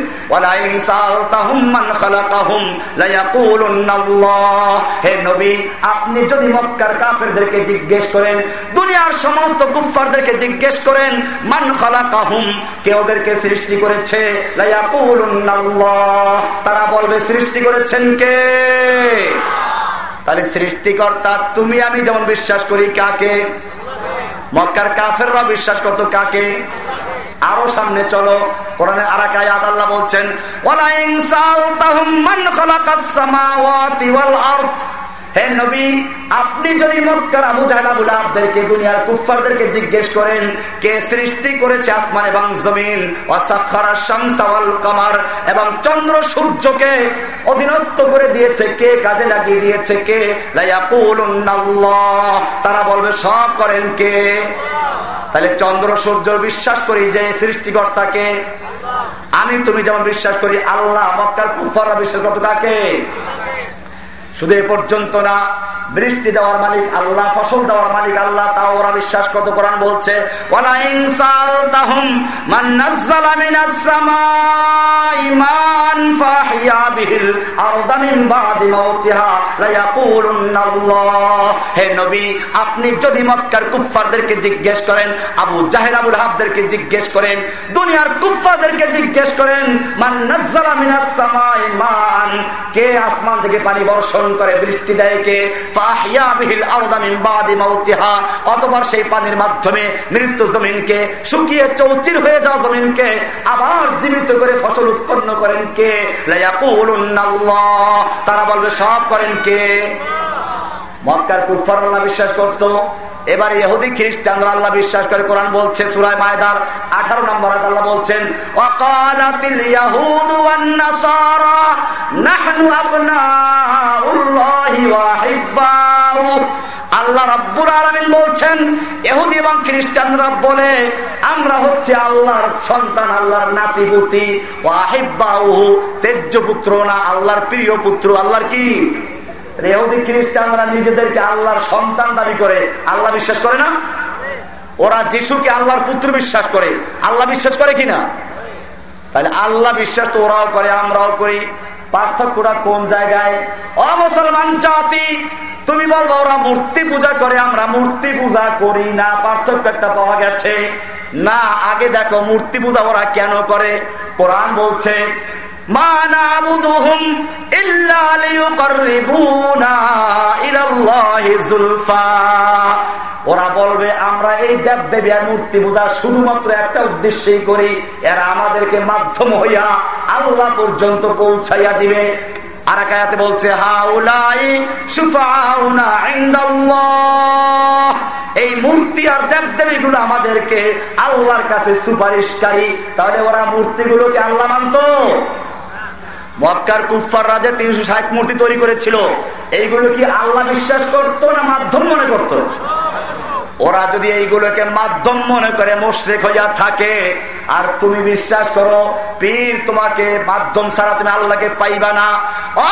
হে নবী, আপনি যদি মক্কার কাফেরদেরকে জিজ্ঞেস করেন, দুনিয়ার সমস্ত কুফারদেরকে জিজ্ঞেস করেন, মান খালা কাহুম কে ওদেরকে সৃষ্টি করেছে? তারা বলবে, সৃষ্টি করেছেন কে? তাহলে সৃষ্টিকর্তা, তুমি আমি যেমন বিশ্বাস করি কাকে? মক্কার কাফেররা বিশ্বাস করতো কাকে? আরও সামনে চলো। কোরআনে বলছেন হে নবী, আপনি যদি মক্কার আবু জাহাবুল আবদেরকে দুনিয়ার কুফারদেরকে জিজ্ঞেস করেন, কে সৃষ্টি করেছে আসমান এবং জমিন? কামার, এবং চন্দ্র সূর্যকে অধীনস্থ করে দিয়েছে কে, কাজে লাগিয়ে দিয়েছে কে? তারা বলবে, সব করেন কে? তাহলে চন্দ্র সূর্য বিশ্বাস করি যে সৃষ্টিকর্তাকে আমি, তুমি যেমন বিশ্বাস করি, আল্লাহ মক্কার কুফাররা বিশ্বাস করতো কাকে? শুধু এ পর্যন্ত না, বৃষ্টি দেওয়ার মালিক আল্লাহ, ফসল দেওয়ার মালিক আল্লাহ তা ওরা বিশ্বাস কত কোরআন বলছে আপনি যদি মক্কার কুফারদেরকে জিজ্ঞেস করেন, আবু জাহের আবুল হাবদেরকে জিজ্ঞেস করেন, দুনিয়ার কুফারদেরকে জিজ্ঞেস করেন মান? কে আসমান থেকে পানি বর্ষণ করে বৃষ্টি দেয় অতবার সেই পানির মাধ্যমে মৃত্যু জমিনকে, শুকিয়ে চৌচির হয়ে যাওয়া জমিনকে আবার জীবিত করে ফসল উৎপন্ন করেন কে? তারা বলবে, সব করেন কে? মক্কার কুফার আল্লাহ বিশ্বাস করত। এবার ইহুদি খ্রিস্টানরা আল্লাহ বিশ্বাস করে, কোরআন বলছে, সুরায় মায়দার আঠারো নম্বর আল্লাহ বলছেন আল্লাহ রব্বুর আলমিন বলছেন এহুদি এবং খ্রিস্টানরা বলে, আমরা হচ্ছে আল্লাহর সন্তান, আল্লাহর নাতিপুতি ও আহিব্বাহু তেজ্য পুত্র না, আল্লাহর প্রিয় পুত্র। আল্লাহর কি? রেহদি খ্রিস্টানরা নিজেদেরকে আল্লাহর সন্তান দাবি করে। আল্লাহ বিশ্বাস করে না? ওরা যিশুকে আল্লাহর পুত্র বিশ্বাস করে। আল্লাহ বিশ্বাস করে কিনা? তাহলে আল্লাহ বিশ্বাস তো ওরাও করে, আমরাও করি। পার্থক্যটা কোন জায়গায়? অমুসলমান জাতি, তুমি বলব ওরা মূর্তি পূজা করে, আমরা মূর্তি পূজা করি না, পার্থক্য একটা পাওয়া গেছে। না, আগে দেখো মূর্তি পূজা ওরা কেন করে? কোরআন বলছে ওরা বলবে, আমরা এই দেব দেবী আর মূর্তি পূজা শুধুমাত্র একটা উদ্দেশ্যেই করি। এরা আমাদেরকে মাধ্যম হইয়া আল্লাহ পর্যন্ত পৌঁছাইয়া দিবে। আর একাতে বলছে, হাউলাই সুফাউনা এই মূর্তি আর দেব দেবীগুলো আমাদেরকে আল্লাহর কাছে সুপারিশকারী। তাহলে ওরা মূর্তিগুলোকে আল্লাহ মানত? মক্কার কুফার রাজে তিনশো ষাট মূর্তি তৈরি করেছিল, এইগুলো কি আল্লাহ বিশ্বাস করত না মাধ্যম মনে করত? ওরা যদি এইগুলোকে মাধ্যম মনে করে মোশরেক হইয়া থাকে, আর তুমি বিশ্বাস করো, পীর তোমাকে মাধ্যম ছাড়া তুমি আল্লাহকে পাইবা না।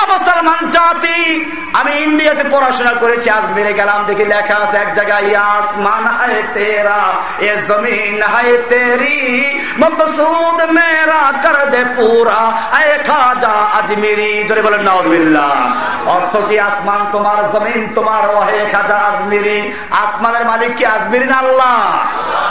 অবসলমান জাতি, আমি ইন্ডিয়াতে পড়াশোনা করেছি, আজ মেরে গেলাম, দেখি লেখা আছে এক জায়গায় আসমান হায় তেরা, এ জমিন হায় তেরি, মকসুদ মেরা কর দে পুরা, আয় খাজা আজমিরি জোরে বলেন নজবিল্লা অর্থ কি, আসমান তোমার, জমিন তোমার ওহে খাজা আজমিরি আসমানের মালিক কি না আল্লাহ?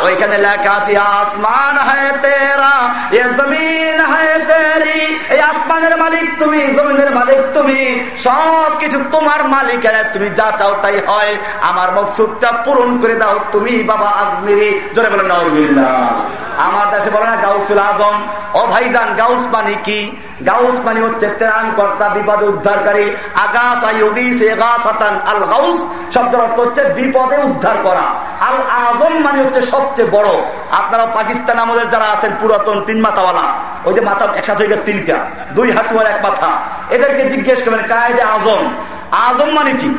ওইখানে লেখা আছে, আসমান হায় তেরা, এ জমিন হায় তেরি, এই আসমানের মালিক তুমি, জমিনের মালিক তুমি সব কিছু তোমার মালিকের, তুমি যা চাও তাই হয়। আমার মকসুদটা পূরণ করে দাও তুমি, বাবা আজমিরি জোরে বলেন নজবিল্লা আমার দেশে বলে না, গাউসুল আজম। ও ভাইজান, গাউস মানে কি? গাউস মানে হচ্ছে ত্রাণ কর্তা বিপদে উদ্ধারকারী। আগাস আল গাউস, শব্দের অর্থ হচ্ছে বিপদে উদ্ধার করা। আল আজম মানে হচ্ছে সবচেয়ে বড়। আপনারা পাকিস্তান আমাদের যারা আছেন, পুরাতন তিন মাথাওয়ালা, ওই যে মাথা একসাথে তিনটা, দুই হাঁটুয়ার এক মাথা। এদেরকে জিজ্ঞেস করবেন, কায়দে আজম আজম মানে কি?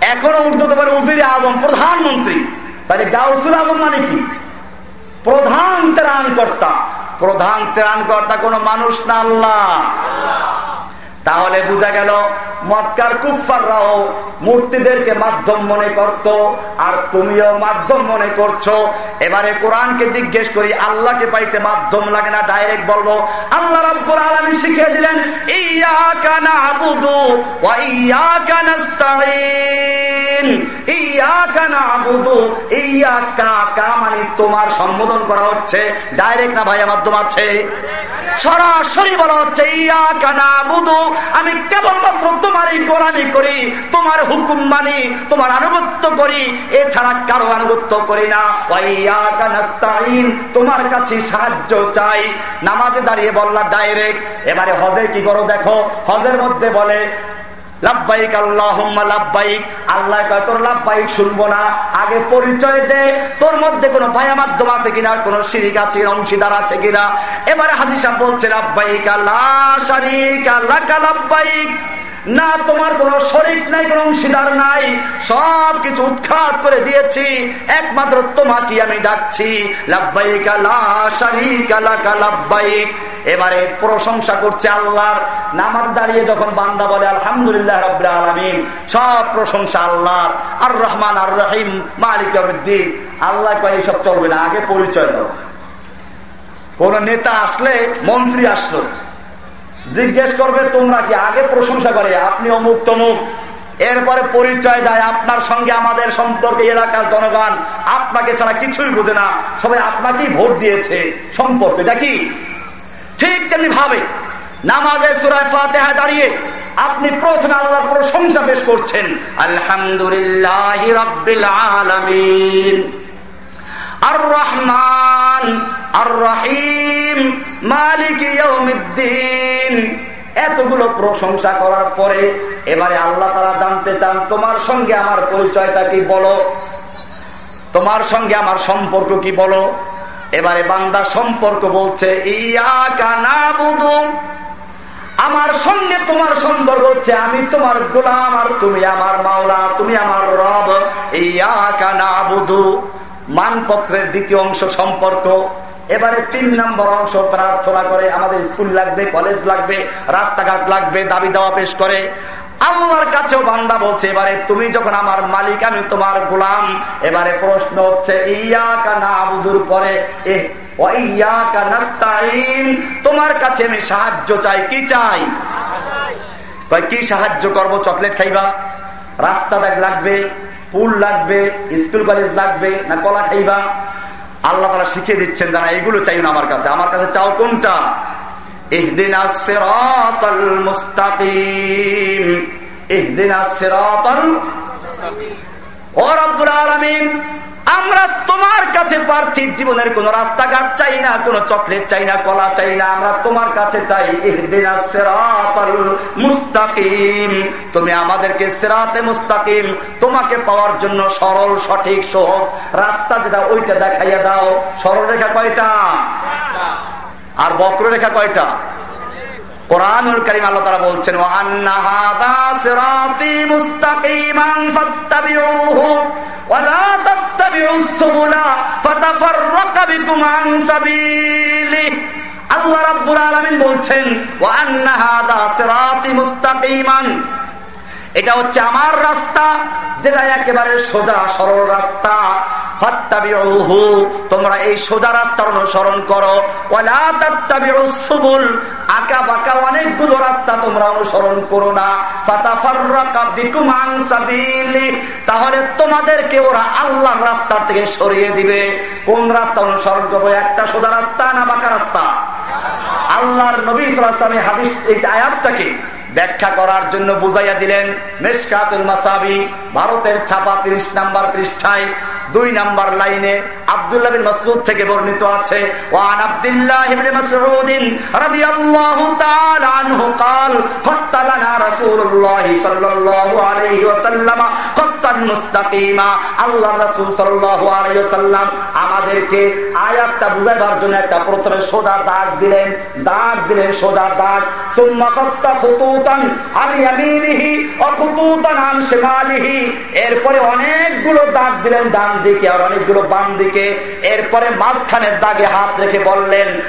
এখনও উর্দুতে পারে উজির আজম, প্রধানমন্ত্রী। তাহলে গাউসুল আজম মানে কি? প্রধান ত্রাণকর্তা। প্রধান ত্রাণকর্তা কোন মানুষ না, আল্লাহ। তাহলে বোঝা গেল, মক্কার কুফাররাও মূর্তিদেরকে মাধ্যম মনে করত, আর তুমিও মাধ্যম মনে করছ। এবারে কোরআনকে জিজ্ঞেস করি, আল্লাহকে পাইতে মাধ্যম লাগে না? ডাইরেক্ট বলব, আল্লাহ রব্বুল আলমী শিখিয়ে দিলেন ইয়া কানা আবুদু ইয়া কানাস্তাইন ইয়া কানা আবুদু কা কা মানে তোমার সম্বোধন করা হচ্ছে। ডাইরেক্ট না ভাইয়া, মাধ্যম আছে? সরাসরি বলা হচ্ছে ইয়া কানা আবুদু আমি কেবলমাত্র তোমারই গোলামি করি, তোমার হুকুম মানি, তোমার আনুগত্য করি, এছাড়া কারও আনুগত্য করি না। তোমার কাছে সাহায্য চাই। নামাজে দাঁড়িয়ে বললা, ডাইরেক্ট। এবারে হজে কি করো দেখো, হজের মধ্যে বলে লাভবাইক আল্লাহ লাভবাহিক আল্লাহ কয়, তোর লাভবাহিক শুনব না। আগে পরিচয় দে। তোর মধ্যে কোনো ভায়া মাধ্যম আছে কিনা? কোন শিরিক আছে অংশীদার আছে কিনা? এবারে হাজি সাহেব বলছে লাভবাহিক আল্লাহ শারিক আল্লাহ লাভবাইক না তোমার কোন শরিক নাই, কোন অংশীদার নাই, সব কিছু উৎখাত করে দিয়েছি। একমাত্র তোমাকে আমি ডাকছি। লাভবাইক এবারে প্রশংসা করছে আল্লাহর নামাজ দাঁড়িয়ে যখন বান্দা বলে, আলহামদুলিল্লাহ রবিল আলমিন। সব প্রশংসা আল্লাহর। আর রহমান আর রহিম মালিক উদ্দিন আল্লাহ কয় এইসব চলবে না, আগে পরিচয় কোন নেতা আসলে, মন্ত্রী আসলো। জিজ্ঞেস করবে, তোমরা কি আগে প্রশংসা করে? আপনি অমুক তমুক। এরপরে পরিচয় দেয় আপনার সঙ্গে আমাদের সম্পর্কে এলাকার জনগণ। আপনাকে ছাড়া কিছুই বোঝে না। সবাই আপনাকেই ভোট দিয়েছে। সম্পর্ক এটা কি? ঠিক তেমনি ভাবে নামাজের সুরায় ফাতেহা দাঁড়িয়ে আপনি প্রথমে আল্লাহর প্রশংসা পেশ করছেন, আলহামদুলিল্লাহ আলামিন। আর রহমান আর রহিম মালিক এতগুলো প্রশংসা করার পরে এবারে আল্লাহ তারা জানতে চান, তোমার সঙ্গে আমার পরিচয়টা কি বলো? তোমার সঙ্গে আমার সম্পর্ক কি বলো? এবারে বান্দা সম্পর্ক বলছে ইয়া কানা বুধু আমার সঙ্গে তোমার সম্পর্ক হচ্ছে, আমি তোমার গোলাম আর তুমি আমার মাওলা, তুমি আমার রব। ইয়া কানা বুধু মানপত্রের দ্বিতীয় অংশ সম্পর্ক। এবারে তিন নম্বর অংশ প্রার্থনা করে, আমাদের স্কুল লাগবে, কলেজ লাগবে, রাস্তাঘাট লাগবে, দাবি দেওয়া পেশ করে। আল্লাহর কাছেও বান্দা বলছে, এবারে তুমি যখন আমার মালিক, আমি তোমার গোলাম। এবারে প্রশ্ন হচ্ছে ইয়া কানা আবুদুর পরে তোমার কাছে আমি সাহায্য চাই, কি চাই? কি সাহায্য করব? চকলেট খাইবা? রাস্তা লাগবে পুল লাগবে, স্কুল কলেজ লাগবে, না কলা খাইবা? আল্লাহ তারা শিখিয়ে দিচ্ছেন, যারা এগুলো চাই না আমার কাছে। আমার কাছে চাও কোনটা? আমরা তোমার কাছে পার্থিব জীবনের কোন রাস্তাঘাট চাই না, কোন চকলেট চাই না, কলা চাই না, আমরা তোমার কাছে চাই। মুস্তাকিম। তুমি আমাদেরকে সেরাতে মুস্তাকিম। তোমাকে পাওয়ার জন্য সরল, সঠিক, সহজ রাস্তা যেটা, ওইটা দেখাইয়া দাও। সরল রেখা কয়টা? আর বক্র রেখা কয়টা? কোরআনুল করিম আল্লাহ তারা বলছেন আল্লাহ রাব্বুল আলামিন বলছেন ওয়া আন্না হাদা সিরাতি মুস্তাকিমান এটা হচ্ছে আমার রাস্তা, যেটা একেবারে সোজা সরল রাস্তা। তোমরা এই সোজা রাস্তার অনুসরণ করো। সুবুল আঁকা বাঁকা অনেকগুলো রাস্তা তোমরা অনুসরণ করো না। তাহলে তোমাদেরকে ওরা আল্লাহর রাস্তার থেকে সরিয়ে দিবে। কোন রাস্তা অনুসরণ করব? একটা সোজা রাস্তা না বাঁকা রাস্তা? আল্লাহর নবী সালামে হাদিস, এই আয়াতটাকে ব্যাখ্যা করার জন্য বুঝাইয়া দিলেন মেসকাতুল মাসাবি ভারতের ছাপা তিরিশ নাম্বার পৃষ্ঠায় দুই নাম্বার লাইনে আব্দুল্লাহ বিন মাসউদ থেকে বর্ণিত আছে ওয়ান আব্দুল্লাহ ইবনে মাসউদ রাদিয়াল্লাহু তাআলা আনহু قال قتلنا رسول الله صلى الله عليه وسلم قتا مستقيما আল্লাহ রাসূল সাল্লাল্লাহু আলাইহি ওয়াসাল্লাম আমাদেরকে আয়াতটা বুঝাবার জন্য একটা প্রথমে সোজা দাগ দিলেন দাগ দিলেন সোজা দাগ সুম্মা কত্তা এরপরে অনেকগুলো দাগ দিলেন ডান দিকে আর অনেকগুলো বাম দিকে। এরপরে মাঝখানের দাগে হাত রেখে বললেন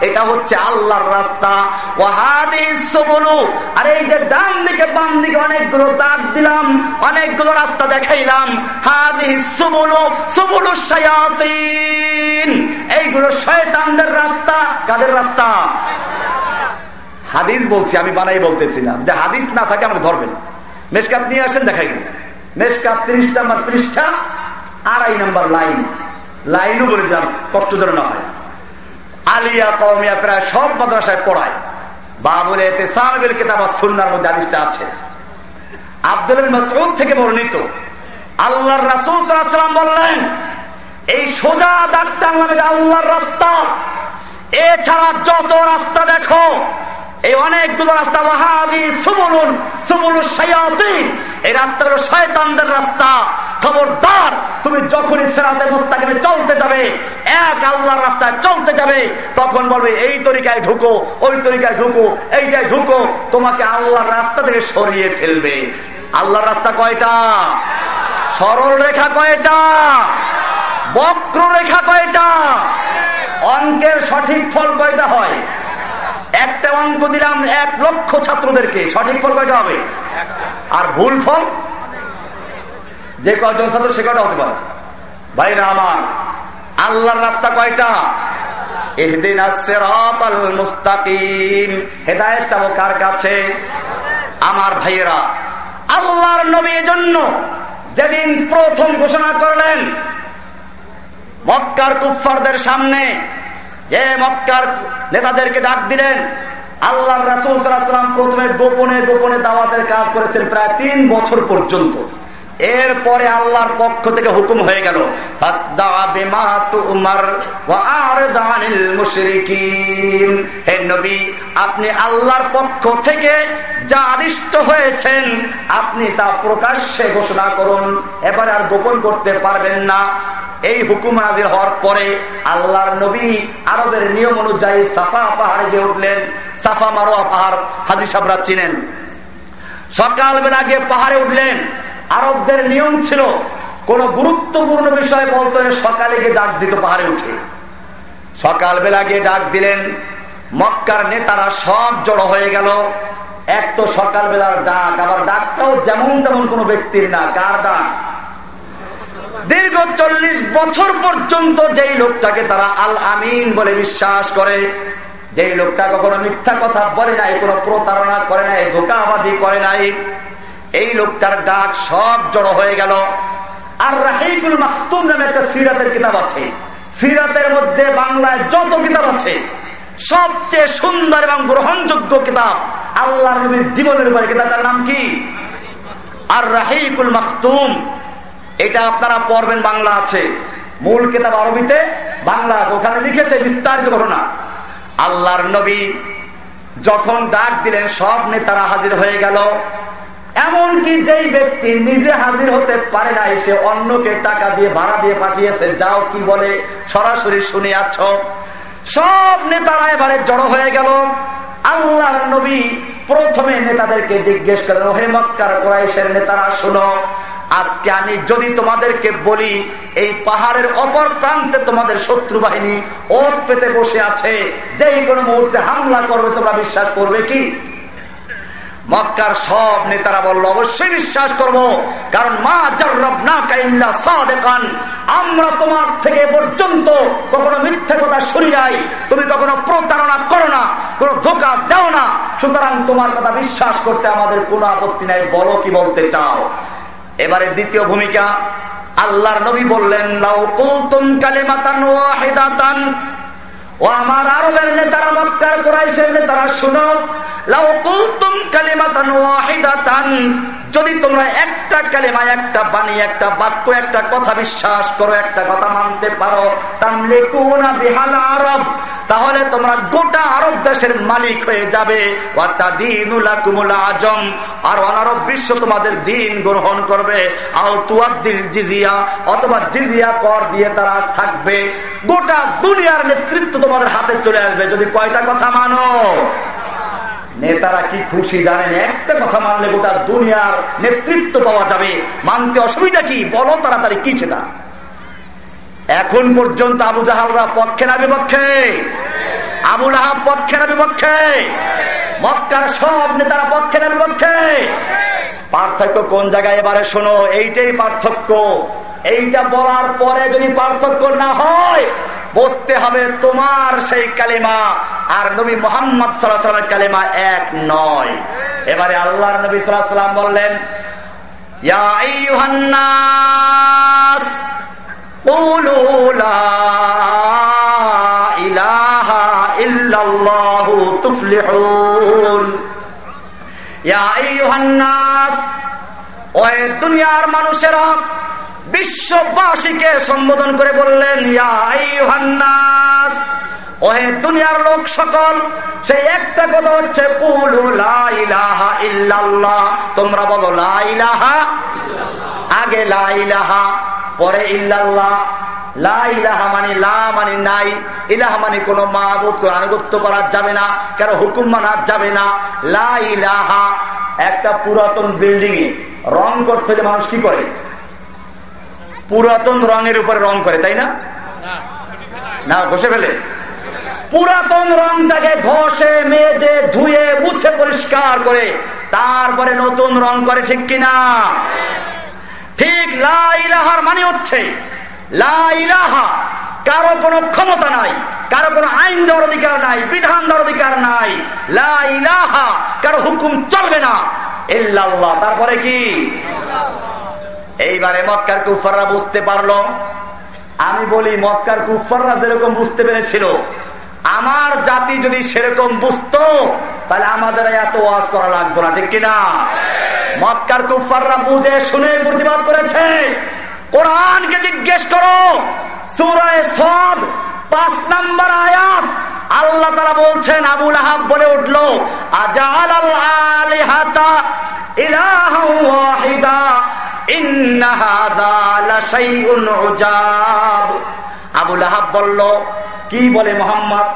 এটা হচ্ছে আল্লাহর রাস্তা। ও হাদিসবলু আর এই যে ডান দিকে, বাম দিকে অনেকগুলো দাগ দিলাম, অনেকগুলো রাস্তা দেখাইলাম। হাদিসবলু সুবলু শায়াতিন। এইগুলো শয়তানদের রাস্তা। কাদের রাস্তা? হাদিস বলছি, আমি বানাই বলতেছি না। যে হাদিস না থাকে, আমাকে ধরবেন। মেসকাত নিয়ে আসেন, দেখাই মেসকাত তিরিশ নাম্বার পৃষ্ঠা আড়াই নাম্বার লাইন। লাইনও বলে যান, কষ্ট যেন না হয়। আলিয়া কমিয়া প্রায় সব মাদ্রাসায় পড়ায়। বাবুল এতে সামবেল কেতাব সুন্নার মধ্যে আদিসটা আছে। আব্দুল মসউদ থেকে বর্ণিত। আল্লাহর রাসুল সাল্লাম বললেন, এই সোজা ডাক্তার আল্লাহর রাস্তা। এছাড়া যত রাস্তা দেখো এই অনেকগুলো রাস্তা ওয়াহাবি সুবলুন সুবলুন সায়াতিন এই রাস্তাগুলো শয়তানদের রাস্তা। খবরদার, তুমি যখনই সেরাতে মোস্তাকিমে চলতে যাবে, এক আল্লাহর রাস্তায় চলতে যাবে, তখন বলবে, এই তরিকায় ঢুকো, ওই তরিকায় ঢুকো, এইটায় ঢুকো, তোমাকে আল্লাহর রাস্তা থেকে সরিয়ে ফেলবে। আল্লাহর রাস্তা কয়টা? সরল রেখা কয়টা? বক্র রেখা কয়টা? অঙ্কের সঠিক ফল কয়টা হয়? একটা অঙ্ক দিলাম এক লক্ষ ছাত্রদেরকে। সঠিক ফল কয়টা হবে? আর ভুল ফল? যে কয়জন ছাত্র, সে কয়টা হতে পারে? ভাইরা আমার, আল্লাহর রাস্তা কয়টা? মুস্তাকিম। হেদায়ত চাবো কার কাছে? আমার ভাইয়েরা, আল্লাহর নবী জন্য যেদিন প্রথম ঘোষণা করলেন, মক্কার কুফারদের সামনে যে মক্কার নেতাদেরকে ডাক দিলেন, আল্লাহ রাসুল সাল্লাম প্রথমে গোপনে গোপনে দাওয়াতের কাজ করেছেন প্রায় তিন বছর পর্যন্ত। এরপরে আল্লাহর পক্ষ থেকে হুকুম হয়ে গেল নবী, আপনি আল্লাহর পক্ষ থেকে যা আদিষ্ট হয়েছেন, আপনি তা প্রকাশ্যে ঘোষণা করুন। এবারে আর গোপন করতে পারবেন না। এই হুকুম নাজির হওয়ার পরে আল্লাহর নবী আরবের নিয়ম অনুযায়ী সাফা পাহাড়ে গিয়ে উঠলেন। সাফা মারোয়া পাহাড় হাজি সাবরা চিনেন। সকালবেলা গিয়ে পাহাড়ে উঠলেন। আরবদের নিয়ম ছিল, কোন গুরুত্বপূর্ণ বিষয় বলতো সকালে গিয়ে ডাক দিত পাহাড়ে উঠে। সকালবেলা গিয়ে ডাক দিলেন, মক্কার নেতারা সব জড়ো হয়ে গেল। এক তো সকালবেলার ডাক, আবার ডাকটাও যেমন তেমন কোন ব্যক্তির না, কার ডাক? দীর্ঘ চল্লিশ বছর পর্যন্ত যেই লোকটাকে তারা আল আমিন বলে বিশ্বাস করে, যেই লোকটা কখনো মিথ্যা কথা বলে নাই, কোনো প্রতারণা করে নাই, ধোকাবাজি করে নাই এই লোকটার ডাক সব জড়ো হয়ে গেল। আর রাহিকুল মাহতুম নামে একটা সিরাতের কিতাব আছে। সিরাতের মধ্যে বাংলায় যত কিতাব আছে, সবচেয়ে সুন্দর এবং গ্রহণযোগ্য কিতাব আল্লাহ নবীর জীবনের উপরে। কিতাবটার নাম কি? আর রাহিকুল মাহতুম এটা আপনারা পড়বেন, বাংলা আছে। মূল কিতাব আরবিতে, বাংলা আছে। ওখানে লিখেছে বিস্তারিত ঘটনা। আল্লাহর নবী যখন ডাক দিলেন, সব নেতারা হাজির হয়ে গেল। এমনকি যেই ব্যক্তি নিজে হাজির হতে পারে না এসে অন্যকে টাকা দিয়ে ভাড়া দিয়ে পাঠিয়েছে। যাও কি বলে, সরাসরি শুনে আছ। সব নেতারা এবারে জড়ো হয়ে গেল। আল্লাহ নবী প্রথমে নেতাদেরকে জিজ্ঞেস করেন, ওহে মক্কার কোরাইশের নেতারা, শুনো, আজকে আমি যদি তোমাদেরকে বলি, এই পাহাড়ের অপর প্রান্তে তোমাদের শত্রু বাহিনী ওট পেতে বসে আছে, যেই কোনো মুহূর্তে হামলা করবে, তোমরা বিশ্বাস করবে কি? মক্কার সব নেতারা বলল, অবশ্যই বিশ্বাস করব, কারণ মা জর্রব না কাইল্লা সাদেকান। আমরা তোমার থেকে পর্যন্ত কখনো মিথ্যে কথা শুনি নাই। তুমি কখনো প্রতারণা করো না, কোনো ধোকা দাও না। সুতরাং তোমার কথা বিশ্বাস করতে আমাদের কোনো আপত্তি নাই, বলো কি বলতে চাও? এবারে দ্বিতীয় ভূমিকা, আল্লাহর নবী বললেন, লাউ কুলতুম কালিমাতান ওয়াহিদাতান ও আমার আরবের নেতারা মক্কার কোরাইশের নেতারা শুনো লাউ কুলতুম কালিমাতান ওয়াহিদাতান যদি তোমরা একটা কালেমা, একটা বাণী, একটা বাক্য, একটা কথা বিশ্বাস করো, একটা কথা মানতে পারো আরব, তাহলে তোমরা গোটা আরব দেশের মালিক হয়ে যাবে। আজম, আর অনারব বিশ্ব তোমাদের দিন গ্রহণ করবে। আও তুয়াদ্দিল জিজিয়া, অথবা জিজিয়া কর দিয়ে তারা থাকবে। গোটা দুনিয়ার নেতৃত্ব তোমাদের হাতে চলে আসবে। যদি কয়টা কথা মানো? নেতারা কি খুশি জানেন? একটা কথা মানলে গোটা দুনিয়ার নেতৃত্ব পাওয়া যাবে। মানতে অসুবিধা কি? বলো তাড়াতাড়ি, কি সেটা? এখন পর্যন্ত আবু জাহালরা পক্ষে না বিপক্ষে? আবুল আহাব পক্ষে না বিপক্ষে? মক্কার সব নেতারা পক্ষে না বিপক্ষে? পার্থক্য কোন জায়গায়? এবারে শোনো, এইটাই পার্থক্য। এইটা বলার পরে যদি পার্থক্য না হয়, বসতে হবে তোমার সেই কালিমা। আর নবী মোহাম্মদ সাল্লাহ কালিমা এক নয়। এবারে আল্লাহ নবী সাল্লাম বললেন ইলাহা ইল্লাল্লাহু তুফলিহুন। দুনিয়ার মানুষেরা বিশ্ববাসীকে সম্বোধন করে বললেন ওহে দুনিয়ার লোক সকল সেই একটা কথা হচ্ছে তোমরা বলো লাইলাহা আগে লাইলাহা পরে ইল্লাল্লাহ। লা নাই। কোনো না হুকুম মানা যাবে না। একটা পুরাতন রং করতে মানুষ কি করে? পুরাতন রঙের উপরে রং করে, তাই না? না, ঘষে ফেলে। পুরাতন রংটাকে ঘষে, মেজে, ধুয়ে, মুছে পরিষ্কার করে, তারপরে নতুন রং করে, ঠিক কিনা? ঠিক লাইলাহার মানে হচ্ছে লাইলাহা কারও কোনো ক্ষমতা নাই, কারও কোনো আইন দেওয়ার অধিকার নাই, বিধান দেওয়ার অধিকার নাই। লাইলাহা কারও হুকুম চলবে না। ইল্লাল্লাহ, তারপরে কি? এইবারে মক্কার কুফাররা বুঝতে পারল। আমি বলি, মক্কার কুফাররা যেরকম বুঝতে পেরেছিল, আমার জাতি যদি সেরকম বুঝতো, তাহলে আমাদের এত ওয়াজ করা লাগতো না, ঠিক কিনা? মক্কার কুফাররা বুঝে, শুনে প্রতিবাদ করেছে। কোরআনকে জিজ্ঞেস করো। সুরায় সব, পাঁচ নাম্বার আয়াত। আল্লাহ তারা বলছেন, আবুল আহাব বলে উঠল আজাল আলিহাতা আবুল আহাব বলল, কি বলে মোহাম্মদ?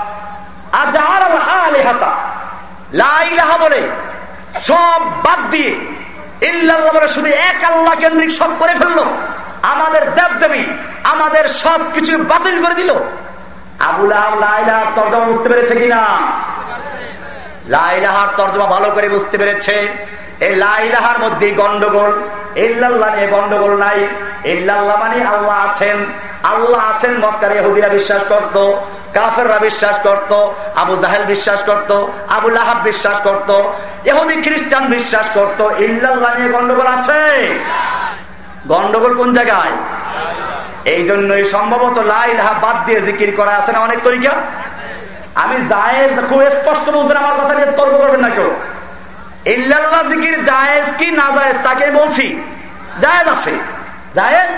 আজার আলেহাতা লাইলাহা বলে। সব বাদ দিয়ে ইল্লাহ বলে শুধু এক আল্লাহ কেন্দ্রিক সব করে ফেলল। আমাদের দেব দেবী আমাদের সব কিছু বাতিল করে দিল। আবুল আহাব তর্জমা বুঝতে পেরেছে কিনা? লাইলাহার তর্জমা ভালো করে বুঝতে পেরেছে। এই লাইলাহার মধ্যে গন্ডগোল, ইল্লাল্লাহ নিয়ে গন্ডগোল নাই। ইল্লাল্লাহ মানে আল্লাহ আছেন। আল্লাহ আছেন মক্কার ইহুদিরা বিশ্বাস করত, কাফেররা বিশ্বাস করত, আবু জাহেল বিশ্বাস করত, আবু লাহাব বিশ্বাস করত এহুদি খ্রিস্টান বিশ্বাস করত। ইল্লাল্লাহ নিয়ে গন্ডগোল আছে? গন্ডগোল কোন জায়গায়? এই জন্যই সম্ভবত লাইলাহা বাদ দিয়ে জিকির করা আছে না অনেক তরিকা? আমি জায়েজ খুব স্পষ্ট বলতেন আমার কথা নিয়ে তর্ক করবেন না কেউ। ইল্লাল্লাহ জিকির জায়েজ কি না জায়েজ তাকে বলছি। জায়েজ আছে। জায়েজ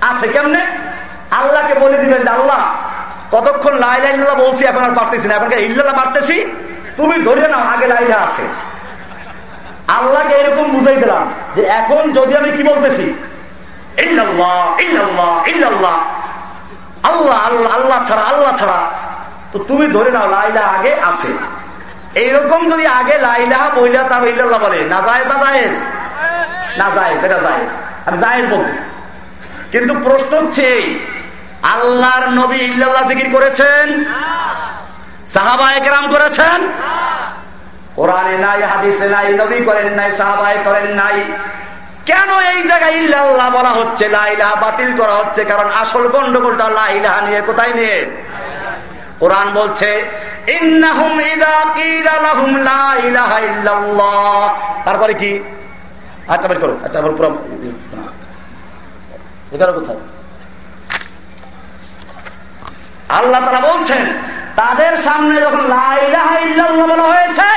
আছে কেমনে? আল্লাহকে বলে দিবেন যে, আল্লাহ, কতক্ষণ লাইলা ইল্লাহ বলছি, এখন আর পারতেছি না। এখন ইল্লাল্লাহ পারতেছি তুমি ধরে নাও, আগে লাইলা আছে। আল্লাহকে এরকম বুঝাই দিলাম যে এখন যদি আমি কি বলতেছি? আল্লাহ আল্লাহ আল্লাহ ছাড়া আল্লাহ ছাড়া। তো তুমি ধরে নাও লাইলা আগে আছে। এইরকম যদি আগে লাইলা বইলা তার ইল্লাল্লাহ বলে। না যায় না জায়েজ? না যায় এটা যায় আমি জায়েজ বলতেছি। কিন্তু প্রশ্ন হচ্ছে আল্লাহর নবী ইল্লাল্লাহ জিকির করেছেন? সাহাবা একরাম করেছেন? কোরআনে নাই, হাদিসে নাই, নবী করেন নাই সাহাবাই করেন নাই। কেন এই জায়গায় ইল্লাল্লাহ বলা হচ্ছে লাইলাহা বাতিল করা হচ্ছে? কারণ আসল গন্ডগোলটা লাইলাহা নিয়ে কোথায় নিয়ে? কোরআন বলছে তারপরে কি? আচ্ছা বের করো। আচ্ছা কোথায়? আল্লাহ তারা বলছেন তাদের সামনে যখন লাইলা বলা হয়েছে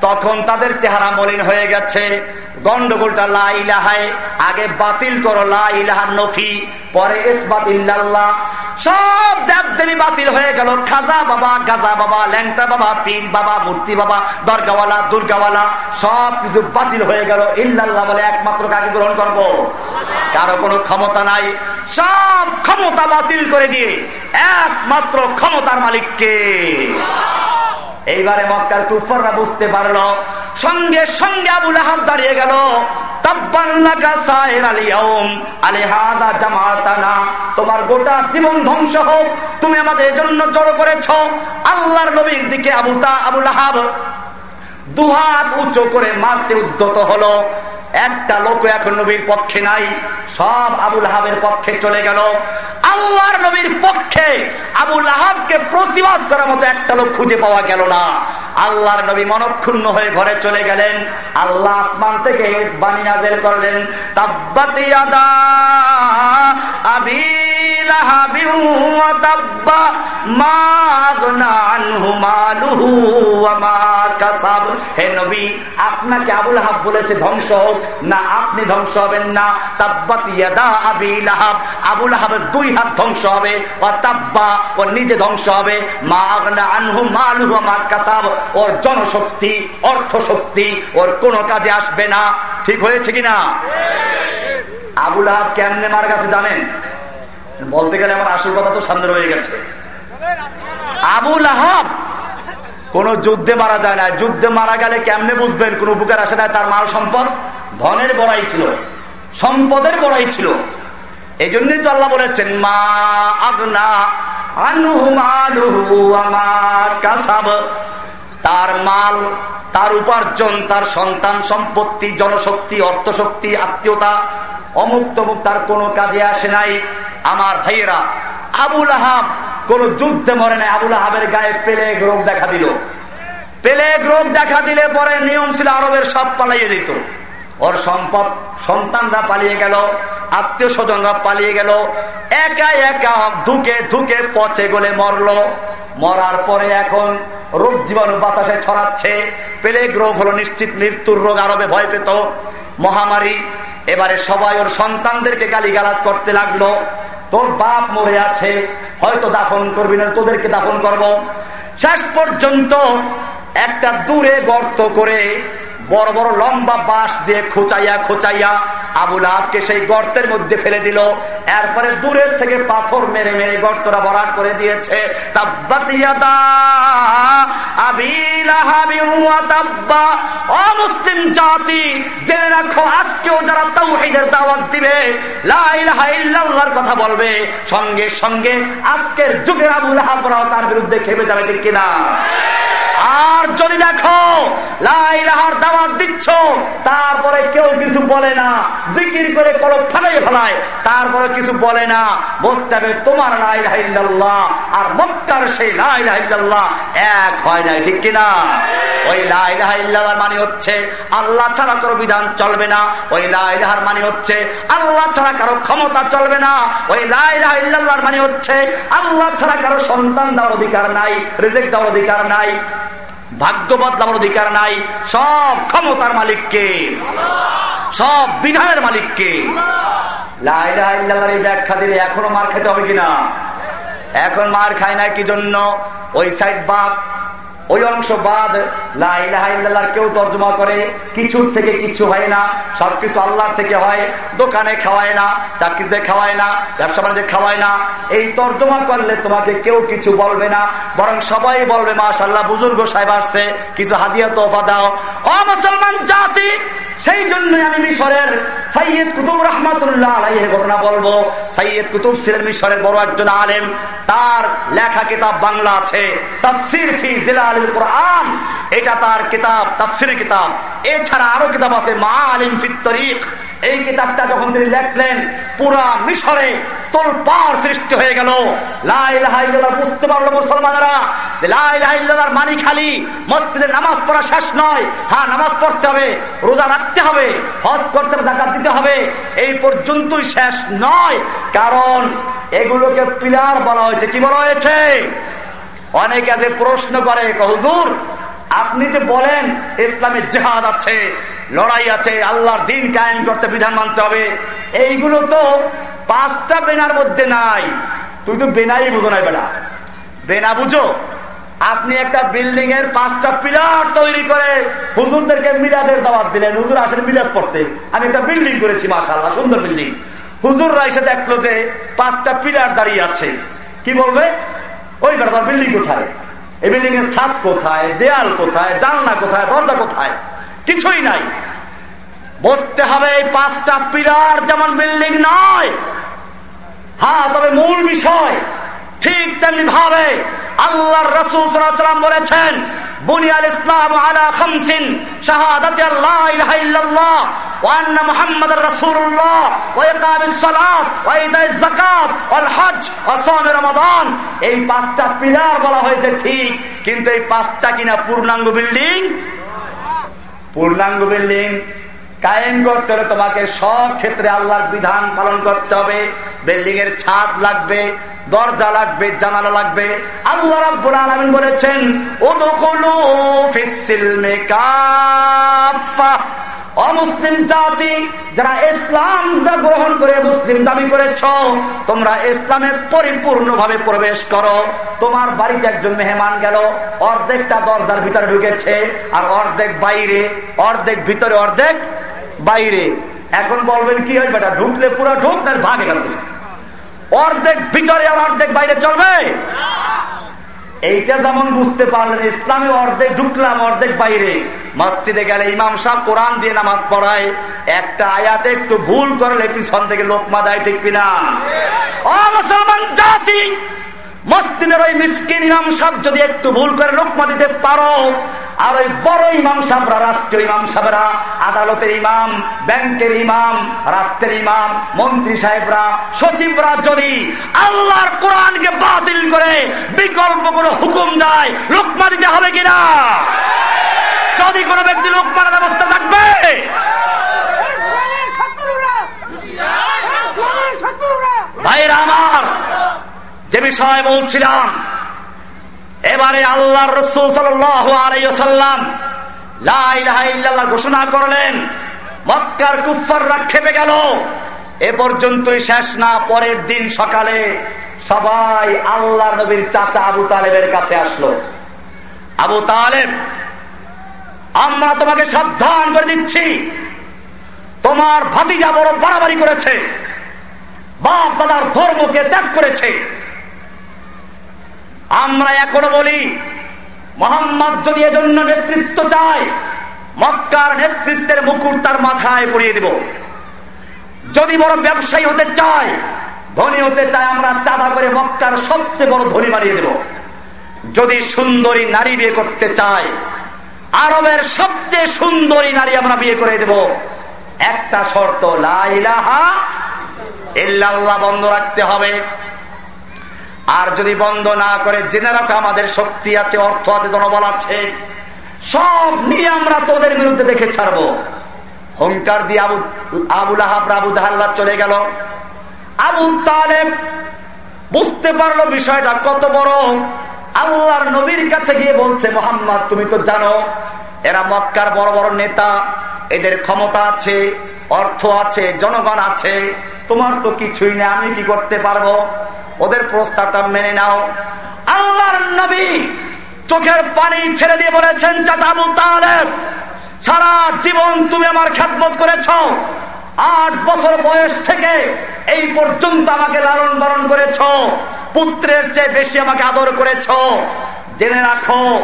তখন তাদের চেহারা মলিন হয়ে গেছে। গন্ডগোলটা লাইলাহায় আগে বাতিল করো লাইলাহা নফি, পরে ইসবাত ইল্লাল্লাহ। সব দেব দেবী বাতিল হয়ে গেল। খাজা বাবা, গাজা বাবা, ল্যাংটা বাবা, পীর বাবা, মূর্তি বাবা, দরগাওয়ালা, দুর্গাওয়ালা, সব কিছু বাতিল হয়ে গেল। ইল্লাল্লাহ বলে একমাত্র কাকে গ্রহণ করব? কারও কোনো ক্ষমতা নাই। সব ক্ষমতা বাতিল করে দিয়ে একমাত্র ক্ষমতার মালিককে। এইবারে মক্কার কুফররা বুঝতে পারল। সঙ্গে সঙ্গে আবুল আহাব দাঁড়িয়ে গেল। তোমার গোটা জীবন ধ্বংস হোক, তুমি আমাদের জন্য জড়ো করেছ। আল্লাহর নবীর দিকে আবুতা আবুল আহাব দুহাত উঁচু করে মারতে উদ্যত হলো। একটা লোক এখন নবীর পক্ষে নাই, সব আবুল আহাবের পক্ষে চলে গেল। আল্লাহর নবীর পক্ষে আবুল আহাবকে প্রতিবাদ করার মতো একটা লোক খুঁজে পাওয়া গেল না। আল্লাহর নবী মনক্ষুণ্ণ হয়ে ঘরে চলে গেলেন। আল্লাহ আসমান থেকে বাণী নাজেল করলেন হে নবী, আপনাকে আবুল আহাব বলেছে ধ্বংস হোক, না আপনি ধ্বংস হবেন না। তাব্বাত ইয়াদা আবিল আহাবের দুই হাত ধ্বংস হবে ও তাব্বা নিজে ধ্বংস হবে। ওর জনশক্তি অর্থ শক্তি ওর কোনো কাজে আসবে না। ঠিক হয়েছে কিনা? আবুল আহাব কেমনে মার কাছে জানেন? বলতে গেলে আমার আসল কথা তো সামনে রয়ে গেছে। আবুল আহাব কোন যুদ্ধে মারা যায় না। যুদ্ধে মারা গেলে কেমনে বুঝবেন? কোন উপকার আসে না। তার মাল সম্পদ ধনের বড়াই ছিল। সম্পদের বড়াই ছিল। এই জন্যই তো আল্লাহ বলেছেন, মা আগনা তার মাল, তার উপার্জন, তার সন্তান সম্পত্তি, জনশক্তি, অর্থশক্তি, আত্মীয়তা অমুক তমুক তার কোনো কাজে আসে নাই। আমার ভাইয়েরা আবুল আহাব কোন যুদ্ধে মরে নাই। আবুল আহাবের গায়ে পেলেগ রোগ দেখা দিল। পেলেগ রোগ দেখা দিলে পরে নিয়ম ছিল আরবের সব পালাইয়ে দিত। ওর সম্পদ সন্তানরা পালিয়ে গেল, আত্মীয় স্বজনরা পালিয়ে গেল। একা একা ধুকে ধুকে পচে গলে মরল। মরার পরে এখন রোগ জীবাণু বাতাসে ছড়াচ্ছে। পেলেগ রোগ হলো নিশ্চিত মৃত্যুর রোগ, আরবে ভয় পেত। মহামারী, এবারে সবাই ওর সন্তানদেরকে গালি গালাজ করতে লাগল। তোর বাপ মরে আছে, হয়তো দাফন করবি না, তোদেরকে দাফন করব। শেষ পর্যন্ত একটা দূরে গর্ত করে বড় বড় লম্বা বাঁশ দিয়ে খোঁচাইয়া খোঁচাইয়া আবুল আবকে সেই গর্তের মধ্যে ফেলে দিল। এরপরে দূরের থেকে পাথর মেরে মেরে গর্তটা ভরাট করে দিয়েছে। অমুসলিম জাতি, জেনে রাখো, আজকেও যারা তাওহীদের দাওয়াত দিবে লাইলাহার কথা বলবে। সঙ্গে সঙ্গে আজকের যুগের আবুল আহাবরাও তার বিরুদ্ধে খেপে যাবে ঠিক কিনা? আর যদি দেখো লাইলাহার দাওয়াত দিচ্ছ, তারপরে কেউ কিছু বলে না। জিকির করে কলম ফালাই ফেলায়, তারপরে কিছু বলে না। বসতে হবে, তোমার লাইলাহিল্লাহ আর মক্কার সেই লাইলাহিল্লাহ এক হয় নাই, ঠিক কিনা? ওই লাইলাহিল্লাহর মানে হচ্ছে, আল্লাহ ছাড়া কারও বিধান চলবে না। ওই লাইলাহার মানে হচ্ছে, আল্লাহ ছাড়া কারও ক্ষমতা চলবে না। ওই লাইলাহিল্লাহর মানে হচ্ছে, আল্লাহ ছাড়া কারও সন্তান দেওয়ার অধিকার নাই রিজেক্ট দেওয়ার অধিকার নাই। ভাগ্য বদলাবার অধিকার নাই। সব ক্ষমতার মালিককে। সব বিধানের মালিককে। ব্যাখ্যা দিলে এখনও মার খেতে হবে কিনা? এখন মার খায় না কি জন্য? ওই সাইড বাপ ওই অংশ বাদ। লাইলাহার কেউ তর্জমা করে, কিছুর থেকে কিছু হয় না, সবকিছু আল্লাহর থেকে হয়, দোকানে খাওয়ায় না, চাকরিতে খাওয়ায় না, ব্যবসা বাণিজ্যে খাওয়ায় না। এই তর্জমা করলে তোমাকে কেউ কিছু বলবে না, বরং সবাই বলবে মাশাল্লাহ বুজুর্গ সাহেব আসছে, কিছু হাদিয়া তোফা দাও। অ মুসলমান জাতি, সেই জন্য আমি মিশরের সৈয়দ কুতুব রহমাতুল্লাহ আলাইয়ের ঘটনা বলব। সৈয়দ কুতুব ছিলেন মিশরের বড় একজন আলেম, তার লেখা কিতাব বাংলা আছে। তাফসির ফি এটা তার কিতাব তাফসির কিতাব। এছাড়া আরও কিতাব আছে মা আলিম ফিত তরিক। এই কিতাবটা যখন তিনি লেখলেন, পুরা মিশরে সৃষ্টি হয়ে গেল। লাইল্লাহ বুঝতে পারল মুসলমানেরা লাইল্লাহ মানি খালি, মসজিদে নামাজ পড়া শেষ নয়। হ্যাঁ নামাজ পড়তে হবে, রোজা রাখতে হবে, হজ করতে হবে জাকাত দিতে হবে। এই পর্যন্তই শেষ নয়। কারণ এগুলোকে পিলার বলা হয়েছে। কি বলা হয়েছে? অনেকে আছে, প্রশ্ন করে হুজুর, আপনি যে বলেন ইসলামের জেহাদ আছে, লড়াই আছে, আল্লাহর দিন কায়েম করতে বিধান মানতে হবে, এইগুলো তো পাঁচটা বেনার মধ্যে নাই। তুই তো বেনাই বুঝো নাই বেড়া বেনা বুঝো? আপনি একটা বিল্ডিং এর পাঁচটা পিলার তৈরি করে হুজুরদেরকে মিলাদের দাওয়াত দিলেন। হুজুর আসেন মিলাদ পড়তে। আমি একটা বিল্ডিং করেছি মাসাল্লাহ সুন্দর বিল্ডিং। হুজুররা এসে দেখল যে পাঁচটা পিলার দাঁড়িয়ে আছে। কি বলবে? ওই বেড়া বিল্ডিং কোথায়? এই বিল্ডিং এর ছাদ কোথায়? দেয়াল কোথায়? জানলা কোথায়? দরজা কোথায়? কিছুই নাই। বসতে হবে এই পাঁচটা পিলার, যেমন বিল্ডিং নয়। হ্যাঁ তবে মূল বিষয় ঠিক তেমনি ভাবে আল্লাহর রসুল সাল্লাম বলেছেন বুনিয়াল ইসলাম আলা খামসিন শাহাদাতি আল্লাহ ইলাহা ইল্লাল্লাহ ওয়া আন্না মুহাম্মাদার রাসূলুল্লাহ ওয়া ইকামিস সালাত ওয়া ইতাইজ যাকাত ওয়াল হজ ওয়া সাওম রমাদান। এই পাঁচটা পিলার বলা হয়েছে ঠিক, কিন্তু এই পাঁচটা কিনা পূর্ণাঙ্গ বিল্ডিং? পূর্ণাঙ্গ বিল্ডিং। কায়েম করতে হলে তোমাকে সব ক্ষেত্রে আল্লাহর বিধান পালন করতে হবে। বিল্ডিং এর ছাদ লাগবে, দরজা লাগবে, জানালা লাগবে। আল্লাহ রাব্বুল আলামিন বলেছেন, উদখুলু ফিসসিলমি কাফা অমুসলিম জাতি, যারা ইসলামটা গ্রহণ করে মুসলিম দাবি করেছ, তোমরা ইসলামে পরিপূর্ণভাবে প্রবেশ করো। তোমার বাড়িতে একজন মেহমান গেল, অর্ধেকটা দরজার ভিতরে ঢুকেছে, আর অর্ধেক বাইরে, অর্ধেক ভিতরে অর্ধেক বাইরে। এখন বলবেন কি হয় বেটা? ঢুকলে পুরো ঢুক না ভাগে গেল অর্ধেক ভিতরে আর অর্ধেক বাইরে চলবে? এইটা যেমন বুঝতে পারলেন ইসলামে অর্ধেক ঢুকলাম অর্ধেক বাইরে। মসজিদে গেলে ইমাম সাহ কোরআন দিয়ে নামাজ পড়ায়। একটা আয়াতে একটু ভুল করলে পিছন থেকে লোকমা দেয় ঠিক কিনা? মুসলমান জাতি মসজিদের ওই মিসকিন ইমাম সাহেব যদি একটু ভুল করে লোকমা দিতে পারো, আর ওই বড় ইমাম সাহেবরা, রাষ্ট্রীয় ইমাম সাহেবরা, আদালতের ইমাম, ব্যাংকের ইমাম, রাষ্ট্রের ইমাম, মন্ত্রী সাহেবরা, সচিবরা যদি আল্লাহর কোরআনকে বাতিল করে বিকল্প কোনো হুকুম দেয়, লোকমা দিতে হবে কিনা? যদি কোনো ব্যক্তি লোকমানের ব্যবস্থা থাকবে? ভাইরা আমার যে বিষয় বলছিলাম, এবারে আল্লাহর রসুল সাল্লাম ঘোষণা করলেন, মক্কার কুফাররা খেপে গেল। এ পর্যন্তই শেষ না, পরের দিন সকালে সবাই আল্লাহ নবীর চাচা আবু তালেবের কাছে আসলো। আবু তালেব, আমরা তোমাকে সাবধান করে দিচ্ছি। তোমার ভাতিজা বড় বাড়াবাড়ি করেছে। বাপ দাদার ধর্মকে ত্যাগ করেছে। আমরা এখনও বলি, মোহাম্মদ যদি এজন্য নেতৃত্ব চায়, মক্কার নেতৃত্বের মুকুট তার মাথায় পড়িয়ে দেব। যদি বড় ব্যবসায়ী হতে চায়, ধনী হতে চায়, আমরা চাঁদা করে মক্কার সবচেয়ে বড় ধনী বানিয়ে দেব। যদি সুন্দরী নারী বিয়ে করতে চায়, আরবের সবচেয়ে সুন্দরী নারী আমরা বিয়ে করে দেব। একটা শর্ত লাইলাহা ইল্লাল্লাহ বন্ধ রাখতে হবে। আর যদি বন্ধ না করে জেনে রাখো, আমাদের শক্তি আছে, অর্থ আছে, জনবল আছে। সব নিয়ে আমরা তোদের বিরুদ্ধে দেখে ছাড়বো। হুঙ্কার দিয়ে আবু আবুল আহাব আবু জাহাল্লা চলে গেল। আবু তালেব বুঝতে পারল বিষয়টা কত বড়। আল্লাহর নবীর কাছে গিয়ে বলছে, মোহাম্মদ, তুমি তো জানো, এরা মক্কার বড় বড় নেতা, এদের ক্ষমতা আছে অর্থ আছে, জনগণ আছে, তোমার তো কিছুই নেই, আমি কি করতে পারব? ওদের প্রস্তাবটা মেনে নাও। আল্লাহর নবী চোখের পানি ছেড়ে দিয়ে বলেছেন, চাচা আবু তালেব, সারা জীবন তুমি আমার খ্যাতমত করেছ। আট বছর বয়স থেকে এই পর্যন্ত আমাকে লালন পালন করেছ। পুত্রের চেয়ে বেশি আমাকে আদর করেছ। জেনে রাখো,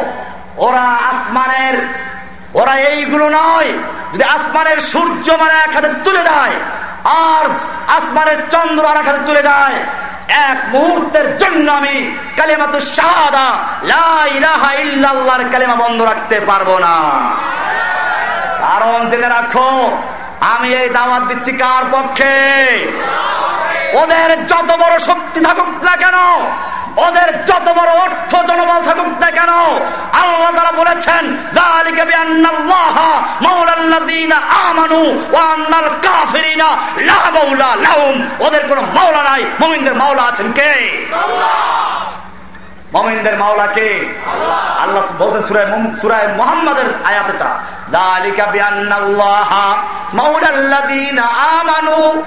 ওরা আসমানের ওরা এইগুলো নয়, যদি আসমানের সূর্য মানে এক হাতে তুলে দেয়, আর আসমানের চন্দ্র আর এক হাতে তুলে দেয়, এক মুহূর্তের জন্য আমি কালেমা তো শাহাদা ইল্লাল্লাহর কালেমা বন্ধ রাখতে পারব না। কারণ জেনে রাখো, আমি এই দাওয়াত দিচ্ছি কার পক্ষে? ওদের যত বড় শক্তি থাকুক না কেন ওদের যত বড় অর্থ জনবল থাকুক না কেন, আল্লাহ তারা বলেছেন ওদের কোন মাওলা নাই, মোমিনদের মাওলা আছেন কে? মমিনদের মাওলা কে? আল্লাহ বলছেন সুরায় সুরায় মোহাম্মদের আয়াতটা দালিকা বিআন্নাল্লাহ মাওলাল্লাযীনা আমানু।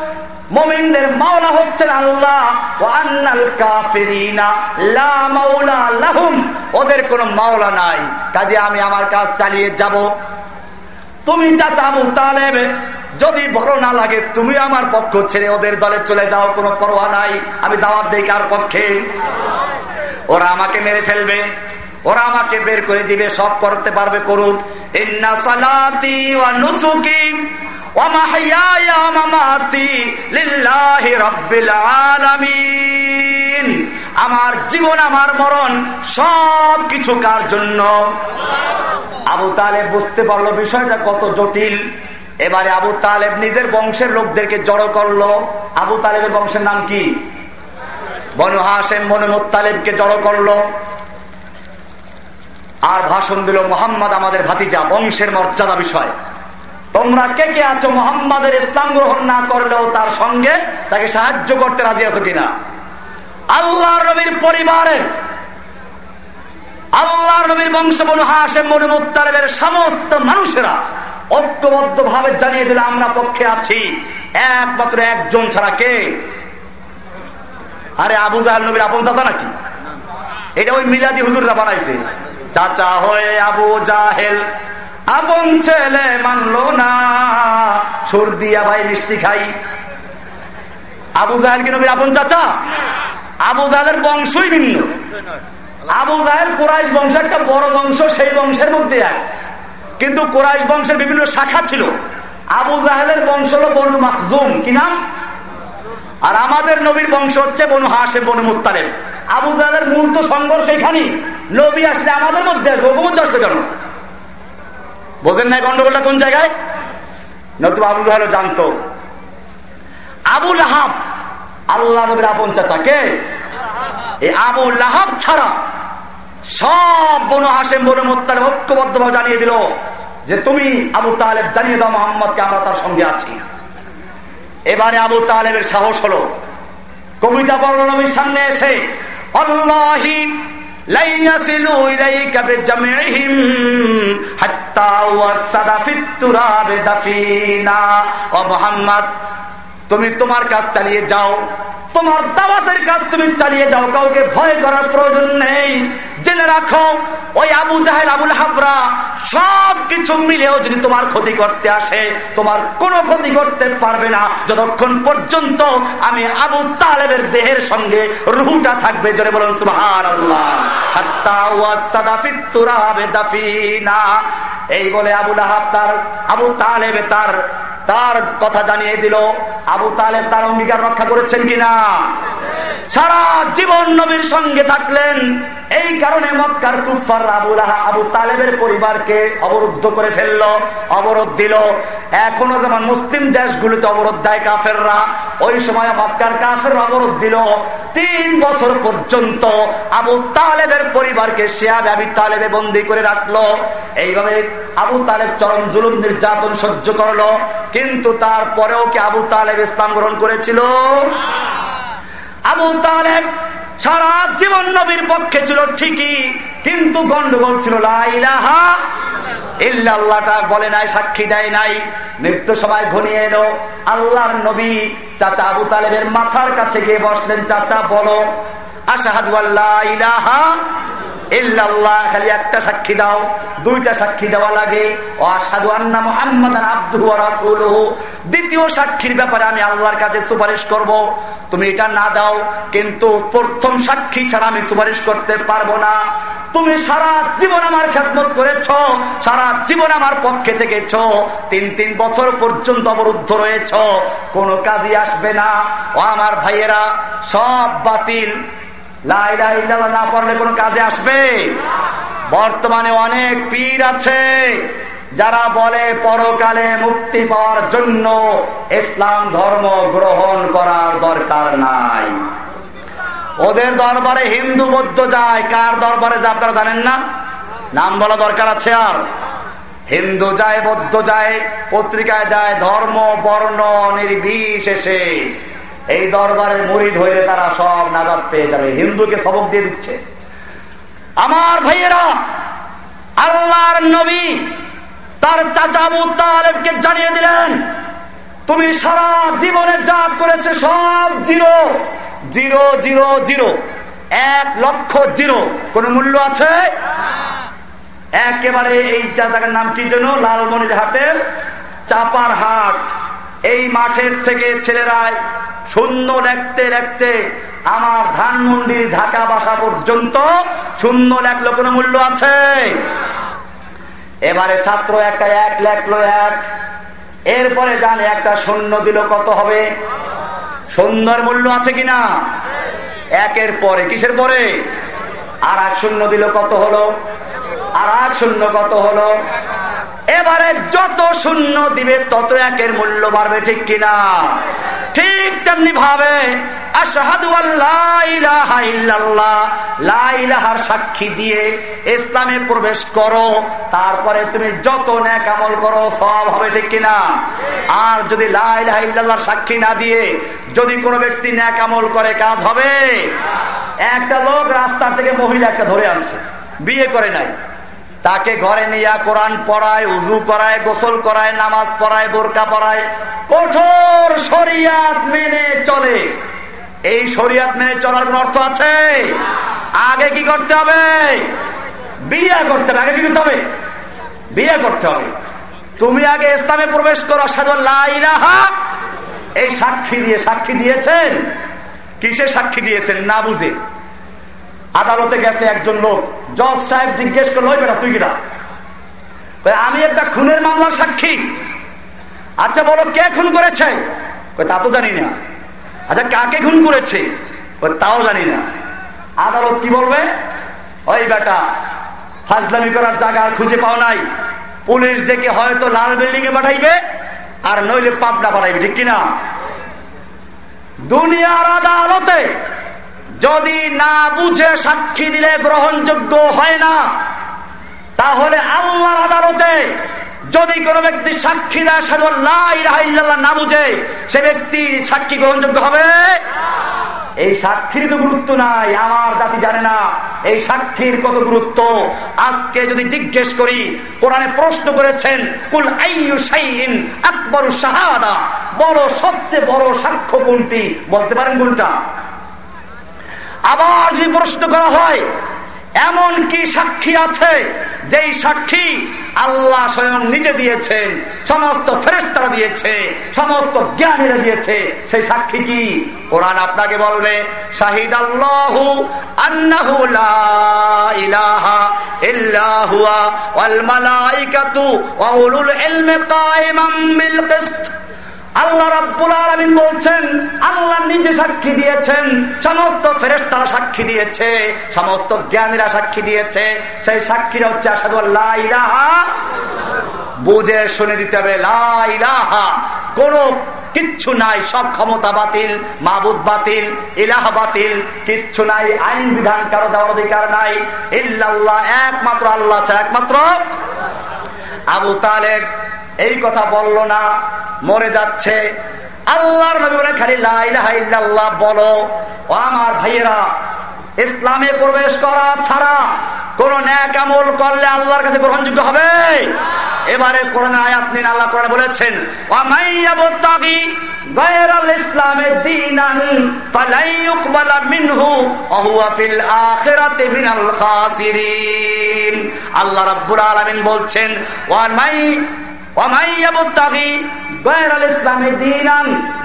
মমিনদের মাওলা হচ্ছেন আল্লাহ। ও আন্নাল কাফিরিনা লা মাওলা লাহুম। ওদের কোনো মাওলা নাই। কাজে আমি আমার কাজ চালিয়ে যাব। তুমি যা চাবো তালেব যদি বড় না লাগে, তুমি আমার পক্ষ ছেড়ে ওদের দলে চলে যাও, কোনো পরোয়া নাই। আমি দাওয়াত দেই কার পক্ষে? ওরা আমাকে মেরে ফেলবে। ওরা আমাকে বের করে দিবে, সব করতে পারবে, করুক। আমার জীবন, আমার মরণ, সব কিছু কার জন্য? আবু তালেব বুঝতে পারল বিষয়টা কত জটিল। এবারে আবু তালেব নিজের বংশের লোকদেরকে জড়ো করল। আবু তালেবের বংশের নাম কি? বনু হাসেম বনু মোত্তালেবকে জড়ো করল। আর ভাষণ দিল মোহাম্মদ আমাদের ভাতিজা, বংশের মর্যাদা বিষয়। তোমরা কে কে আছো? মোহাম্মদের ইসলাম গ্রহণ না করলেও তার সঙ্গে তাকে সাহায্য করতে রাজি আছো কিনা? আল্লাহ নবীর পরিবারের আল্লাহ নবীর বংশ বনু হাসেম বনু মুতালেবের সমস্ত মানুষেরা ঐক্যবদ্ধ ভাবে জানিয়ে দিলে আমরা পক্ষে আছি। একমাত্র একজন ছাড়া কে? আরে আবু জাহাল নবীর আপন চাচা নাকি? এটা ওই মিলাদি হুজুররা বানাইছে। চাচা হয়ে আবু জাহেল, আপন ছেলে মানলো না। সুর দিয়া ভাই মিষ্টি খাই। আবু জাহেল কি নবীর আপন চাচা? আবু জাহেলের বংশই ভিন্ন। আবু জাহেল কোরাইশ বংশ একটা বড় বংশ, সেই বংশের মধ্যে এক। কিন্তু কোরাইশ বংশের বিভিন্ন শাখা ছিল। আবু জাহেলের বংশ হল বনু মাকজুম কি নাম? আর আমাদের নবীর বংশ হচ্ছে বনু হাসে বনু মুতালেব আবু জাহেলের মূল তো সংঘর্ষ এখানেই। নবী আসলে আমাদের মধ্যে আসবে ওর মধ্যে আসবে কেন? বোঝেন নাই গন্ডগোলটা কোন জায়গায়? নতুন আবু জাহেল জানতো। আবু লাহাব, আল্লাহ নবীর আপন চাচা। কে? এই আবু লাহাব ছাড়া সব বনু হাসেম বনু মোত্তার ঐক্যবদ্ধভাবে জানিয়ে দিল যে তুমি আবু তালেব জানিয়ে দাও মোহাম্মদকে আমরা তার সঙ্গে আছি। এবারে আবু তালেবের সাহস হল। কবিতা বর্ণনবীর সামনে এসে তুমি তোমার কাজ চালিয়ে যাও। তোমার দাওয়াতের কাজ তুমি চালিয়ে যাও, কাউকে ভয় করার প্রয়োজন নেই। জেনে রাখো, ওই আবু জাহেল, আবুল হাবরা সব কিছু মিলেও যদি তোমার ক্ষতি করতে আসে, তোমার কোনো ক্ষতি করতে পারবে না। যতক্ষণ পর্যন্ত আমি আবু তালেবের দেহের সঙ্গে রুহুটা থাকবে, জোরে বলুন সুহার এই বলে আবুল আহাব তার, আবু তালেবে তার তার কথা জানিয়ে দিল। আবু তালেব তার অঙ্গীকার রক্ষা করেছেন কিনা? সারা জীবন নবীর সঙ্গে থাকলেন। এই কারণে মক্কার তুফার আবুল আবু তালেবের পরিবারকে অবরুদ্ধ করে ফেলল, অবরোধ দিল। এখনও যেমন মুসলিম দেশগুলিতে অবরোধ দেয় কাফেররা, ওই সময় মক্কার কাফের অবরোধ দিল। তিন বছর পর্যন্ত আবু তালেবের পরিবারকে শেয়া আবি তালেবে বন্দি করে রাখল। এইভাবে আবু তালেব চরম জুলুম, নির্যাতন সহ্য করল। কিন্তু তারপরেও কি আবু তালেব ইসলাম গ্রহণ করেছিল? আবু তালেব সারা জীবন নবীর পক্ষে ছিল ঠিকই, কিন্তু গন্ডগোল ছিল লাইলাহা ইল্লাহটা বলে নাই, সাক্ষী দেয় নাই। মৃত্যু সময় ঘনিয়ে এলো। আল্লাহর নবী চাচা আবু তালেবের মাথার কাছে গিয়ে বসলেন, চাচা, বলো, আশাহাদু আল্লাহ ইলাহা ইল্লাল্লাহ, খালি একটা সাক্ষী দাও, দুইটা সাক্ষী দেওয়া লাগে। ও আসাদু আন্না মোহাম্মদ আব্দু দ্বিতীয় সাক্ষীর ব্যাপারে আমি আল্লাহর কাছে সুপারিশ করব। তুমি এটা না দাও, কিন্তু প্রথম সাক্ষী ছাড়া আমি সুপারিশ করতে পারব না। তুমি সারা জীবন আমার খেদমত করেছ, সারা জীবন আমার পক্ষে থেকেছ, তিন তিন বছর পর্যন্ত অবরুদ্ধ রয়েছ, কোনো কাজই আসবে না। ও আমার ভাইয়েরা, সব বাতিল। না পড়লে কোনো কাজে আসবে। বর্তমানে অনেক পীর আছে, যারা বলে পরকালে মুক্তি পাওয়ার জন্য ইসলাম ধর্ম গ্রহণ করার দরকার নাই। ওদের দরবারে হিন্দু, বৌদ্ধ যায়, কার দরবারে যা আপনারা জানেন না? নাম বলা দরকার আছে আর। হিন্দু যায়, বৌদ্ধ যায়, পত্রিকায় যায়, ধর্ম, বর্ণ, নির্বিশেষে। এই দরবারের মুড়ি ধরে তারা সব নাজাদ পেয়ে যাবে। হিন্দুকে সবক দিয়ে দিচ্ছে। আমার ভাইয়েরা, আল্লাহর নবী তার চাচা তালেবকে জানিয়ে দিলেন, তুমি সারা জীবনে যা করেছে, সব জিরো। Zero zero zero. এক লক্ষ জিরো। কোন মূল্য আছে? একেবারে এই জায়গার নাম কি যেন? লালমনির হাটের চাপার হাট। এই মাঠের থেকে ছেলেরা শূন্য লেখতে লেখতে আমার ধানমন্ডির ঢাকা বাসা পর্যন্ত শূন্য লেখলো কোনো মূল্য আছে। এবারে ছাত্র একটা এক লেখলো এক। এরপরে জানে একটা শূন্য দিল কত হবে? সুন্দর মূল্য আছে কিনা? একের পরে, কিসের পরে? আর এক শূন্য দিল কত হলো? আর এক শূন্য কত হলো? এবারে যত শূন্য দিবে, তত একের মূল্য বাড়বে, ঠিক কিনা? ঠিক তেমনি ভাবে সাক্ষী দিয়ে ইসলামে প্রবেশ করো, তারপরে তুমি যত ন্যাক আমল করো, সব হবে, ঠিক কিনা? আর যদি লাইলাহার সাক্ষী না দিয়ে যদি কোনো ব্যক্তি ন্যাক আমল করে, কাজ হবে? একটা লোক রাস্তার থেকে মহিলা একটা ধরে আনছে, বিয়ে করে নাই। তাকে ঘরে নিয়ে কোরআন পড়ায়, উজু করায়, গোসল করায়, নামাজ পড়ায়, বোরকা পড়ায় কঠোর শরিয়াত মেনে চলে। এই শরিয়াত মেনে চলার কোন অর্থ আছে? আগে কি করতে হবে? বিয়ে করতে হবে। আগে কি করতে হবে? বিয়ে করতে হবে। তুমি আগে ইসলামে প্রবেশ করো সাজা এই সাক্ষী দিয়ে। সাক্ষী দিয়েছেন? কিসে সাক্ষী দিয়েছেন? না বুঝে। আদালতে গেছে একজন লোক। জজ সাহেব জিজ্ঞেস করল বেটা, তুই কিনা আমি একটা খুনের মামলার সাক্ষী। আচ্ছা বলো, কে খুন করেছে? তা তো জানি না। আচ্ছা কাকে খুন করেছে? তাও জানি না। আদালত কি বলবে? ওই বেটা, ফাজলামি করার জায়গা আর খুঁজে পাও নাই। পুলিশ ডেকে হয়তো লাল বিল্ডিং এ পাঠাইবে আর নইলে পাবনা পাঠাইবে, ঠিক কিনা? দুনিয়ার আদালতে যদি না বুঝে সাক্ষী দিলে গ্রহণযোগ্য হয় না, তাহলে আল্লাহর আদালতে যদি কোনো ব্যক্তি সাক্ষী দেয় সাদুল্লাহ না বুঝে, সে ব্যক্তি সাক্ষী গ্রহণযোগ্য হবে? এই সাক্ষীর তো গুরুত্ব নাই, আমার জাতি জানে না। এই সাক্ষীর কত গুরুত্ব? আজকে যদি জিজ্ঞেস করি, কোরআনে প্রশ্ন করেছেন, কুল সাইন আকবরু শাহাদা? বড় সবচেয়ে বড় সাক্ষ্য কোনটি? বলতে পারেন কোনটা আবার যদি প্রশ্ন করা হয়, এমন কি সাক্ষী আছে যেই সাক্ষী আল্লাহ স্বয়ং নিজে দিয়েছেন, সমস্ত ফেরেস্তারা দিয়েছে, সমস্ত জ্ঞানীরা দিয়েছে, সেই সাক্ষী কি? কোরআন আপনাকে বলবে শাহিদ আল্লাহ আন্নাহু ইলাহা ওয়াল আল্লাহ রাব্বুল আলমিন বলছেন, আল্লাহ নিজে সাক্ষী দিয়েছেন, সমস্ত ফেরেস্তারা সাক্ষী দিয়েছে, সমস্ত জ্ঞানীরা সাক্ষী দিয়েছে, সেই সাক্ষীরা হচ্ছে আসাদু ইলাহা। বুঝে শুনে দিতে হবে লাহা কোন কিচ্ছু নাই, সব ক্ষমতা বাতিল, মাবুদ বাতিল, ইলাহ বাতিল, কিচ্ছু নাই, আইন বিধান কারও দেওয়ার অধিকার নাই, ইল্লাল্লাহ, একমাত্র আল্লাহ একমাত্র আবু তালেব। এই কথা বলল না, মরে যাচ্ছে। আল্লাহর নবী বলে খালি লাইল্লাহ বলো। ও আমার ভাইয়েরা, ইসলামে প্রবেশ করা ছাড়া কোন ন্যাক আমল করলে আল্লাহর কাছে গ্রহণযোগ্য হবে? এবারে কোরআন আয়াত নিন আল্লাহ কোরআন বলেছেন আল্লাহ রাব্বুল আলামিন বলছেন ওয়ামাই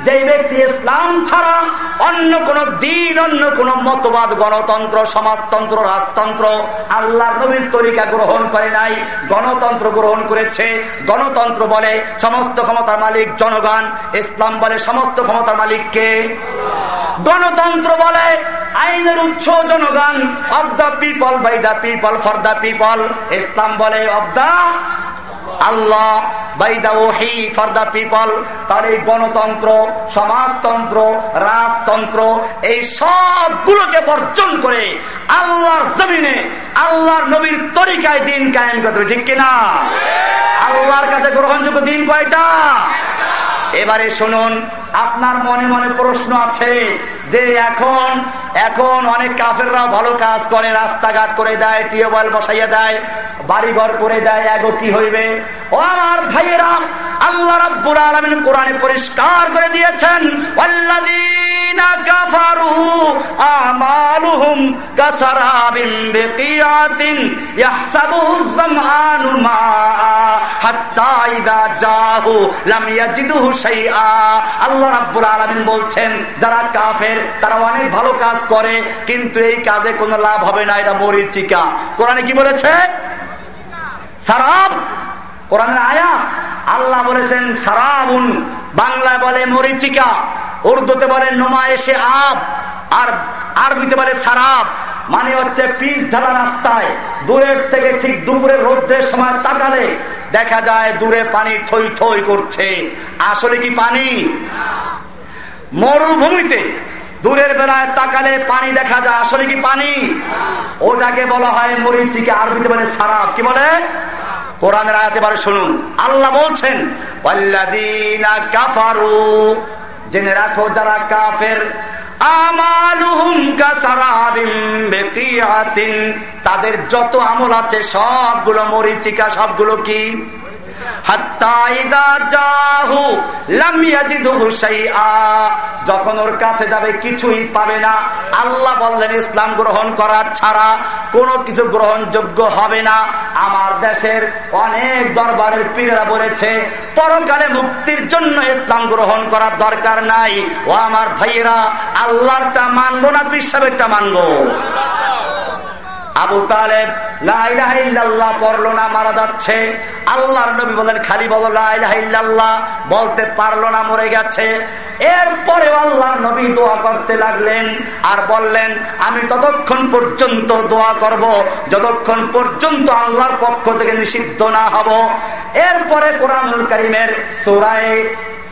যে ব্যক্তি ইসলাম ছাড়া অন্য কোন দিন, অন্য কোন মতবাদ, গণতন্ত্র, সমাজতন্ত্র, রাজতন্ত্র আল্লাহ নবীর তরিকা গ্রহণ করে নাই, গণতন্ত্র গ্রহণ করেছে। গণতন্ত্র বলে সমস্ত ক্ষমতার মালিক জনগণ, ইসলাম বলে সমস্ত ক্ষমতার মালিককে গণতন্ত্র বলে আইনের উৎস জনগণ, of the people by the people, for the people. ইসলাম বলে of the Allah by the ওহি ফর দ্য পিপল তার এই গণতন্ত্র, সমাজতন্ত্র, রাজতন্ত্র, এই সবগুলোকে বর্জন করে আল্লাহর জমিনে, আল্লাহর নবীর তরিকায় দিন কায়েম করতে ঠিক কিনা? আল্লাহর কাছে গ্রহণযোগ্য দিন কয়টা? এবারে শুনুন, আপনার মনে মনে প্রশ্ন আছে যে এখন এখন অনেক কাফেররা ভালো কাজ করে, রাস্তাঘাট করে দেয়, টিউবওয়েল বসাইয়া দেয়, বাড়িঘর করে দেয়, এগো কি হইবে? ও আমার ভাইয়েরা, আল্লাহ রাব্বুল আলামিন কোরআনে পরিষ্কার করে দিয়েছেন, ওয়াল্লাযীনা কাফারু আমালুহুম কাসারাবিন বিকিয়াতিন ইয়াহসাবুহু যামআনু মাআ হাত্তা ইযা জাহু লাম ইয়াজিদুহু আল্লাহ রাব্বুল আলামিন বলছেন, যারা কাফের, তারা অনেক ভালো কাজ করে, কিন্তু এই কাজে কোনো লাভ হবে না, এটা মরিচিকা। কোরআনে কি বলেছে? সারাব। কোরআনের আয়া আল্লাহ বলেছেন, সারাবুন। বাংলায় বলে মরিচিকা। উর্দুতে বলে এসে আব। আর আরবিতে বলে সারাব। মানে হচ্ছে পিচ ঢালা রাস্তায়, দূরের থেকে ঠিক দুপুরের রোদ্রের সময় তাকালে দেখা যায় দূরে পানি থই থই করছে। আসলে কি পানি? মরুভূমিতে। দূরের বেলায় তাকালে পানি দেখা যায়, আসলে কি পানি? ওটাকে বলা হয় মরিচিকে, আরবিতে বলে সারাপ কি বলে? কোরআনের আয়াতে বারে শুনুন। আল্লাহ বলছেন কাফারু, জেনে রাখো, যারা কাফের তাদের যত আমল আছে সবগুলো মরিচিকা সবগুলো কি? যখন ওর কাছে যাবে, কিছুই পাবে না। আল্লাহ বললেন, ইসলাম গ্রহণ করার ছাড়া কোনো কিছু গ্রহণযোগ্য হবে না। আমার দেশের অনেক দরবারের পীরেরা বলেছে, পরকালে মুক্তির জন্য ইসলাম গ্রহণ করার দরকার নাই। ও আমার ভাইয়েরা আল্লাহটা মানবো না বিশ্বেরটা মানবো? আবু তালেব লাইলাহ পড়ল না, মারা যাচ্ছে। আল্লাহর নবী বলেন, খালি বলো লাইলাহ বলতে পারল না, মরে গেছে। এরপরে আল্লাহ নবী দোয়া করতে লাগলেন আর বললেন, আমি ততক্ষণ পর্যন্ত দোয়া করব, যতক্ষণ পর্যন্ত আল্লাহর পক্ষ থেকে নিষিদ্ধ না হব। এরপরে কোরআনুল করিমের সুরায়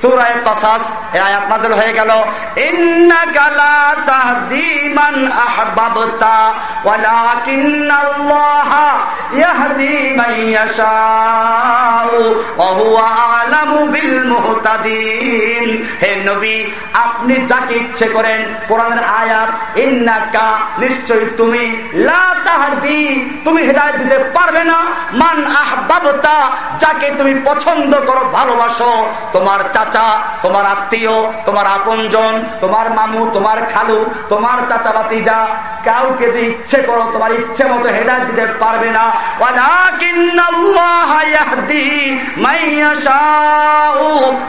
সুরায় কসাস আয়াত হয়ে গেল। ইন্নাকা লা তাহদি মান আহবাবতা ইয়াহদি মান ইয়াশাউ, ওয়া হুয়া আলামু বিল মুহতাদিন। হে নবী, আপনি যাকে ইচ্ছে করেন কোরআনের আয়াত, ইন্নাকা, নিশ্চয়ই তুমি, লা তুমি হেদায়েত দিতে পারবে না। মান আহবাবতা, যাকে তুমি পছন্দ করো, ভালোবাসো, তোমার চাচা, তোমার আত্মীয়, তোমার আপনজন, তোমার মামু, তোমার খালু, তোমার চাচা বাতিজা কাউকে যদি ইচ্ছে করো, তোমার ইচ্ছে মতো হেদায়ত দিতে পারবে না।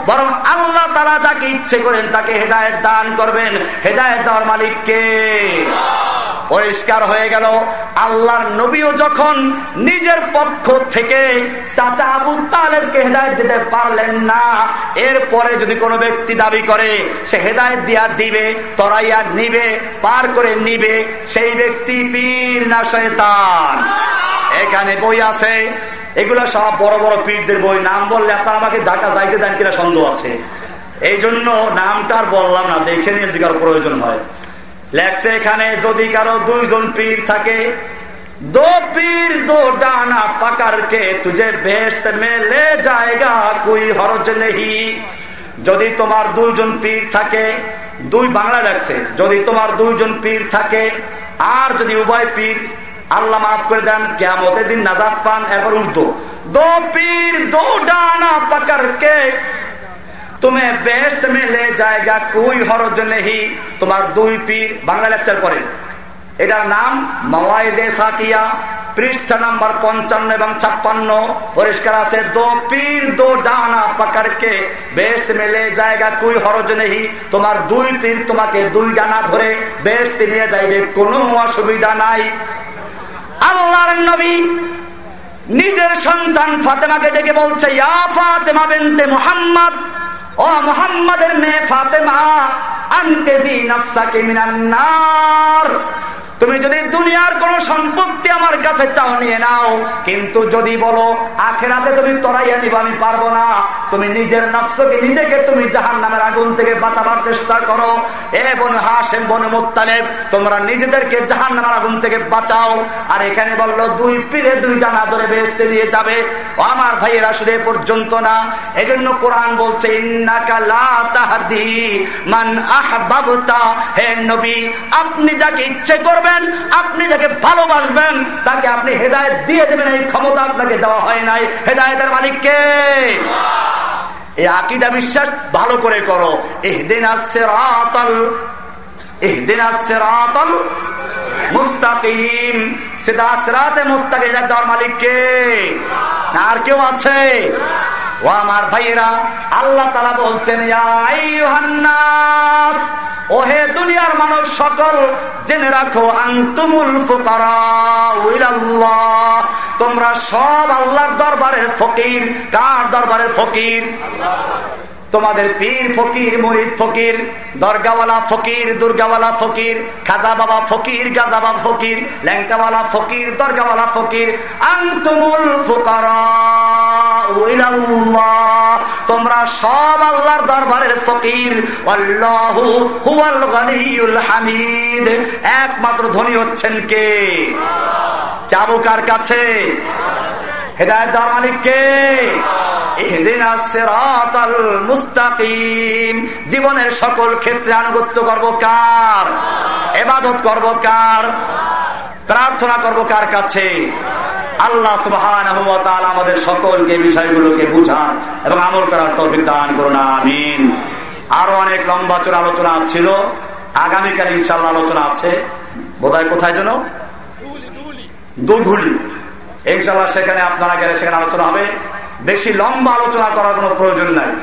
বরং আল্লাহ তারা যাকে ইচ্ছে করেন তাকে হেদায়ত দান করবেন। হেদায়ত দেওয়ার মালিককে পরিষ্কার হয়ে গেল। আল্লাহর নবীও যখন নিজের পক্ষ থেকে চাচা আবু তালেবকে হেদায়ত দিতে পারলেন না, এরপরে যদি কোনো ব্যক্তি দাবি করে, সে হেদায়ত দিয়া দিবে, তরাইয়া নিবে, পার করে নিবে, সেই ব্যক্তি পীর না শয়তান? এখানে বই আছে। এগুলো সব বড় বড় পীরদের বই। নাম বললে আপনার আমাকে ঢাকা যাইতে দেন কিনা সন্দেহ আছে। এই জন্য নামটা আর বললাম না, দেখে নিয়ে দিকার প্রয়োজন হয়। লেখছে এখানে, যদি কারও দুইজন পীর থাকে, দো পীর দো ডানা পাকার কে তুঝে বেস্ট মেলে জায়গা কুই হরজ নেহি। যদি তোমার দুইজন পীর থাকে, দুই বাংলা লেখছে, যদি তোমার দুইজন পীর থাকে, আর যদি উভয় পীর, আল্লাহ মাফ করে দেন কেমতের দিন নাজাদ পান একবার উর্দু। দো পীর দো ডানা পাকার কে তুমি বেস্ট মেলে জায়গা কুই হরজ নেহি। তোমার দুই পীর বাংলা লেকচার করে এটার নাম মাওয়াইদে সাকিয়া পৃষ্ঠা নাম্বার পঞ্চান্ন এবং ছাপ্পান্ন। পরিষ্কার আছে, দো পীর দো ডানা পাকারকে বেস্ট মেলে জায়গা কুই হরজ নেহি। তোমার দুই পীর তোমাকে দুই ডানা ধরে বেস্ট নিয়ে যাইবে, কোনো অসুবিধা নাই। আল্লাহর নবী নিজের সন্তান ফাতেমাকে ডেকে বলছে, ইয়া ফাতেমা বেনতে মোহাম্মদ ও মোহাম্মদের মেয়ে ফাতেমা আনতে দিন আফসাকে মিনান্নার তুমি যদি দুনিয়ার কোন সম্পত্তি আমার কাছে চাও, নিয়ে নাও। কিন্তু যদি বলো, আখেরাতে তুমি তরাইয়া নিব আমি পারব না। তুমি নিজের নফসকে নিজেকে তুমি জাহান নামের আগুন থেকে বাঁচাবার চেষ্টা করো। এ বন হাসেম বন মোত্তালেব, তোমরা নিজেদেরকে জাহান নামের আগুন থেকে বাঁচাও। আর এখানে বলল, দুই পীরে দুই জানা ধরে বেসতে দিয়ে যাবে। আমার ভাইয়েরা, শুধু পর্যন্ত না, এজন্য কোরআন বলছে মান আহবাবতা। হে নবী, আপনি যাকে ইচ্ছে করবেন করবেন আপনি যাকে ভালোবাসবেন, তাকে আপনি হেদায়ত দিয়ে দেবেন, এই ক্ষমতা আপনাকে দেওয়া হয় নাই। হেদায়তের মালিককে এই আকিদা বিশ্বাস ভালো করে করো। এই দিন আসছে রাতল মুস্তাকিম। আর কেউ আছে? ও আমার ভাইয়েরা, আল্লাহ তারা বলছেন ওহে দুনিয়ার মানব সকল, জেনে রাখো, আন্তুমুল তোমরা সব আল্লাহর দরবারের ফকির। কার দরবারের ফকির? তোমাদের পীর ফকির, মরিদ ফকির, দরগাওয়ালা ফকির, দুর্গাওয়ালা ফকির খাজা বাবা ফকির গাজা বাবা ফকির ল্যাংকাওয়ালা ফকির, দরগাওয়ালা ফকির, আন্তমুল ফুকারা তোমরা সব আল্লাহর দরবারের ফকির। হামিদ। একমাত্র ধনী হচ্ছেন কে? চাবুকার কাছে। হেদায়ত দেওয়ার মালিক কে? মুস্তাকিম। জীবনের সকল ক্ষেত্রে আনুগত্য করব কার? এবাদত করব কার? প্রার্থনা করব কার কাছে? আল্লাহ সুবহান আমাদের সকলকে বিষয়গুলোকে বুঝান এবং আমল করার তৌফিক দান করুন আমিন। আরও অনেক লম্বা চোর আলোচনা ছিল। আগামীকাল ইনশাল্লাহ আলোচনা আছে। বোধহয় কোথায় যেন? দুঘুলি ইনশাল্লাহ সেখানে আপনারা গেলে সেখানে আলোচনা হবে। বেশি লম্বা আলোচনা করার কোনো প্রয়োজন নাই।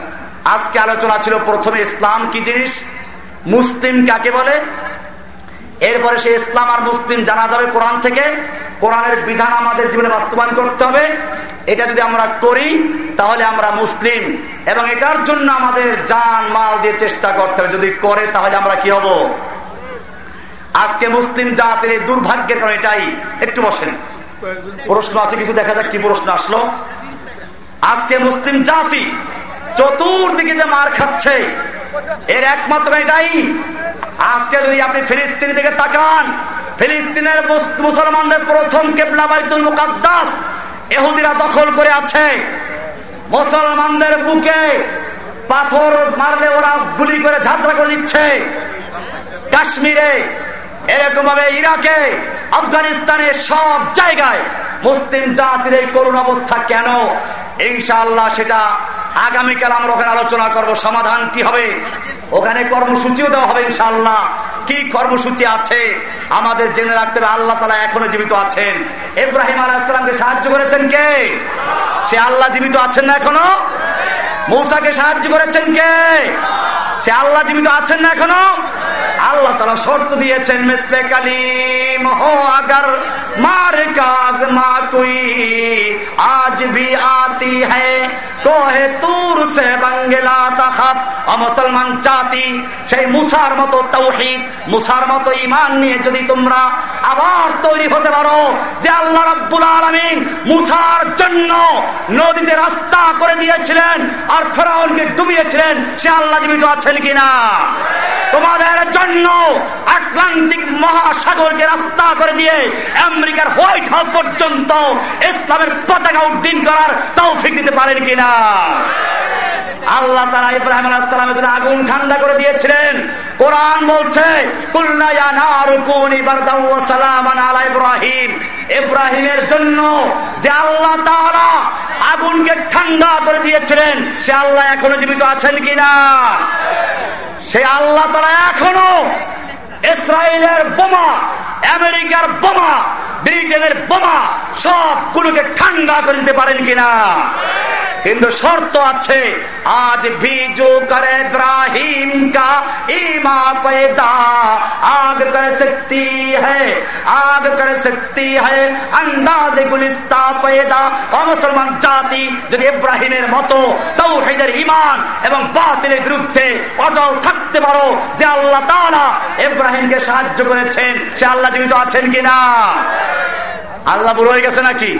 আজকে আলোচনা ছিল প্রথমে ইসলাম কি জিনিস? মুসলিম কাকে বলে? এরপরে সে ইসলাম আর মুসলিম জানা যাবে কোরআন থেকে। কোরআনের বিধান আমাদের জীবনে বাস্তবায়ন করতে হবে। এটা যদি আমরা করি, তাহলে আমরা মুসলিম। এবং এটার জন্য আমাদের জান, মাল দিয়ে চেষ্টা করতে হবে। যদি করে, তাহলে আমরা কি হব? আজকে মুসলিম জাতির দুর্ভাগ্যের কারণ এটাই। একটু বসেন। প্রশ্ন আছে, কিছু দেখা যাক কি প্রশ্ন আসলো। আজকে মুসলিম জাতি চতুর্দিকে যে মার খাচ্ছে, এর একমাত্র এটাই। আজকে যদি আপনি ফিলিস্তিনি দিকে তাকান, ফিলিস্তিনের মুসলমানদের প্রথম কেবলা বাইতুল মুকাদ্দাস এহুদিরা দখল করে আছে। মুসলমানদের বুকে পাথর মারলে ওরা গুলি করে ঝাঁঝরা করে দিচ্ছে। কাশ্মীরে এরকম ভাবে ইরাকে আফগানিস্তানে সব জায়গায় মুসলিম জাতির এই করুণ অবস্থা কেন? ইনশাআল্লাহ সেটা আগামীকাল আমরা ওখানে আলোচনা করব, সমাধান কি হবে? ওখানে কর্মসূচিও দেওয়া হবে ইনশাআল্লাহ। কি কর্মসূচি আছে? আমাদের জেনে রাখতে আল্লাহ তালা এখনও জীবিত আছেন। ইব্রাহিম আলাহিসামকে সাহায্য করেছেন কে? সে আল্লাহ জীবিত আছেন না এখনও? মৌসাকে সাহায্য করেছেন কে? সে আল্লাহ জীবিত আছেন না এখনও? আল্লাহ তারা শর্ত দিয়েছেন, মিসলে কালিম হো আগার, মার কাজ মা তুই। আজ ভি আতি হ্যাঁ কোহে তুর সে বাঙ্গেলা তাখাফ। মুসলমান জাতি, সেই মুসার মতো তৌহিদ, মুসার মতো ইমান নিয়ে যদি তোমরা আবার তৈরি হতে পারো যে আল্লাহ রাব্বুল আলমিন মুসার জন্য নদীতে রাস্তা করে দিয়েছিলেন আর ফেরাউনকে ডুবিয়েছিলেন, সে আল্লাহ জীবিত আছেন কিনা? তোমাদের জন্য আটলান্টিক মহাসাগরকে রাস্তা করে দিয়ে আমেরিকার হোয়াইট হাউস পর্যন্ত ইসলামের পতাকা উদ্দিন করার তাও ফিক দিতে পারেন কিনা? আল্লাহ তারা ইব্রাহিম আলাহামের জন্য আগুন ঠান্ডা করে দিয়েছিলেন। কোরআন বলছে ইব্রাহিম। ইব্রাহিমের জন্য যে আল্লাহ তারা আগুনকে ঠান্ডা করে দিয়েছিলেন, সে আল্লাহ এখনও জীবিত আছেন কিনা? সে আল্লাহ তারা এখনও ইসরায়েলের বোমা, আমেরিকার বোমা, ব্রিটেনের বোমা সবগুলোকে ঠান্ডা করে দিতে পারেন কিনা? কিন্তু শর্ত আছে। আজ বিজু করে ইব্রাহিম কা ইমা পেদা আগ কর সকতি হগ কর সকতি হন্দাজ গুলিস্তা পেদা ও মুসলমান জাতি, যদি ইব্রাহিমের মতো তৌহিদের ইমান এবং বাতিলের বিরুদ্ধে অটল থাকতে পারো, যে আল্লাহ তালা ইব্রাহিমকে সাহায্য করেছেন, সে আল্লাহ জীবিত আছেন কিনা? আল্লাহ বুড়ো হয়ে গেছে নাকি?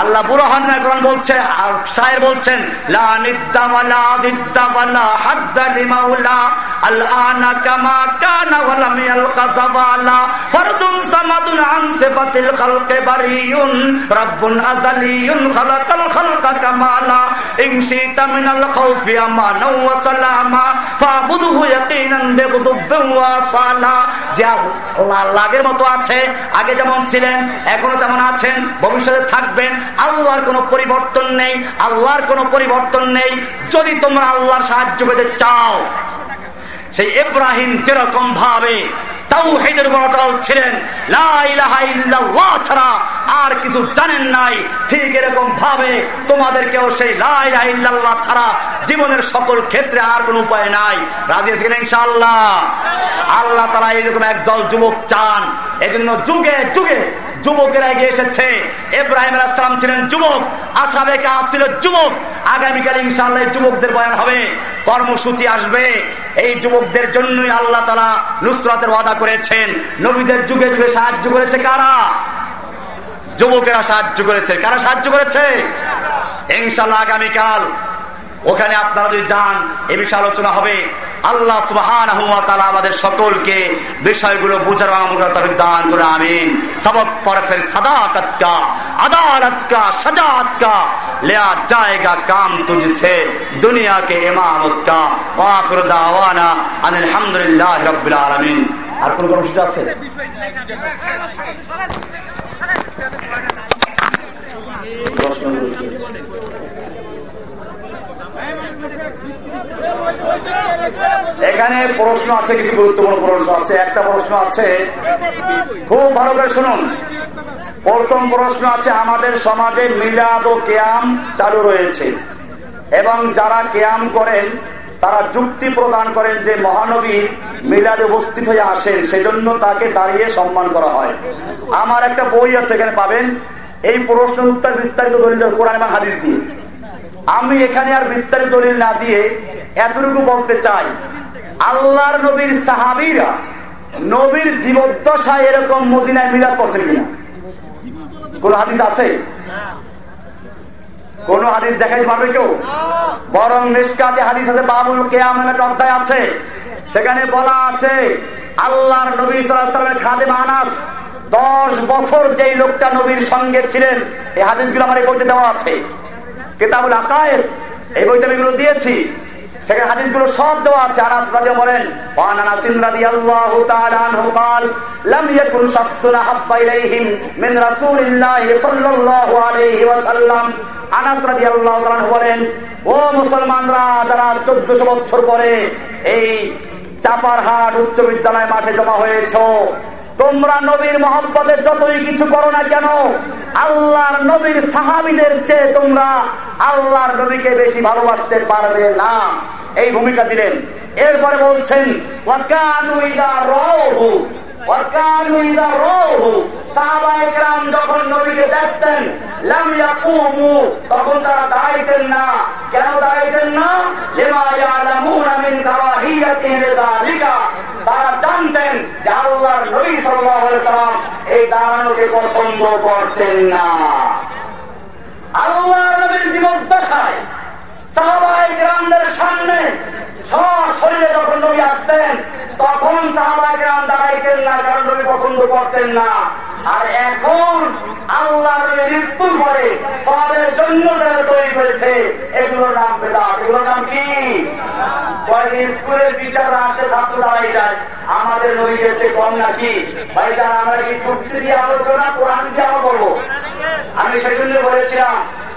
আল্লাহ বুড়ো হন না বলছে, আর সাহের বলছে যা লাগের মতো আছে, আগে যেমন ছিলেন, এখনও তেমন আছেন, ভবিষ্যতে থাকবেন। আল্লাহর কোনো পরিবর্তন নেই, আল্লাহর কোনো পরিবর্তন নেই। যদি তোমরা আল্লাহর সাহায্য পেতে চাও, সেই ইব্রাহিম যেরকম ভাবে তাওহিদের উপর অটল ছিলেন ছাড়া আর কিছু জানেন নাই, ঠিক এরকম ভাবে তোমাদেরকেও সেই লাইল্লাহ ছাড়া জীবনের সকল ক্ষেত্রে আর কোন উপায় নাই। রাজি আছেন ইনশাআল্লাহ? আল্লাহ তারা এইরকম একদল যুবক চান। এজন্য যুগে যুগে যুবকেরা এগিয়ে এসেছে। এব্রাহিম আসলাম ছিলেন যুবক আসাবে কাজ ছিল যুবক। আগামীকাল ইনশাআল্লাহ যুবকদের বয়ান হবে। কর্মসূচি আসবে। এই যুবকদের জন্যই আল্লাহ তালা নুসরাতের ওয়াদা করেছেন। নবীদের যুগে যুগে সাহায্য করেছে কারা? যুবকেরা সাহায্য করেছে। কারা সাহায্য করেছে? ইনশাল্লাহ আগামীকাল। ওখানে আপনারা যদি যান, এ বিষয়ে আলোচনা হবে। আল্লাহ সুহান আমাদের সকলকে বিষয়গুলো বুঝার আমল দান করে, আমিন। সবক পর ফের সাদাকত কা আদালত কা সজাত কা কাম তুঝসে দুনিয়াকে কে ইমামত কা ওয়াখির আলহামদুলিল্লাহ রাব্বিল আলামিন। আর কোন কর্মসূচি আছে? প্রশ্ন এখানে প্রশ্ন আছে, কিছু গুরুত্বপূর্ণ প্রশ্ন আছে। একটা প্রশ্ন আছে, খুব ভালো করে শুনুন। প্রথম প্রশ্ন আছে, আমাদের সমাজে মিলাদ ও কেয়াম চালু রয়েছে। এবং যারা কেয়াম করেন, তারা যুক্তি প্রদান করেন যে মহানবী মিলাদে উপস্থিত হয়ে আসেন, সেজন্য তাকে দাঁড়িয়ে সম্মান করা হয়। আমার একটা বই আছে, এখানে পাবেন। এই প্রশ্ন উত্তর বিস্তারিত দলিল কোরআন এবং হাদিস দিয়ে। আমি এখানে আর বিস্তারিত দলিল না দিয়ে এতটুকু বলতে চাই, আল্লাহর নবীর সাহাবিরা নবীর জীবদ্দশায় এরকম মদিনায় মিলাদ করছেন কিনা? কোন হাদিস আছে? কোন হাদিস দেখাইতে পারবে কেউ? বরং নিষ্কাতে হাদিস আছে, বাবুল কেয়াম একটা অধ্যায় আছে। সেখানে বলা আছে, আল্লাহর নবী সাল্লামের খাদে আনাস দশ বছর যেই লোকটা নবীর সঙ্গে ছিলেন, এই হাদিসগুলো আমার এই বইতে দেওয়া আছে। কেতাবুল আকায়ের এই বইতে আমি এগুলো দিয়েছি সেখানে হাদিসগুলো সব দেওয়া আছে আনাস রাজি বলেন ওয়ান আনাসিন রাদিয়াল্লাহু তাআলা আনহু قال لم يكن شخص احب اليهم من رسول الله صلى الله عليه وسلم আনাস রাদিয়াল্লাহু তাআলা বলেন ও মুসলমানরা যারা 1400 বছর পরে এই চাপারহাট উচ্চ বিদ্যালয় মাঠে জমা হয়েছো তোমরা নবীর মহব্বতে যতই কিছু করো না কেন, আল্লাহর নবীর সাহাবিদের চেয়ে তোমরা আল্লাহর নবীকে বেশি ভালোবাসতে পারবে না। এই ভূমিকা দিলেন। এরপরে বলছেন যখন নবীকে দেখতেন তখন তারা দাঁড়াইতেন না। কেন দাঁড়াইতেন না? তারা জানতেন যে আল্লাহর নবী সাল্লাম এই দাঁড়ানোকে পছন্দ করতেন না। আল্লাহ নবীর জীবন দশায় সাহাবাই গ্রামদের সামনে শরীরে যখন নবী আসতেন, তখন সাহাবাই গ্রাম দাঁড়াইতেন না, কারণ নবী পছন্দ করতেন না। আর এখন আল্লাহ মৃত্যুর পরে ইসলামের জন্য যারা তৈরি করেছে, এগুলোর নাম বেদাত। এগুলোর নাম কি? স্কুলের টিচাররা আসতে ছাত্র দাঁড়াই যায়। আমাদের নদী গেছে কম নাকি? ভাই যান আমরা কি চুক্তি দিয়ে আলোচনা, কোরআন দিয়ে আমরা বলব আমি সেই জন্য বলেছিলাম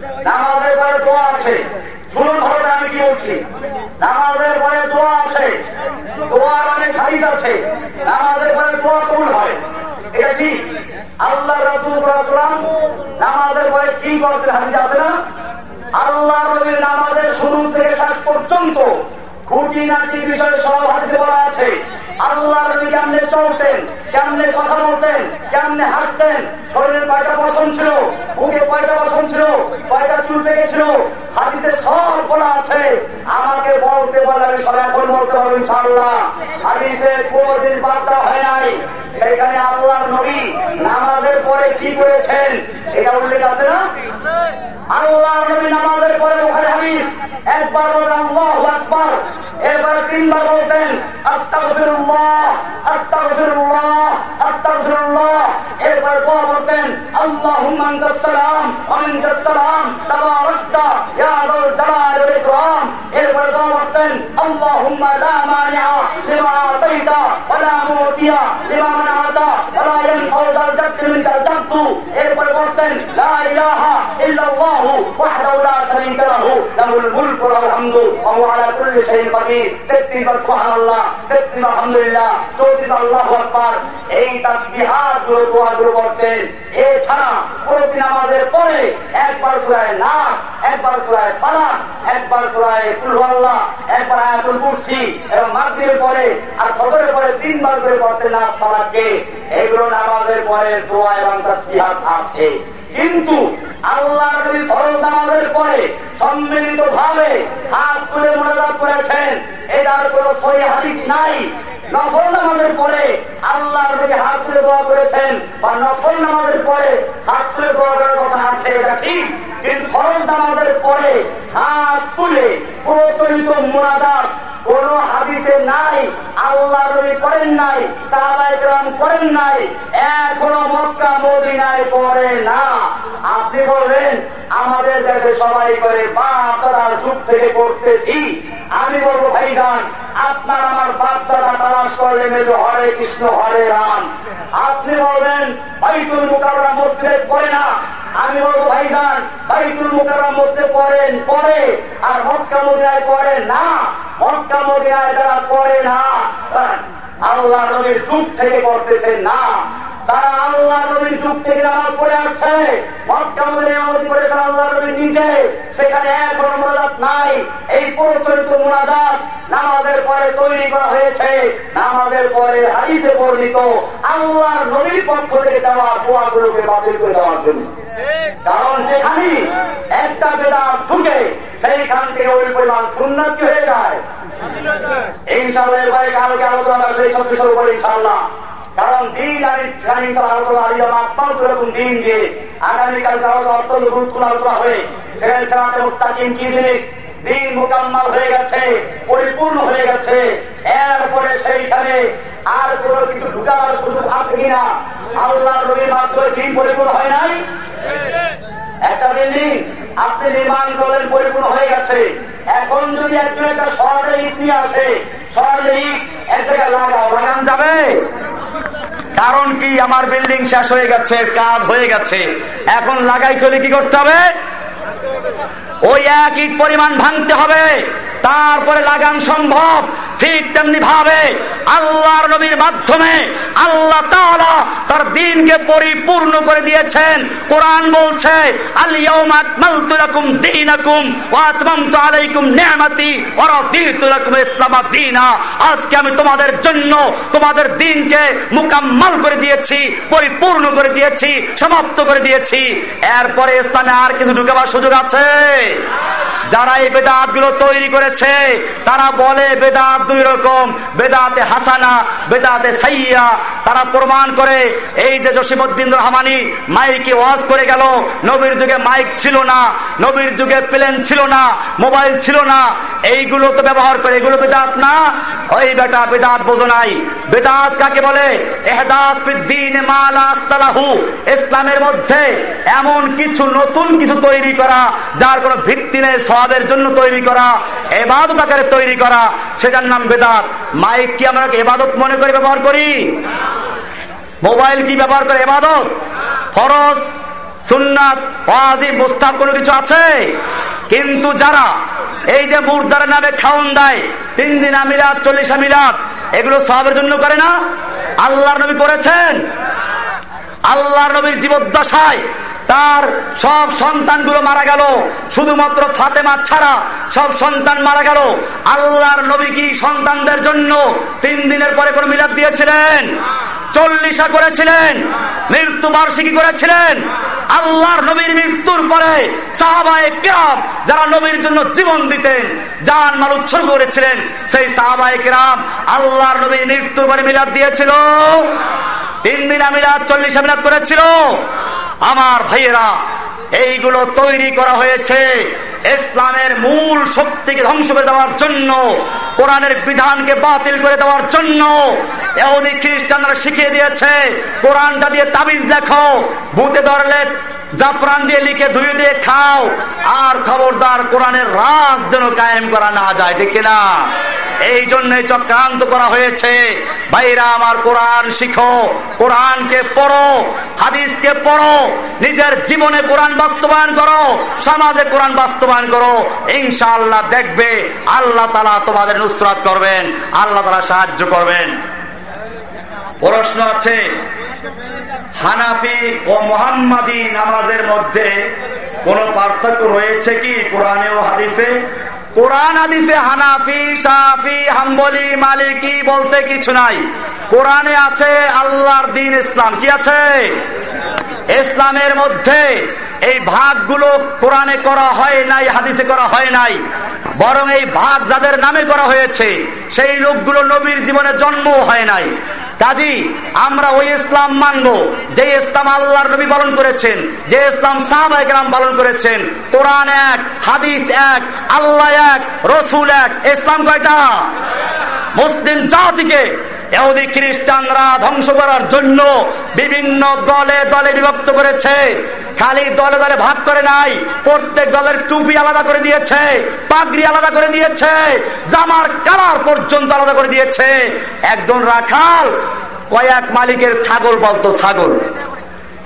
নামাজের পরে দোয়া আছে। শুনুন ভালো আমি কি বলছি? নামাজের পরে দোয়া আছে। দোয়ার অনেক হাদিস আছে। নামাজের পরে দোয়া কবুল হয়। এটা ঠিক। আল্লাহ রসুল নামাজের পরে কি করতে হাদিস আছে না? আল্লাহ রবির নামাজের শুরু থেকে শেষ পর্যন্ত খুঁটিনাটি বিষয়ে সব হাদিসে বলা আছে। আল্লাহ নবী কেমনে চলতেন, কেমনে কথা বলতেন, কেমনে হাসতেন, শরীরের কয়টা বসন ছিল, বুকে কয়টা বসন ছিল, কয়টা চুল পেকেছিল হাদিসে সব বলা আছে। আমাকে বলতে বলে আমি সব এখন বলতে পারব ইনশাল্লাহ হাদিসে কোনদিন বার্তা হয় নাই। সেখানে আল্লাহর নবী নামাজের পরে কি করেছেন, এটা উল্লেখ আছে না? আল্লাহ নবী নামাজের পরে ওখানে হাবিব একবার আল্লাহ একবার এরপরে তিনবার বলতেন আস্তাগফিরুল্লাহ আস্তাগফিরুল্লাহ আস্তাগফিরুল্লাহ এরপরে দোয়া বলতেন আল্লাহুম্মা আনতাস সালাম ওয়া মিনকাস সালাম তাবারাকতা ইয়া যাল জালাল ওয়াল ইকরাম এরপরে দোয়া বলতেন আল্লাহুম্মা লা মানিআ লিমা আতাইতা ওয়া লা মুতিয়া লিমা মানাতা ওয়া লা ইয়ানফাউ যাল জাদদি মিনকাল জাদদু এরপরে বলতেন লা ইলাহা ইল্লাল্লাহু ওয়াহদাহু লা শারীকা লাহু লাহুল মুলকু ওয়া লাহুল হামদু পরে একবার সুরায় নাক একবার সুরায় ফালাক, একবার সুরায় কুলহাল্লাহ একবার আয়াতুল কুরসি এবং মাগরিবের পরে আর ফজরের পরে তিনবার করে করতেন না ফালাককে। এগুলো নামাজের পরে দোয়া এবং তাসবিহাত আছে। কিন্তু আল্লাহ নবী ফরজ পরে সম্মিলিত ভাবে হাত তুলে মনোজাত করেছেন। এটার কোন সহি হাদিস নাই। নফল নামাজের পরে আল্লাহ নবী হাত তুলে দোয়া করেছেন বা নফল নামাজের পরে হাত তুলে দোয়া করার কথা আছে, এটা ঠিক। কিন্তু ফরজ নামাজের পরে হাত তুলে প্রচলিত মোনাজাত কোন হাদিসে নাই, আল্লাহ নবী করেন নাই সাহাবাহাম করেন নাই, এখনও মক্কা মদিনায় করে না। আপনি বলবেন আমাদের দেশে সবাই করে বা তারা যুগ থেকে করতেছি। আমি বলব, ভাইজান, আপনার আমার বাচ্চারা তালাশ করলে মেজো হরে কৃষ্ণ, হরে রাম। আপনি বলবেন, বাইতুল মুকাবরা মসজিদে পড়ে না। আমি বলব, ভাইজান, বাইতুল মুকাবরা মসজিদে পড়েন, পড়ে। আর মক্কা মদিনায় পড়ে না। মক্কা মদিনায় যারা পড়ে না আল্লাহ নবীর যুগ থেকে করতেছেন না, তারা আল্লাহ নবীর যুগ থেকে নামাজ পড়ে আসছে। মক্কা নামাজ পড়েছেন আল্লাহ নবী নিজে। সেখানে এখন মোনাজাত নাই। এই প্রচলিত মোনাজাত নামাজের পরে তৈরি করা হয়েছে। নামাজের পরে হারিসে পরিণত আল্লাহ নবীর পক্ষ থেকে দেওয়া দোয়াগুলোকে বাতিল করে দেওয়ার জন্য। কারণ সেখানে একটা বেদাত ঢুকে, সেইখান থেকে ওই পরিমাণ সুন্নত হয়ে যায়। ইনশাল্লাহ এরপরে কালকে আলোচনা সেই সব বিষয়ের উপরে ইনশাল্লাহ কারণ দিন আমি আলোচনা দিন যে আগামীকাল আলোচনা অত্যন্ত হয়ে সেখানে দিন মোকাম্মাল হয়ে গেছে পরিপূর্ণ হয়ে গেছে এরপরে সেইখানে আর কোন কিছু ঢুকাবার সুযোগ আছে কিনা আল্লাহ রবির মাধ্যমে দিন পরিপূর্ণ হয় নাই? একটা বিল্ডিং আপনি নির্মাণ করলেন, পরিপূর্ণ হয়ে গেছে। এখন যদি একজন একটা শহরে ইট নিয়ে আসে শহরে ইট এক জায়গায় লাগাও লাগান যাবে। কারণ কি? আমার বিল্ডিং শেষ হয়ে গেছে, কাজ হয়ে গেছে। এখন লাগাই চলে কি করতে হবে? ওই এক ইট পরিমাণ ভাঙতে হবে, তারপরে লাগান সম্ভব, ঠিক তেমনি ভাবে আল্লাহর নবীর মাধ্যমে আল্লাহ তাআলা তার দিনকে পরিপূর্ণ করে দিয়েছেন। কোরআন বলছে আলিয়াউমা আকমালতু লাকুম দীনাকুম ওয়া আতমামতু আলাইকুম নি'মাতি ওয়া রাদিতু লাকুম ইসলাম দীনা। আজকে আমি তোমাদের জন্য তোমাদের দিনকে মুকাম্মাল করে দিয়েছি, পরিপূর্ণ করে দিয়েছি, সমাপ্ত করে দিয়েছি। এরপরে ইসলামে আর কিছু ঢুকাবার সুযোগ আছে। যারা এই বেদাতগুলো তৈরি করেছে, তারা বলে বেদাত দুই রকম। বেদাতে হাসানা, বেদাতে সাইয়া তারা প্রমাণ করে, এই যে জসিমুদ্দিন রহমানি মাইকে ওয়াজ করে গেল, নবীর যুগে মাইক ছিল না, নবীর যুগে প্লেন ছিল না, মোবাইল ছিল না, এইগুলো তো ব্যবহার করে, এগুলো বেদাত না। ওই বেটা বেদাত বোঝো নাই। বেদাত কাকে বলে? এহদাস ইসলামের মধ্যে এমন কিছু নতুন কিছু তৈরি করা, যার কোনো ভিত্তি নেই সবের জন্য তৈরি করা এবাদত আকারে তৈরি করা, সেটার নাম বেদাত। মাইক কি আমরা এবাদত মনে করে ব্যবহার করি? মোবাইল কি ব্যবহার করে এবাদত? ফরজ কোনো কিছু আছে? কিন্তু যারা এই যে নামে খাউন দেয়, তিন দিন আমিরাত চল্লিশ আমিরাত এগুলো সবের জন্য করে না? আল্লাহর নবী করেছেন? আল্লাহর নবীর জীবদ্দশায় তার সব সন্তানগুলো মারা গেল। শুধুমাত্র ফাতেমা ছাড়া সব সন্তান মারা গেল। আল্লাহর নবী কি সন্তানদের জন্য তিন দিনের পরে কোন মিলাদ দিয়েছিলেন? চল্লিশা করেছিলেন। মৃত্যু বার্ষিকী করেছিলেন। আল্লাহর নবীর মৃত্যুর পরে সাহাবায় কেরাম যারা নবীর জন্য জীবন দিতেন যান মাল উৎসর্গ করেছিলেন, সেই সাহাবায় কেরাম আল্লাহর নবীর মৃত্যুর পরে মিলাদ দিয়েছিল। তিন দিন মিলাদ, চল্লিশ মিলাদ করেছিল। আমার ভাইয়েরা, এইগুলো তৈরি করা হয়েছে ইসলামের মূল শক্তিকে ধ্বংস করে দেওয়ার জন্য, কোরআনের বিধানকে বাতিল করে দেওয়ার জন্য। এহুদি খ্রিস্টানরা শিখিয়ে দিয়েছে, কোরআনটা দিয়ে তাবিজ দেখো ভূতে ধরলে জাফরান দিয়ে লিখে ধুয়ে দিয়ে খাও, আর খবরদার কোরআনের রাজ যেন কায়েম করা না যায়, ঠিক কিনা? এই জন্য চক্রান্ত করা হয়েছে। ভাইরা, আমার কোরআন শিখো, কোরআনকে পড়ো, হাদিসকে পড়ো, নিজের জীবনে কোরআন বাস্তবায়ন করো, সমাজে কোরআন বাস্তবায়ন করো। ইনশাআল্লাহ দেখবে আল্লাহ তালা তোমাদের নুসরাত করবেন, আল্লাহ তালা সাহায্য করবেন। প্রশ্ন আছে হানাফি ও মোহাম্মদী নামাজের মধ্যে কোন পার্থক্য রয়েছে কি কোরআনে ও হাদিসে? কোরআন, হাদিসে হানাফি সাফি হাম্বলি, মালিকি বলতে কিছু নাই। কোরআনে আছে আল্লাহর দিন ইসলাম। কি আছে? ইসলামের মধ্যে এই ভাগগুলো কোরআনে করা হয় নাই, হাদিসে করা হয় নাই। বরং এই ভাগ যাদের নামে করা হয়েছে, সেই লোকগুলো নবীর জীবনে জন্ম হয় নাই। কাজী, আমরা ওই ইসলাম মানব, যে ইসলাম আল্লাহর নবী পালন করেছেন, যে ইসলাম সাহাবাহাম পালন করেছেন, কোরআন এক, হাদিস এক, আল্লাহ এক, রসুল এক, ইসলাম কয়টা? মুসলিম জাতিকে এহুদি খ্রিস্টানরা ধ্বংস করার জন্য বিভিন্ন দলে দলে বিভক্ত করেছে। খালি দলে দলে ভাগ করে নাই, প্রত্যেক দলের টুপি আলাদা করে দিয়েছে, পাগড়ি আলাদা করে দিয়েছে, জামার কালার পর্যন্ত আলাদা করে দিয়েছে। একজন রাখাল, কয়েক মালিকের ছাগল বলতো ছাগল।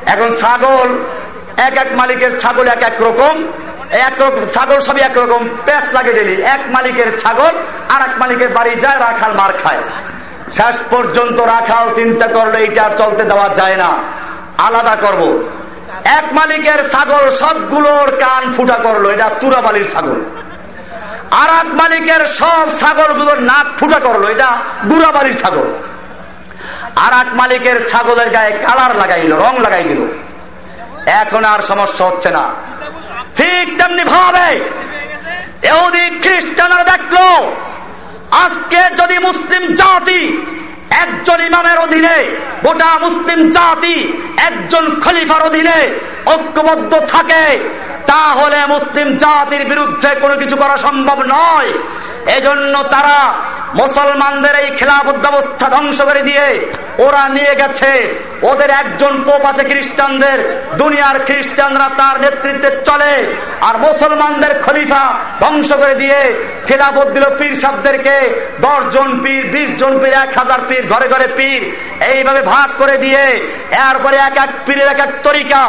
এখন ছাগল, এক এক মালিকের ছাগল এক এক রকম, এক ছাগল সবই একরকম প্যাঁচ লাগে দিলি এক মালিকের ছাগল আর এক মালিকের বাড়ি যায়, রাখাল মার খায়। শেষ পর্যন্ত রাখাও চিন্তা করল এইটা চলতে দেওয়া যায় না। আলাদা করব। এক মালিকের ছাগল সবগুলোর কান ফুটা করল, এটা তুরাবালির ছাগল। আর এক মালিকের সব ছাগলগুলোর নাক ফুটা করল, এটা গুড়াবালির ছাগল। আর এক মালিকের ছাগলের গায়ে কালার লাগাইল, রং লাগাই দিল। এখন আর সমস্যা হচ্ছে না। ঠিক তেমনি ভাবে, এহুদি খ্রিস্টানরা দেখল আজকে যদি মুসলিম জাতি একজন ইমামের অধীনে গোটা মুসলিম জাতি একজন খলিফার অধীনে ঐক্যবদ্ধ থাকে, তাহলে মুসলিম জাতির বিরুদ্ধে কোনো কিছু করা সম্ভব নয়। এজন্য তারা মুসলমানদের এই খেলাফত ব্যবস্থা ধ্বংস করে দিয়ে ওরা নিয়ে গেছে। ওদের একজন পোপ আছে খ্রিস্টানদের, দুনিয়ার খ্রিস্টানরা তার নেতৃত্বে চলে আর মুসলমানদের খলিফা ধ্বংস করে দিয়ে খেলাফত দিল পীর সাবদেরকে দশ জন পীর বিশ জন পীর, এক হাজার পীর। ঘরে ঘরে পীর। এইভাবে ভাগ করে দিয়ে, এরপরে এক এক পীরের এক এক তরিকা,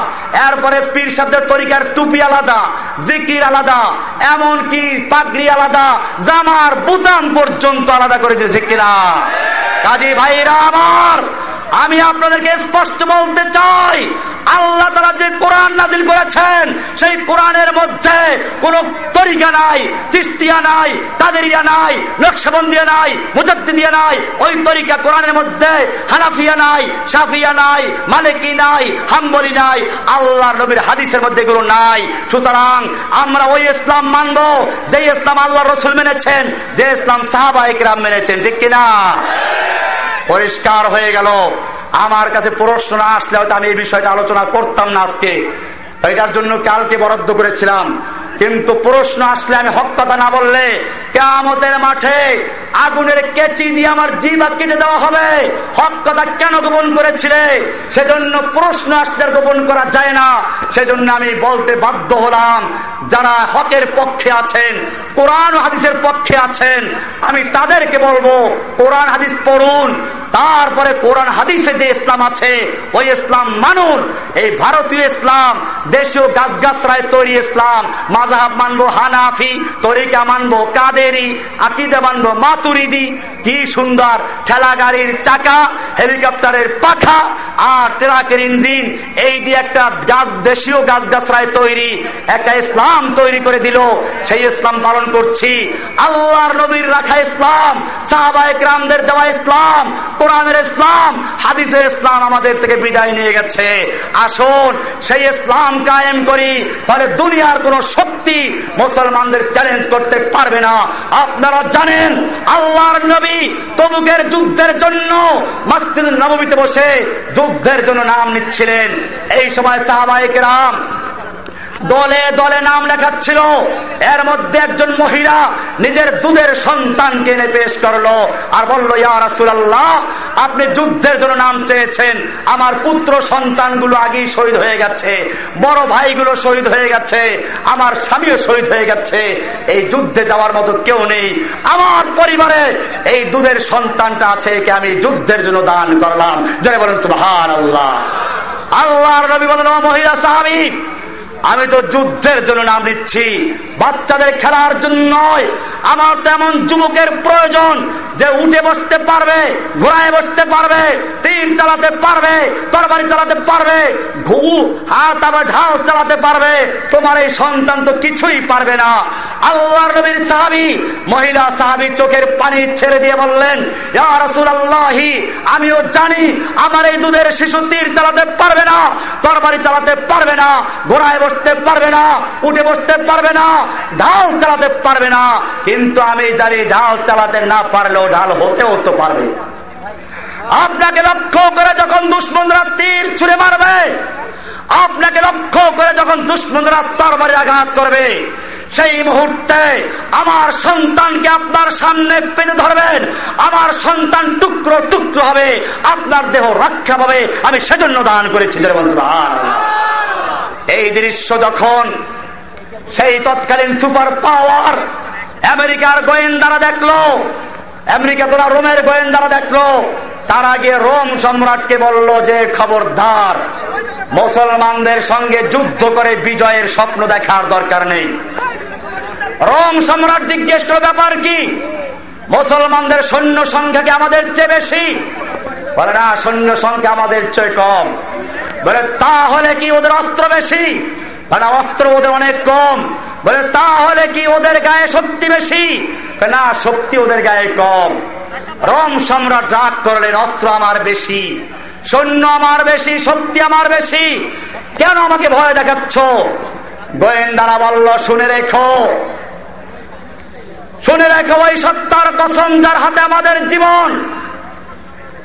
এরপরে পীর শব্দের তরিকার টুপি আলাদা, জিকির আলাদা এমন কি পাগড়ি আলাদা, জামার বুতাম পর্যন্ত আলাদা করে দিয়েছে কিনা কাজী ভাইরা আমার, আমি আপনাদেরকে স্পষ্ট বলতে চাই আল্লাহ তারা যে কোরআন নাজিল করেছেন, সেই কোরআনের মধ্যে কোন তরিকা নাই তিস্তিয়া নাই তাদেরিয়া নাই, নকশবন্দিয়া নাই, মুজাদ্দিদিয়া নাই। ওই তরিকা কোরআনের মধ্যে হানাফিয়া নাই সাফিয়া নাই, মালিকি নাই, হাম্বলি নাই আল্লাহ নবীর হাদিসের মধ্যে এগুলো নাই। সুতরাং আমরা ওই ইসলাম মানব, যে ইসলাম আল্লাহ রসুল মেনেছেন, যে ইসলাম সাহাবা একরাম মেনেছেন, ঠিক কিনা? পরিষ্কার হয়ে গেল। আমার কাছে প্রশ্ন আসলে হয়তো আমি এই বিষয়টা আলোচনা করতাম না আজকে। এটার জন্য কালকে বরাদ্দ করেছিলাম। কিন্তু প্রশ্ন আসলে আমি কথা না বললে কেমতের মাঠে আগুনের কেচি দিয়ে আমার জিবা কেটে দেওয়া হবে। কথা কেন গোপন করেছিলে? সেজন্য প্রশ্ন আসলে গোপন করা যায় না। সেজন্য আমি বলতে বাধ্য হলাম, যারা হকের পক্ষে আছেন, কোরআন হাদিসের পক্ষে আছেন, আমি তাদেরকে বলব, কোরআন হাদিস পড়ুন, তারপরে কোরআন হাদিসে যে ইসলাম আছে, ওই ইসলাম মানুন। এই ভারতীয় ইসলাম, দেশীয় গাছগাছরায় তৈরি ইসলাম মাজাহাব মানবো হানাফি, তরিকা মানবো কাদেরি, আকিদে মানবো মাতুরিদি, কি সুন্দর ঠেলা গাড়ির চাকা, হেলিকপ্টারের পাখা আর ট্রাকের ইঞ্জিন, এই দিয়ে একটা গাছ, দেশীয় গাছগাছরায় তৈরি, একটা ইসলাম তৈরি করে দিল। সেই ইসলাম পালন করছি। আল্লাহর নবীর রাখা ইসলাম সাহাবায়ক রামদের দেওয়া ইসলাম, কোরআনের ইসলাম, হাদিসের ইসলাম আমাদের থেকে বিদায় নিয়ে গেছে। আসুন, সেই ইসলাম কায়েম করি, তাহলে দুনিয়ার কোন শক্তি মুসলমানদের চ্যালেঞ্জ করতে পারবে না। আপনারা জানেন, আল্লাহর নবী তবুকের যুদ্ধের জন্য মাস্তির নবমীতে বসে যুদ্ধের জন্য নাম নিচ্ছিলেন। এই সময় সাহাবাহিক রাম দলে দলে নাম লেখাচ্ছিল। এর মধ্যে একজন মহিলা নিজের দুধের সন্তানকে এনে পেশ করল আর বলল ইয়ারাসুল্লাহ আপনি যুদ্ধের জন্য নাম চেয়েছেন। আমার পুত্র সন্তানগুলো আগেই শহীদ হয়ে গেছে। বড় ভাইগুলো শহীদ হয়ে গেছে। আমার স্বামীও শহীদ হয়ে গেছে। এই যুদ্ধে যাওয়ার মতো কেউ নেই। আমার পরিবারে এই দুধের সন্তানটা আছে, একে আমি যুদ্ধের জন্য দান করলাম। যারা বলেন সুহান আল্লাহ আল্লাহর নবী বলেন মহিলা সাহাবিক আমি তো যুদ্ধের জন্য নাম দিচ্ছি বাচ্চাদের খেলার জন্য নয়। আমার তেমন যুবকের প্রয়োজন যে উঠে বসতে পারবে, ঘোড়ায় বসতে পারবে, তীর চালাতে পারবে, তরবারি চালাতে পারবে, ঘু, হাত আবার ঢাল চালাতে পারবে। তোমার এই সন্তান তো কিছুই পারবে না। আল্লাহ নবীর সাহাবি, মহিলা সাহাবি চোখের পানি ছেড়ে দিয়ে বললেন আল্লাহি আমিও জানি আমার এই দুধের শিশু তীর চালাতে পারবে না, তরবারি চালাতে পারবে না, ঘোড়ায় বসতে পারবে না, উঠে বসতে পারবে না, ঢাল চালাতে পারবে না। কিন্তু আমি জানি ঢাল চালাতে না পারলেও ঢাল হতেও তো পারবে। আপনাকে লক্ষ্য করে যখন দুশ্মনরা তীর ছুড়ে মারবে, আপনাকে লক্ষ্য করে যখন দুশ্মনরা তরবারি আঘাত করবে, সেই মুহূর্তে আমার সন্তানকে আপনার সামনে পেতে ধরবেন। আমার সন্তান টুকরো টুকরো হবে, আপনার দেহ রক্ষা পাবে। আমি সেজন্য দান করেছি এই দৃশ্য যখন সেই তৎকালীন সুপার পাওয়ার আমেরিকার গোয়েন্দারা দেখল, আমেরিকা তোরা রোমের গোয়েন্দারা দেখল, তার আগে রোম সম্রাটকে বলল যে, খবরদার, মুসলমানদের সঙ্গে যুদ্ধ করে বিজয়ের স্বপ্ন দেখার দরকার নেই। রোম সম্রাট জিজ্ঞেস করে ব্যাপার কি? মুসলমানদের সৈন্য সংখ্যা কি আমাদের চেয়ে বেশি? বলে, না, সৈন্য সংখ্যা আমাদের চেয়ে কম। বলে, তাহলে কি ওদের অস্ত্র বেশি? মানে অস্ত্র ওদের অনেক কম। বলে, তাহলে কি ওদের গায়ে শক্তি বেশি? না, শক্তি ওদের গায়ে কম। রম সম্রাট রাগ করলেন, অস্ত্র আমার বেশি। সৈন্য আমার বেশি, শক্তি আমার বেশি। কেন আমাকে ভয় দেখাচ্ছ? গোয়েন্দারা বলল, শুনে রেখো। শুনে রেখো, ওই সত্তার কসম যার হাতে আমাদের জীবন।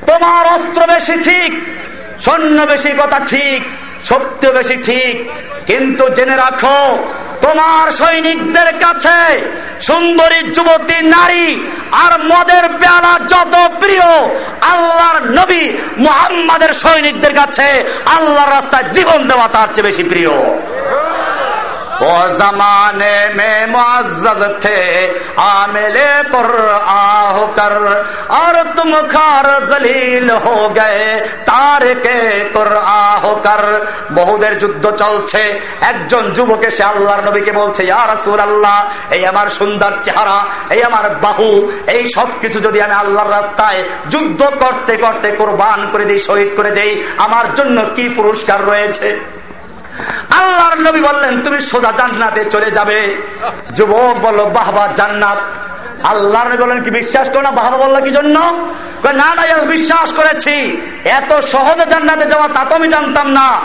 তোমার অস্ত্র বেশি ঠিক। সৈন্য বেশি কথা ঠিক, সত্য বেশি ঠিক। কিন্তু জেনে রাখো, তোমার সৈনিকদের কাছে সুন্দরী যুবতী, নারী আর মদের পেয়ালা যত প্রিয়, আল্লাহর নবী মোহাম্মদের সৈনিকদের কাছে আল্লাহর রাস্তায় জীবন দেওয়া তার চেয়ে বেশি প্রিয়। वो जमाने में मुआज थे आमिले पर आह कर और तुम खार जलील हो गए তার কে তোর আহ কর বহুদের যুদ্ধ চলছে একজন যুবক এসে আল্লাহর নবীকে বলছে ইয়া রাসূল আল্লাহ এই আমার সুন্দর চেহারা এই আমার বাহু এই সব কিছু যদি আমি আল্লাহর রাস্তায় যুদ্ধ করতে করতে কোরবান করে দিই শহীদ করে দেই আমার জন্য কি পুরস্কার রয়েছে আল্লাহর নবী বললেন, তুমি সোজা জান্নাতে চলে যাবে। যুবক বলল বাহবা জান্নাত। আল্লাহর নবী বললেন, কি বিশ্বাস করো না বাহবা বলল কি জন্য? না না বিশ্বাস করেছি। এত সহজে জান্নাতে যাওয়া তা তো আমি জানতাম না।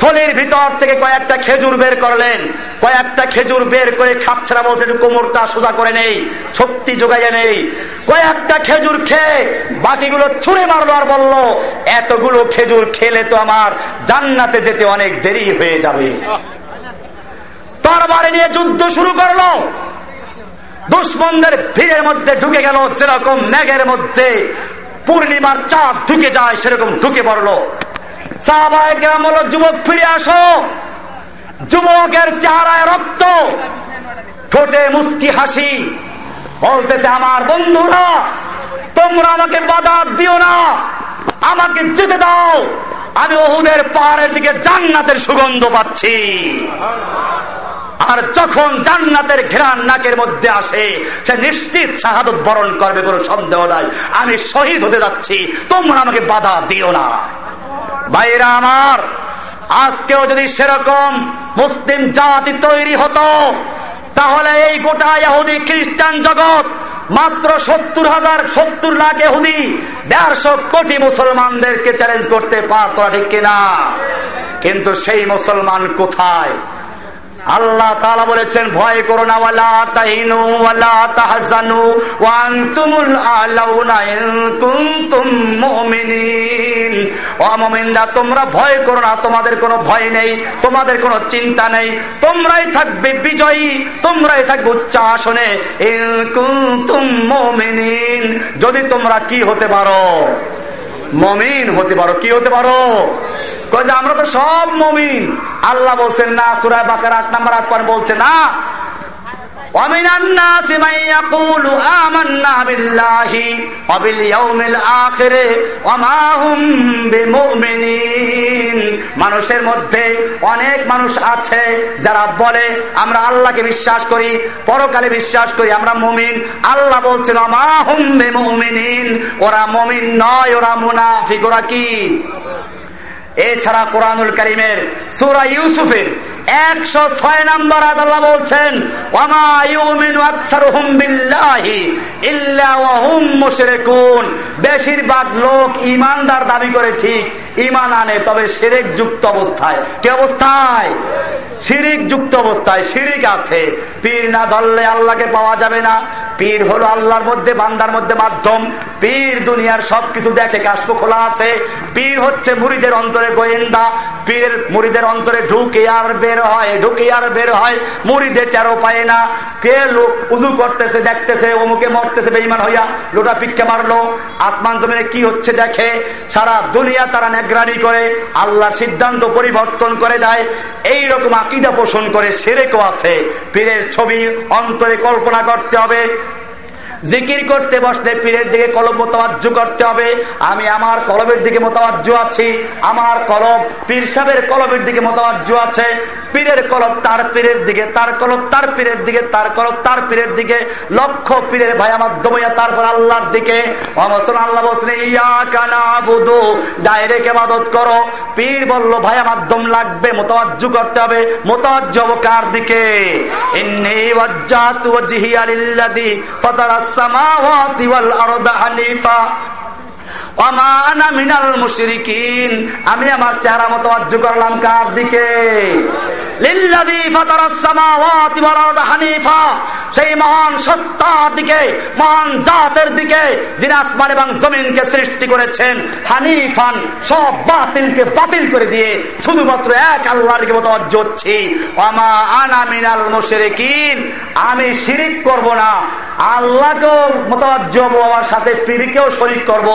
থলির ভিতর থেকে কয়েকটা খেজুর বের করলেন। কয়েকটা খেজুর বের করে খাচ্ছাড়া বলতে কোমরটা সোজা করে নেই, শক্তি যোগাইয়ে নেই। কয়েকটা খেজুর খেয়ে বাকিগুলো ছুঁড়ে মারলো আর বলল, এতগুলো খেজুর খেলে তো আমার জান্নাতে যেতে অনেক দেরি হয়ে যাবে। তরবারে নিয়ে যুদ্ধ শুরু করল। দুশ্মনদের ভিড়ের মধ্যে ঢুকে গেল, যেরকম মেঘের মধ্যে পূর্ণিমার চাঁদ ঢুকে যায়, সেরকম ঢুকে পড়ল। যুবক, ফিরে আসো। যুবকের চেহারায় রক্ত। ঠোঁটে মুস্কি হাসি। বলতেছে, আমার বন্ধুরা, তোমরা আমাকে বাধা দিও না। আমাকে যেতে দাও। আমি ওহুদের পাহাড়ের দিকে জান্নাতের সুগন্ধ পাচ্ছি। আর যখন জান্নাতের ঘেরান নাকের মধ্যে আসে, সে নিশ্চিত শাহাদত বরণ করবে কোনো সন্দেহ নাই। আমি শহীদ হতে যাচ্ছি, তোমরা আমাকে বাধা দিও না। বাইরা আমার, আজকেও যদি সেরকম মুসলিম জাতি তৈরি হতো, তাহলে এই গোটা ইহুদি খ্রিস্টান জগৎ মাত্র সত্তর হাজার সত্তর লাখ এহুদি দেড়শো কোটি মুসলমানদেরকে চ্যালেঞ্জ করতে পারত ঠিক কিনা? কিন্তু সেই মুসলমান কোথায়? আল্লাহ তালা বলেছেন, ভয় করো না, ওয়ালা ওয়ান তুমুল ও তোমরা ভয় করো না, তোমাদের কোনো ভয় নেই, তোমাদের কোনো চিন্তা নেই, তোমরাই থাকবে বিজয়ী, তোমরাই থাকবে উচ্চ আসনে। কুনতুম মুমিনিন, যদি তোমরা কি হতে পারো? মমিন হতে পারো, কি হতে পারো? আমরা তো সব মমিন। আল্লাহ বলছেন, না সুরায় বাকার আট নাম্বার আট বলছে, না ومن الناس من يقول آمنا بالله وباليوم الآخر وما هم بمؤمنين মানুষের মধ্যে অনেক মানুষ আছে যারা বলে আমরা আল্লাহকে বিশ্বাস করি পরকালে বিশ্বাস করি আমরা মুমিন আল্লাহ বলছেন আমা হুম মুমিনিন ওরা মুমিন নয় ওরা মুনাফিক ওরা কি এছাড়া কোরআনুল করিমের সুরা ইউসুফের একশো ছয় নম্বর আদাল্লাহ বলছেন বেশিরভাগ লোক ইমানদার দাবি করে ঠিক ইমান আনে, তবে সেরেক যুক্ত অবস্থায়। কি অবস্থায়? শিরিক যুক্ত অবস্থায়, শিরিক আছে। পীর না ধরলে আল্লাহকে পাওয়া যাবে না। পীর হলো আল্লাহর মধ্যে, বান্দার মধ্যে মাধ্যম। পীর দুনিয়ার সবকিছু দেখে কাশ্প খোলা আছে। পীর হচ্ছে মুড়িদের অন্তরে গোয়েন্দা। পীর মুড়িদের অন্তরে ঢুকে আর বের হয়, ঢুকে আর বের হয়, মুড়িদের টেরো পায় না। কে লোক উদু করতেছে, দেখতেছে, অমুকে মরতেছে বেইমান হইয়া লোটা পিক্ষে মারলো। আসমান জমিনে কি হচ্ছে দেখে, সারা দুনিয়া তারা নেগ্রানি করে, আল্লাহ সিদ্ধান্ত পরিবর্তন করে দেয়। এইরকম আকিদা পোষণ করে সেরেকও আছে। পীরের ছবি অন্তরে কল্পনা করতে হবে। জিকির করতে বসলে পীরের দিকে কলম মোতাবাজ্য করতে হবে। আমি আমার কলমের দিকে মোতাবাজ্য আছি। আমার কলম পীর সাহেবের কলমের দিকে মোতাবাজ্য আছে। পীরের কলম তার পীরের দিকে, তার কলম তার পীরের দিকে, তার কলম তার পীরের দিকে, লক্ষ পীরের ভাইয়া মাধ্যমে তারপর আল্লাহর দিকে। আল্লাহ বলছেন ইয়া কানা বুধু ডাইরেক্ট এবাদত করো। পীর বলল ভাইয়া মাধ্যম লাগবে মোতাবাজ্য করতে হবে। মোতাবাজ্য কার দিকে? ইন্নি মিনাল মুশরিকিন। আমি আমার চেহারা মতো অর্জ করলাম কার দিকে? সেই মহান সত্তার দিকে, মহান জাতের দিকে, যিনি আসমান এবং জমিনকে সৃষ্টি করেছেন, হানিফান, সব বাতিলকে বাতিল করে দিয়ে শুধুমাত্র এক আল্লাহর দিকে মতো অর্জ হচ্ছি। অমা আনা মিনাল মুশরিকিন। আমি শিরিক করব না, আল্লাহকেও মতো অর্জ আমার সাথে পীরকেও শরিক করব।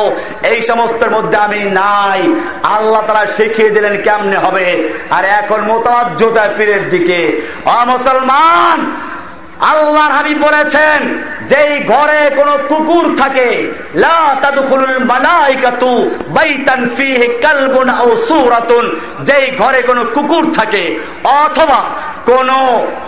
এই সমস্তের মধ্যে আমি নাই। আল্লাহ তারা শিখিয়ে দিলেন কেমনে হবে। আর এখন মোতাজ্জতা পীরের দিকে। অ মুসলমান আল্লাহর হাবিব বলেছেন, যেই ঘরে কোন কুকুর থাকে যেই ঘরে কোন কুকুর থাকে, অথবা কোন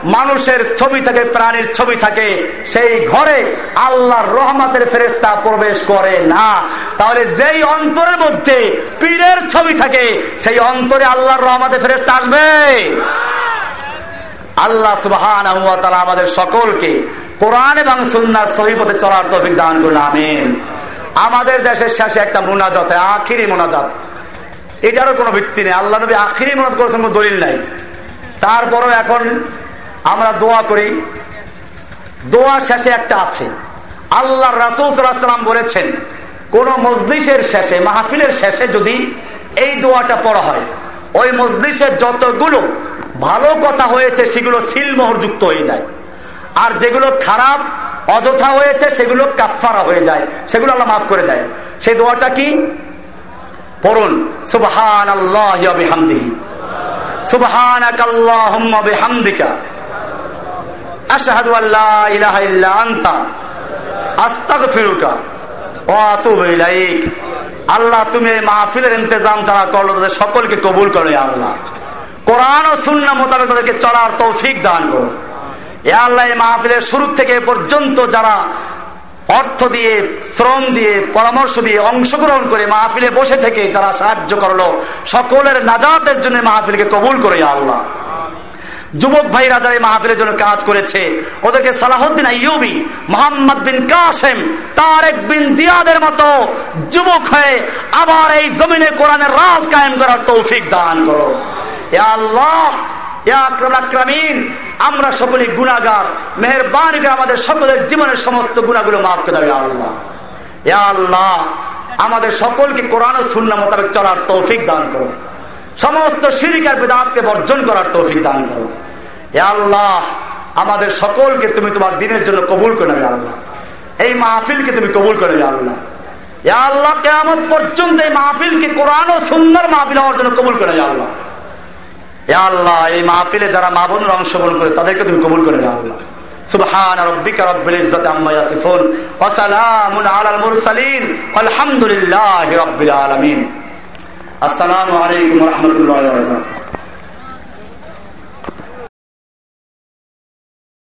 মানুষের ছবি থাকে, প্রাণীর ছবি থাকে, সেই ঘরে আল্লাহর রহমাতের ফেরেস্তা প্রবেশ করে না। তাহলে যেই অন্তরের মধ্যে পীরের ছবি থাকে, সেই অন্তরে আল্লাহর রহমাতের ফেরেস্তা আসবে। আল্লাহ সুবহান আমাদের সকলকে কোরআন এবং সুন্নার সহিপথে চলার তফিক দান করুন, আমিন। আমাদের দেশের শেষে একটা মোনাজত, আখিরি মোনাজাত। এটারও কোনো ভিত্তি নেই। আল্লাহ নবী আখিরি মনত করেছেন কোনো দলিল নাই। তারপরও এখন আমরা দোয়া করি। দোয়া শেষে একটা আছে। আল্লাহ রাসুল সাল্লাম বলেছেন, কোন মসজিষের শেষে, মাহফিলের শেষে যদি এই দোয়াটা পড়া হয় ওই মসজিষের যতগুলো ভালো কথা হয়েছে, সেগুলো সিলমোহর যুক্ত হয়ে যায়। আর যেগুলো খারাপ, অযথা হয়েছে, সেগুলো কাফারা হয়ে যায়। সেগুলো আল্লাহ মাফ করে দেয়। সেই দোয়াটা কি? পড়ুন সুবহান আল্লাহ হামদিহি সুবহান হামদিকা আশহাদু আল্লাহ ইলাহা আনতা। আল্লাহ, তুমি এই মাহফিলের ইন্তজাম যারা করল, তাদের সকলকে কবুল করো আল্লাহ। কোরআন ও শূন্য মোতাবেক তাদেরকে চলার তৌফিক দান করো। এ আল্লাহ, এই মাহফিলের শুরু থেকে পর্যন্ত যারা অর্থ দিয়ে, শ্রম দিয়ে, পরামর্শ দিয়ে অংশগ্রহণ করে মাহফিলে বসে থেকে যারা সাহায্য করল, সকলের নাজাতের জন্য মাহফিলকে কবুল করে আল্লাহ। যুবক ভাইরা যারা মাহফিলের জন্য কাজ করেছে, ওদেরকে সালাহদ্দিন আইয়ুবি মোহাম্মদ বিন কাসেম, তারেক বিন জিয়াদের মতো যুবক হয়ে আবার এই জমিনে কোরআনের রাজ কায়েম করার তৌফিক দান করো। আল্লাহ আমরা সকলে গুণাগার মেহরবানি করে আমাদের সকলের জীবনের সমস্ত গুণাগুলো মাফ করে দেবে আল্লাহ। আল্লাহ, আমাদের সকলকে কোরআন শূন্য মোতাবেক চলার তৌফিক দান করো। সমস্ত সিরিকার বেদাতকে বর্জন করার তৌফিক দান করো এ আল্লাহ আমাদের সকলকে তুমি তোমার দিনের জন্য কবুল করে নেবে আল্লাহ এই মাহফিলকে তুমি কবুল করে নেবে আল্লাহ এ আল্লাহ কেমন পর্যন্ত এই মাহফিলকে কোরআন ও সুন্দর মাহফিল হওয়ার জন্য কবুল করে নেবে আল্লাহ এ আল্লাহ এই মাহফিলে যারা মা বোনের অংশগ্রহণ করে তাদেরকে তুমি কবুল করে নেবে আল্লাহ سبحان ربك رب العزة عما يصفون وسلام على المرسلين والحمد لله رب العالمين السلام عليكم ورحمة الله وبركاته